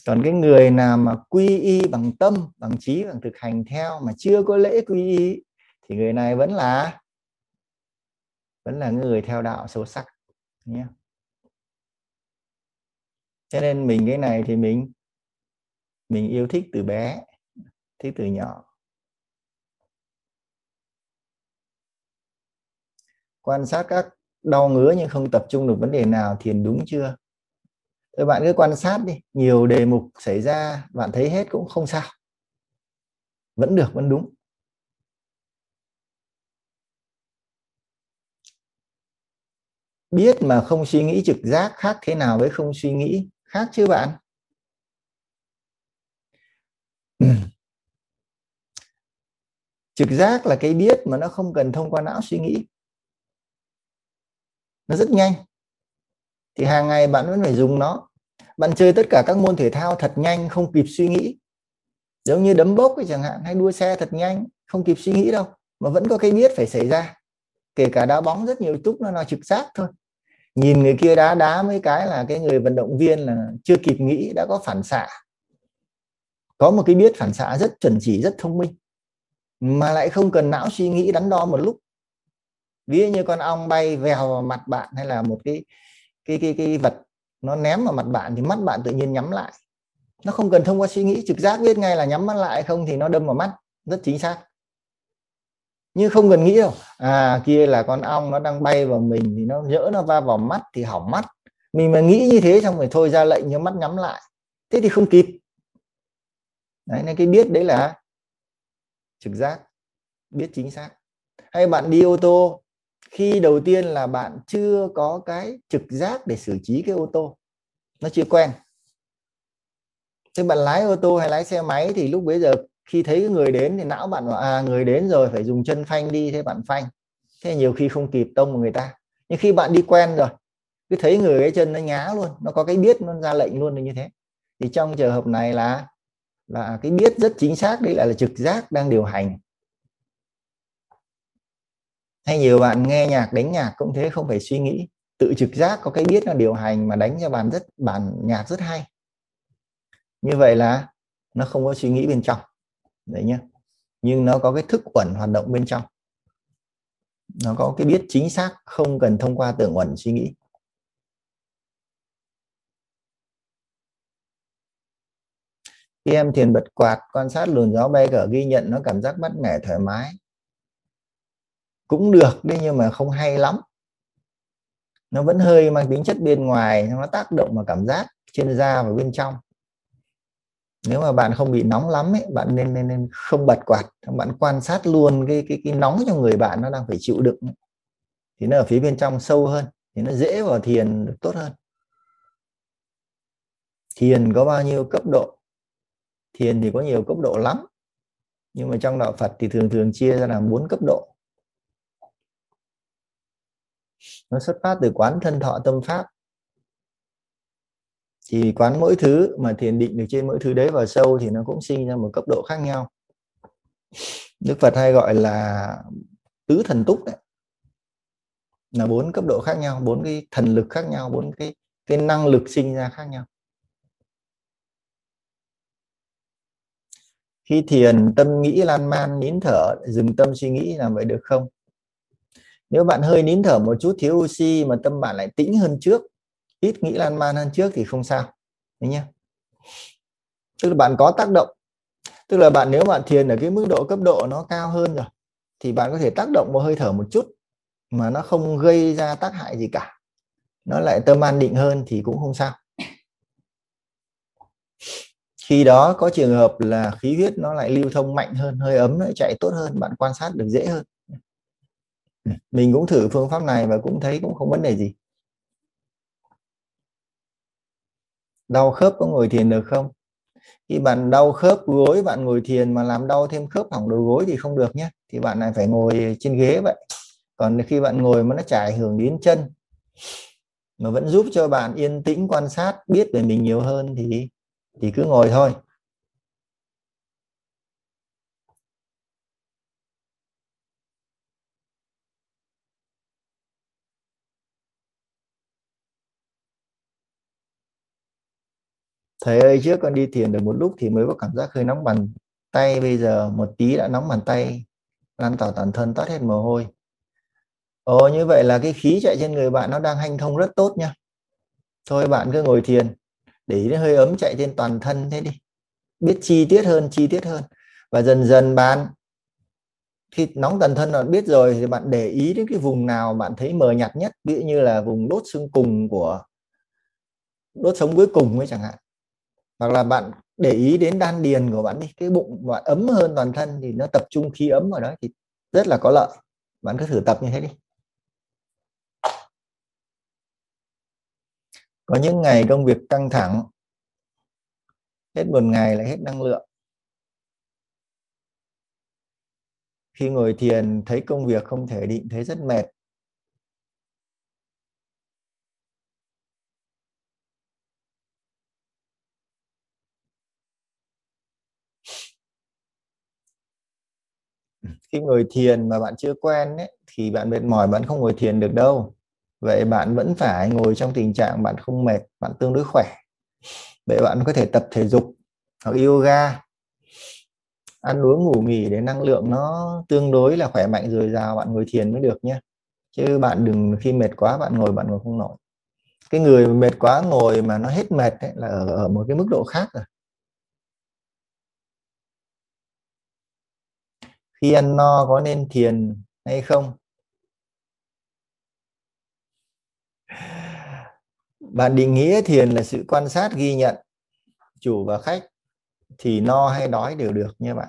Còn cái người nào mà quy y bằng tâm, bằng trí, bằng thực hành theo mà chưa có lễ quy y, thì người này vẫn là vẫn là người theo đạo sâu sắc, nhé. Cho nên mình cái này thì mình mình yêu thích từ bé, thích từ nhỏ. Quan sát các đau ngứa nhưng không tập trung được vấn đề nào thiền đúng chưa? Thôi bạn cứ quan sát đi, nhiều đề mục xảy ra, bạn thấy hết cũng không sao. Vẫn được, vẫn đúng. Biết mà không suy nghĩ trực giác khác thế nào với không suy nghĩ khác chứ bạn? trực giác là cái biết mà nó không cần thông qua não suy nghĩ. Nó rất nhanh. Thì hàng ngày bạn vẫn phải dùng nó. Bạn chơi tất cả các môn thể thao thật nhanh, không kịp suy nghĩ. Giống như đấm bốc ấy chẳng hạn, hay đua xe thật nhanh, không kịp suy nghĩ đâu, mà vẫn có cái biết phải xảy ra. Kể cả đá bóng rất nhiều túc nó là trực giác thôi. Nhìn người kia đá đá mấy cái là cái người vận động viên là chưa kịp nghĩ, đã có phản xạ có một cái biết phản xạ rất chuẩn chỉ, rất thông minh, mà lại không cần não suy nghĩ đắn đo một lúc. Ví dụ như con ong bay vèo vào mặt bạn hay là một cái cái cái cái vật nó ném vào mặt bạn thì mắt bạn tự nhiên nhắm lại. Nó không cần thông qua suy nghĩ trực giác biết ngay là nhắm mắt lại, không thì nó đâm vào mắt, rất chính xác. Nhưng không cần nghĩ đâu. À kia là con ong nó đang bay vào mình thì nó nhỡ nó va vào mắt thì hỏng mắt. Mình mà nghĩ như thế xong rồi thôi ra lệnh cho mắt nhắm lại. Thế thì không kịp đấy, nên cái biết đấy là trực giác, biết chính xác. Hay bạn đi ô tô, khi đầu tiên là bạn chưa có cái trực giác để xử trí cái ô tô, nó chưa quen. Thế bạn lái ô tô hay lái xe máy thì lúc bấy giờ khi thấy người đến thì não bạn bảo à người đến rồi, phải dùng chân phanh đi. Thế bạn phanh. Thế nhiều khi không kịp tông của người ta. Nhưng khi bạn đi quen rồi, cứ thấy người cái chân nó nhá luôn, nó có cái biết nó ra lệnh luôn là như thế. Thì trong trường hợp này là là cái biết rất chính xác đấy là, là trực giác đang điều hành. Hay nhiều bạn nghe nhạc đánh nhạc cũng thế không phải suy nghĩ. Tự trực giác có cái biết nó điều hành mà đánh cho bạn rất bản nhạc rất hay. Như vậy là nó không có suy nghĩ bên trong. Đấy nhá. Nhưng nó có cái thức uẩn hoạt động bên trong. Nó có cái biết chính xác không cần thông qua tưởng uẩn suy nghĩ. Khi em thiền bật quạt quan sát luồng gió bay cỡ ghi nhận nó cảm giác mát mẻ thoải mái. Cũng được đấy nhưng mà không hay lắm. Nó vẫn hơi mang tính chất bên ngoài nó tác động vào cảm giác trên da và bên trong. Nếu mà bạn không bị nóng lắm ấy, bạn nên, nên nên không bật quạt. Bạn quan sát luôn cái cái cái nóng trong người bạn nó đang phải chịu đựng thì nó ở phía bên trong sâu hơn thì nó dễ vào thiền được tốt hơn. Thiền có bao nhiêu cấp độ? Thiền thì có nhiều cấp độ lắm, nhưng mà trong đạo Phật thì thường thường chia ra làm bốn cấp độ. Nó xuất phát từ quán thân thọ tâm pháp. Thì quán mỗi thứ mà thiền định được trên mỗi thứ đấy vào sâu thì nó cũng sinh ra một cấp độ khác nhau. Đức Phật hay gọi là tứ thần túc đấy. Là bốn cấp độ khác nhau, bốn cái thần lực khác nhau, bốn cái cái năng lực sinh ra khác nhau. Khi thiền, tâm nghĩ lan man, nín thở dừng tâm suy nghĩ làm vậy được không? Nếu bạn hơi nín thở một chút, thiếu oxy mà tâm bạn lại tĩnh hơn trước, ít nghĩ lan man hơn trước thì không sao, đấy nhé tức là bạn có tác động. Tức là bạn nếu bạn thiền ở cái mức độ cấp độ nó cao hơn rồi, thì bạn có thể tác động một hơi thở một chút mà nó không gây ra tác hại gì cả. Nó lại tâm an định hơn thì cũng không sao khi đó có trường hợp là khí huyết nó lại lưu thông mạnh hơn, hơi ấm nó chạy tốt hơn, bạn quan sát được dễ hơn. Ừ, mình cũng thử phương pháp này và cũng thấy cũng không vấn đề gì. Đau khớp có ngồi thiền được không? Khi bạn đau khớp, gối bạn ngồi thiền mà làm đau thêm khớp hỏng đầu gối thì không được nhé, thì bạn lại phải ngồi trên ghế vậy. Còn khi bạn ngồi mà nó chả ảnh hưởng đến chân, mà vẫn giúp cho bạn yên tĩnh quan sát, biết về mình nhiều hơn thì thì cứ ngồi thôi. Thầy ơi, trước con đi thiền được một lúc thì mới có cảm giác hơi nóng bàn tay bây giờ một tí đã nóng bàn tay, lan tỏa toàn thân, toát hết mồ hôi. Ồ, như vậy là cái khí chạy trên người bạn nó đang hanh thông rất tốt nha. Thôi, bạn cứ ngồi thiền để ý hơi ấm chạy trên toàn thân thế đi. Biết chi tiết hơn, chi tiết hơn. Và dần dần bạn, khi nóng toàn thân bạn biết rồi thì bạn để ý đến cái vùng nào bạn thấy mờ nhạt nhất. Ví dụ như là vùng đốt xương cùng của, đốt sống cuối cùng ấy chẳng hạn. Hoặc là bạn để ý đến đan điền của bạn đi. Cái bụng bạn ấm hơn toàn thân thì nó tập trung khí ấm vào đó thì rất là có lợi. Bạn cứ thử tập như thế đi. Có những ngày công việc căng thẳng. Hết một ngày lại hết năng lượng. Khi ngồi thiền thấy công việc không thể định thấy rất mệt. Khi ngồi thiền mà bạn chưa quen ấy, thì bạn mệt mỏi bạn không ngồi thiền được đâu vậy bạn vẫn phải ngồi trong tình trạng bạn không mệt bạn tương đối khỏe. Vậy bạn có thể tập thể dục hoặc yoga. Ăn uống ngủ nghỉ để năng lượng nó tương đối là khỏe mạnh rồi dào bạn ngồi thiền mới được nhé. Chứ bạn đừng khi mệt quá bạn ngồi bạn ngồi không nổi. Cái người mệt quá ngồi mà nó hết mệt ấy, là ở, ở một cái mức độ khác rồi. Khi ăn no có nên thiền hay không? Bạn định nghĩa thiền là sự quan sát, ghi nhận chủ và khách thì no hay đói đều được nha bạn.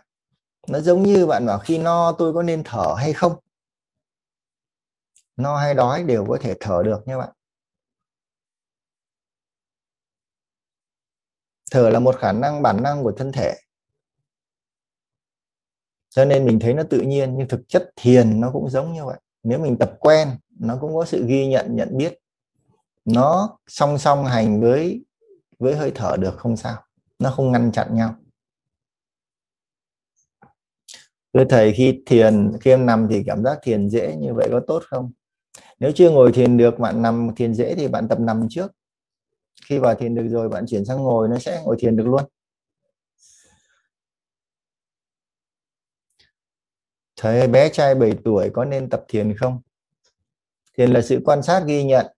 Nó giống như bạn bảo khi no tôi có nên thở hay không? No hay đói đều có thể thở được nha bạn. Thở là một khả năng, bản năng của thân thể. Cho nên mình thấy nó tự nhiên, nhưng thực chất thiền nó cũng giống như vậy. Nếu mình tập quen, nó cũng có sự ghi nhận nhận biết nó song song hành với với hơi thở được không sao? Nó không ngăn chặn nhau. Thưa thầy, khi thiền, khi em nằm thì cảm giác thiền dễ như vậy có tốt không? Nếu chưa ngồi thiền được, bạn nằm thiền dễ thì bạn tập nằm trước. Khi vào thiền được rồi, bạn chuyển sang ngồi, nó sẽ ngồi thiền được luôn. Thầy, bé trai 7 tuổi có nên tập thiền không? Thiền là sự quan sát, ghi nhận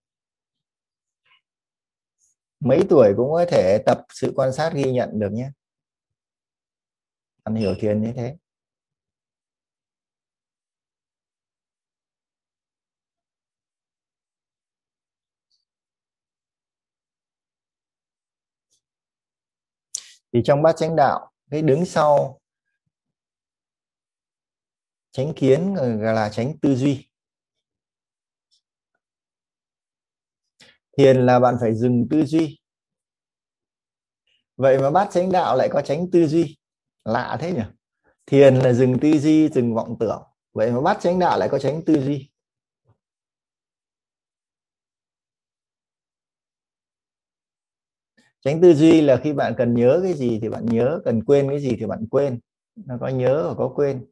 mấy tuổi cũng có thể tập sự quan sát ghi nhận được nhé. Anh hiểu thiền như thế. Thì trong bát chánh đạo, cái đứng sau chánh kiến là chánh tư duy. Thiền là bạn phải dừng tư duy. Vậy mà bát chánh đạo lại có tránh tư duy. Lạ thế nhỉ? Thiền là dừng tư duy, dừng vọng tưởng. Vậy mà bát chánh đạo lại có tránh tư duy. Tránh tư duy là khi bạn cần nhớ cái gì thì bạn nhớ, cần quên cái gì thì bạn quên. Nó có nhớ và có quên.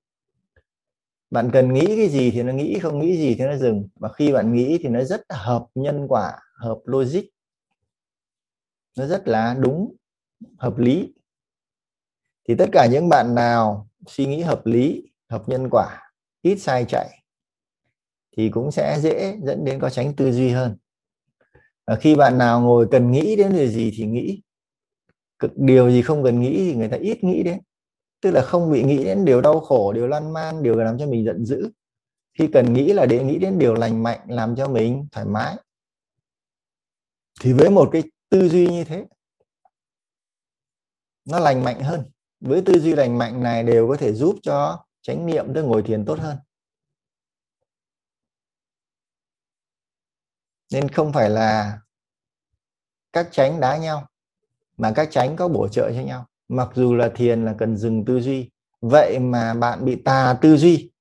Bạn cần nghĩ cái gì thì nó nghĩ, không nghĩ gì thì nó dừng. Và khi bạn nghĩ thì nó rất hợp nhân quả hợp logic. Nó rất là đúng, hợp lý. Thì tất cả những bạn nào suy nghĩ hợp lý, hợp nhân quả, ít sai chạy, thì cũng sẽ dễ dẫn đến có tránh tư duy hơn. Và khi bạn nào ngồi cần nghĩ đến điều gì thì nghĩ. Cực, điều gì không cần nghĩ thì người ta ít nghĩ đến. Tức là không bị nghĩ đến điều đau khổ, điều lan man, điều làm cho mình giận dữ. Khi cần nghĩ là để nghĩ đến điều lành mạnh, làm cho mình thoải mái thì với một cái tư duy như thế, nó lành mạnh hơn. Với tư duy lành mạnh này đều có thể giúp cho chánh niệm tức ngồi thiền tốt hơn. Nên không phải là các tránh đá nhau, mà các tránh có bổ trợ cho nhau. Mặc dù là thiền là cần dừng tư duy, vậy mà bạn bị tà tư duy.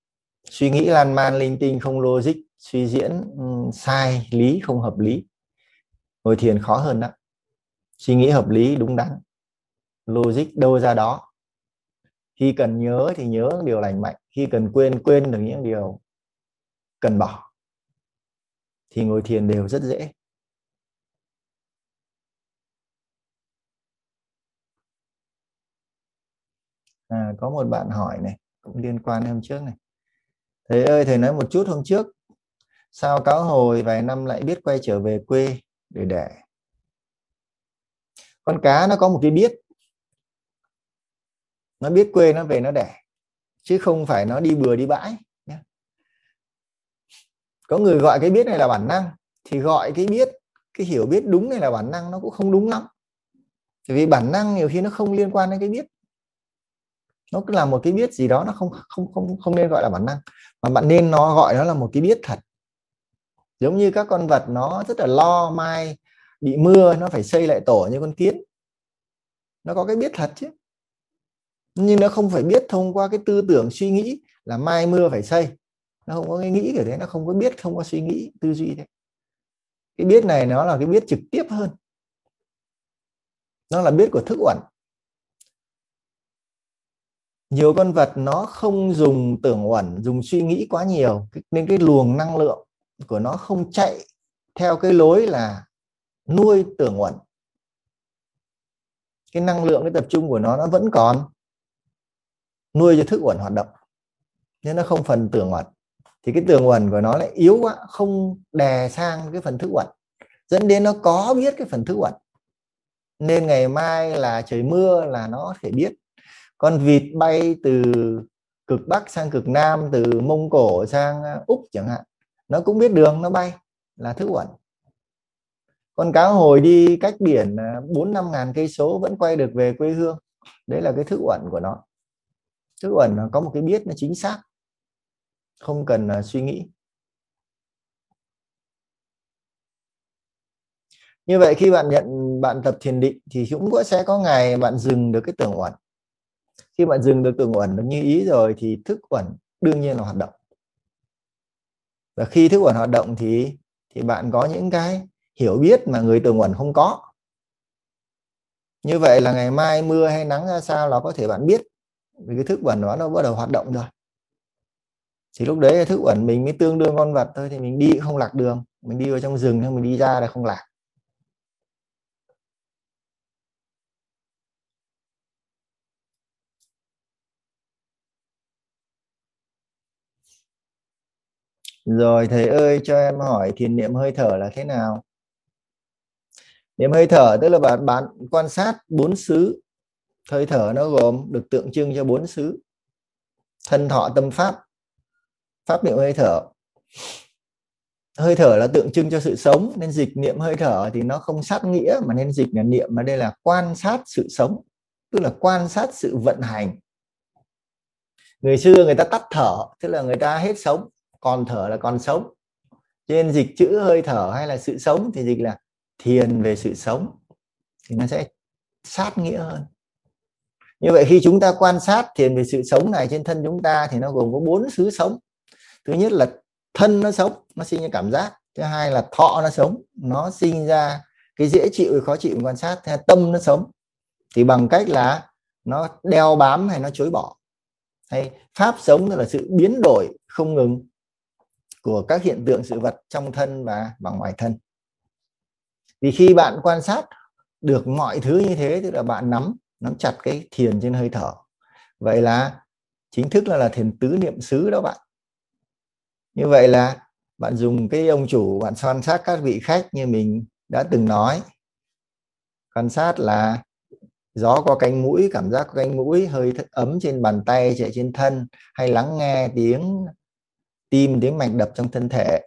Suy nghĩ lan man linh tinh không logic, suy diễn ừ, sai, lý không hợp lý ngồi thiền khó hơn đó. Suy nghĩ hợp lý đúng đắn. Logic đâu ra đó. Khi cần nhớ thì nhớ điều lành mạnh. Khi cần quên quên được những điều cần bỏ. Thì ngồi thiền đều rất dễ. À, có một bạn hỏi này cũng liên quan hôm trước này. Thầy ơi thầy nói một chút hôm trước sao cáo hồi vài năm lại biết quay trở về quê? Để đẻ con cá nó có một cái biết. Nó biết quê nó về nó đẻ, chứ không phải nó đi bừa đi bãi có người gọi cái biết này là bản năng, thì gọi cái biết, cái hiểu biết đúng này là bản năng, nó cũng không đúng lắm. Vì bản năng nhiều khi nó không liên quan đến cái biết. Nó cứ là một cái biết gì đó, nó không không không không nên gọi là bản năng. Mà bạn nên nó gọi nó là một cái biết thật giống như các con vật nó rất là lo mai, bị mưa, nó phải xây lại tổ như con kiến. Nó có cái biết thật chứ. Nhưng nó không phải biết thông qua cái tư tưởng, suy nghĩ là mai mưa phải xây. Nó không có cái nghĩ kiểu thế, nó không có biết, không có suy nghĩ, tư duy thế. Cái biết này nó là cái biết trực tiếp hơn. Nó là biết của thức uẩn. Nhiều con vật nó không dùng tưởng uẩn, dùng suy nghĩ quá nhiều nên cái luồng năng lượng của nó không chạy theo cái lối là nuôi tưởng uẩn. Cái năng lượng, cái tập trung của nó nó vẫn còn. Nuôi cho thức uẩn hoạt động, nên nó không phần tưởng uẩn. Thì cái tưởng uẩn của nó lại yếu quá, không đè sang cái phần thức uẩn. Dẫn đến nó có biết cái phần thức uẩn. Nên ngày mai là trời mưa là nó thể biết. Con vịt bay từ cực bắc sang cực nam, từ mông cổ sang à, úc chẳng hạn nó cũng biết đường, nó bay, là thức uẩn. Con cá hồi đi cách biển à, bốn năm ngàn cây số vẫn quay được về quê hương. Đấy là cái thức uẩn của nó. Thức uẩn nó có một cái biết nó chính xác. Không cần à, suy nghĩ. Như vậy khi bạn nhận, bạn tập thiền định thì cũng sẽ có ngày bạn dừng được cái tưởng uẩn. Khi bạn dừng được tưởng uẩn như ý rồi thì thức uẩn đương nhiên là hoạt động và khi thức uẩn hoạt động thì thì bạn có những cái hiểu biết mà người tường uẩn không có. Như vậy là ngày mai mưa hay nắng ra sao là có thể bạn biết, vì cái thức uẩn đó nó bắt đầu hoạt động rồi. Thì lúc đấy thức uẩn mình mới tương đương con vật thôi, thì mình đi không lạc đường, mình đi vào trong rừng nhưng mình đi ra là không lạc. Rồi thầy ơi cho em hỏi thiền niệm hơi thở là thế nào? Niệm hơi thở tức là bạn bạn quan sát bốn xứ. Hơi thở nó gồm được tượng trưng cho bốn xứ. Thân thọ tâm pháp. Pháp niệm hơi thở. Hơi thở là tượng trưng cho sự sống nên dịch niệm hơi thở thì nó không sát nghĩa mà nên dịch là niệm mà đây là quan sát sự sống, tức là quan sát sự vận hành. Người xưa người ta tắt thở, tức là người ta hết sống còn thở là còn sống. Trên dịch chữ hơi thở hay là sự sống thì dịch là thiền về sự sống, thì nó sẽ sát nghĩa hơn. Như vậy khi chúng ta quan sát thiền về sự sống này trên thân chúng ta thì nó gồm có bốn xứ sống. Thứ nhất là thân nó sống, nó sinh ra cảm giác. Thứ hai là thọ nó sống, nó sinh ra cái dễ chịu khó chịu quan sát. Thứ hai, tâm nó sống. Thì bằng cách là nó đeo bám hay nó chối bỏ. Hay pháp sống tức là sự biến đổi, không ngừng của các hiện tượng sự vật trong thân và và ngoài thân. Vì khi bạn quan sát được mọi thứ như thế, tức là bạn nắm nắm chặt cái thiền trên hơi thở, vậy là chính thức là là thiền tứ niệm xứ đó bạn. Như vậy là bạn dùng cái ông chủ, bạn quan sát các vị khách như mình đã từng nói. Quan sát là gió qua cánh mũi, cảm giác qua cánh mũi, hơi ấm trên bàn tay, chạy trên thân, hay lắng nghe tiếng tim, tiếng mạch đập trong thân thể,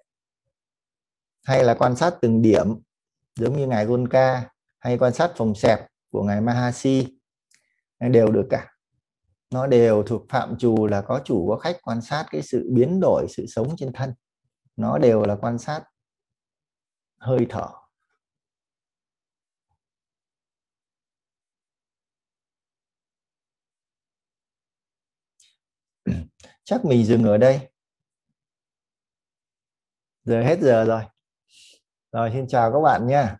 hay là quan sát từng điểm giống như ngài Gonka hay quan sát phòng xẹp của ngài Mahasi đều được cả. Nó đều thuộc phạm trù là có chủ, có khách quan sát cái sự biến đổi, sự sống trên thân. Nó đều là quan sát hơi thở. Chắc mình dừng ở đây giờ hết giờ rồi. Rồi xin chào các bạn nha.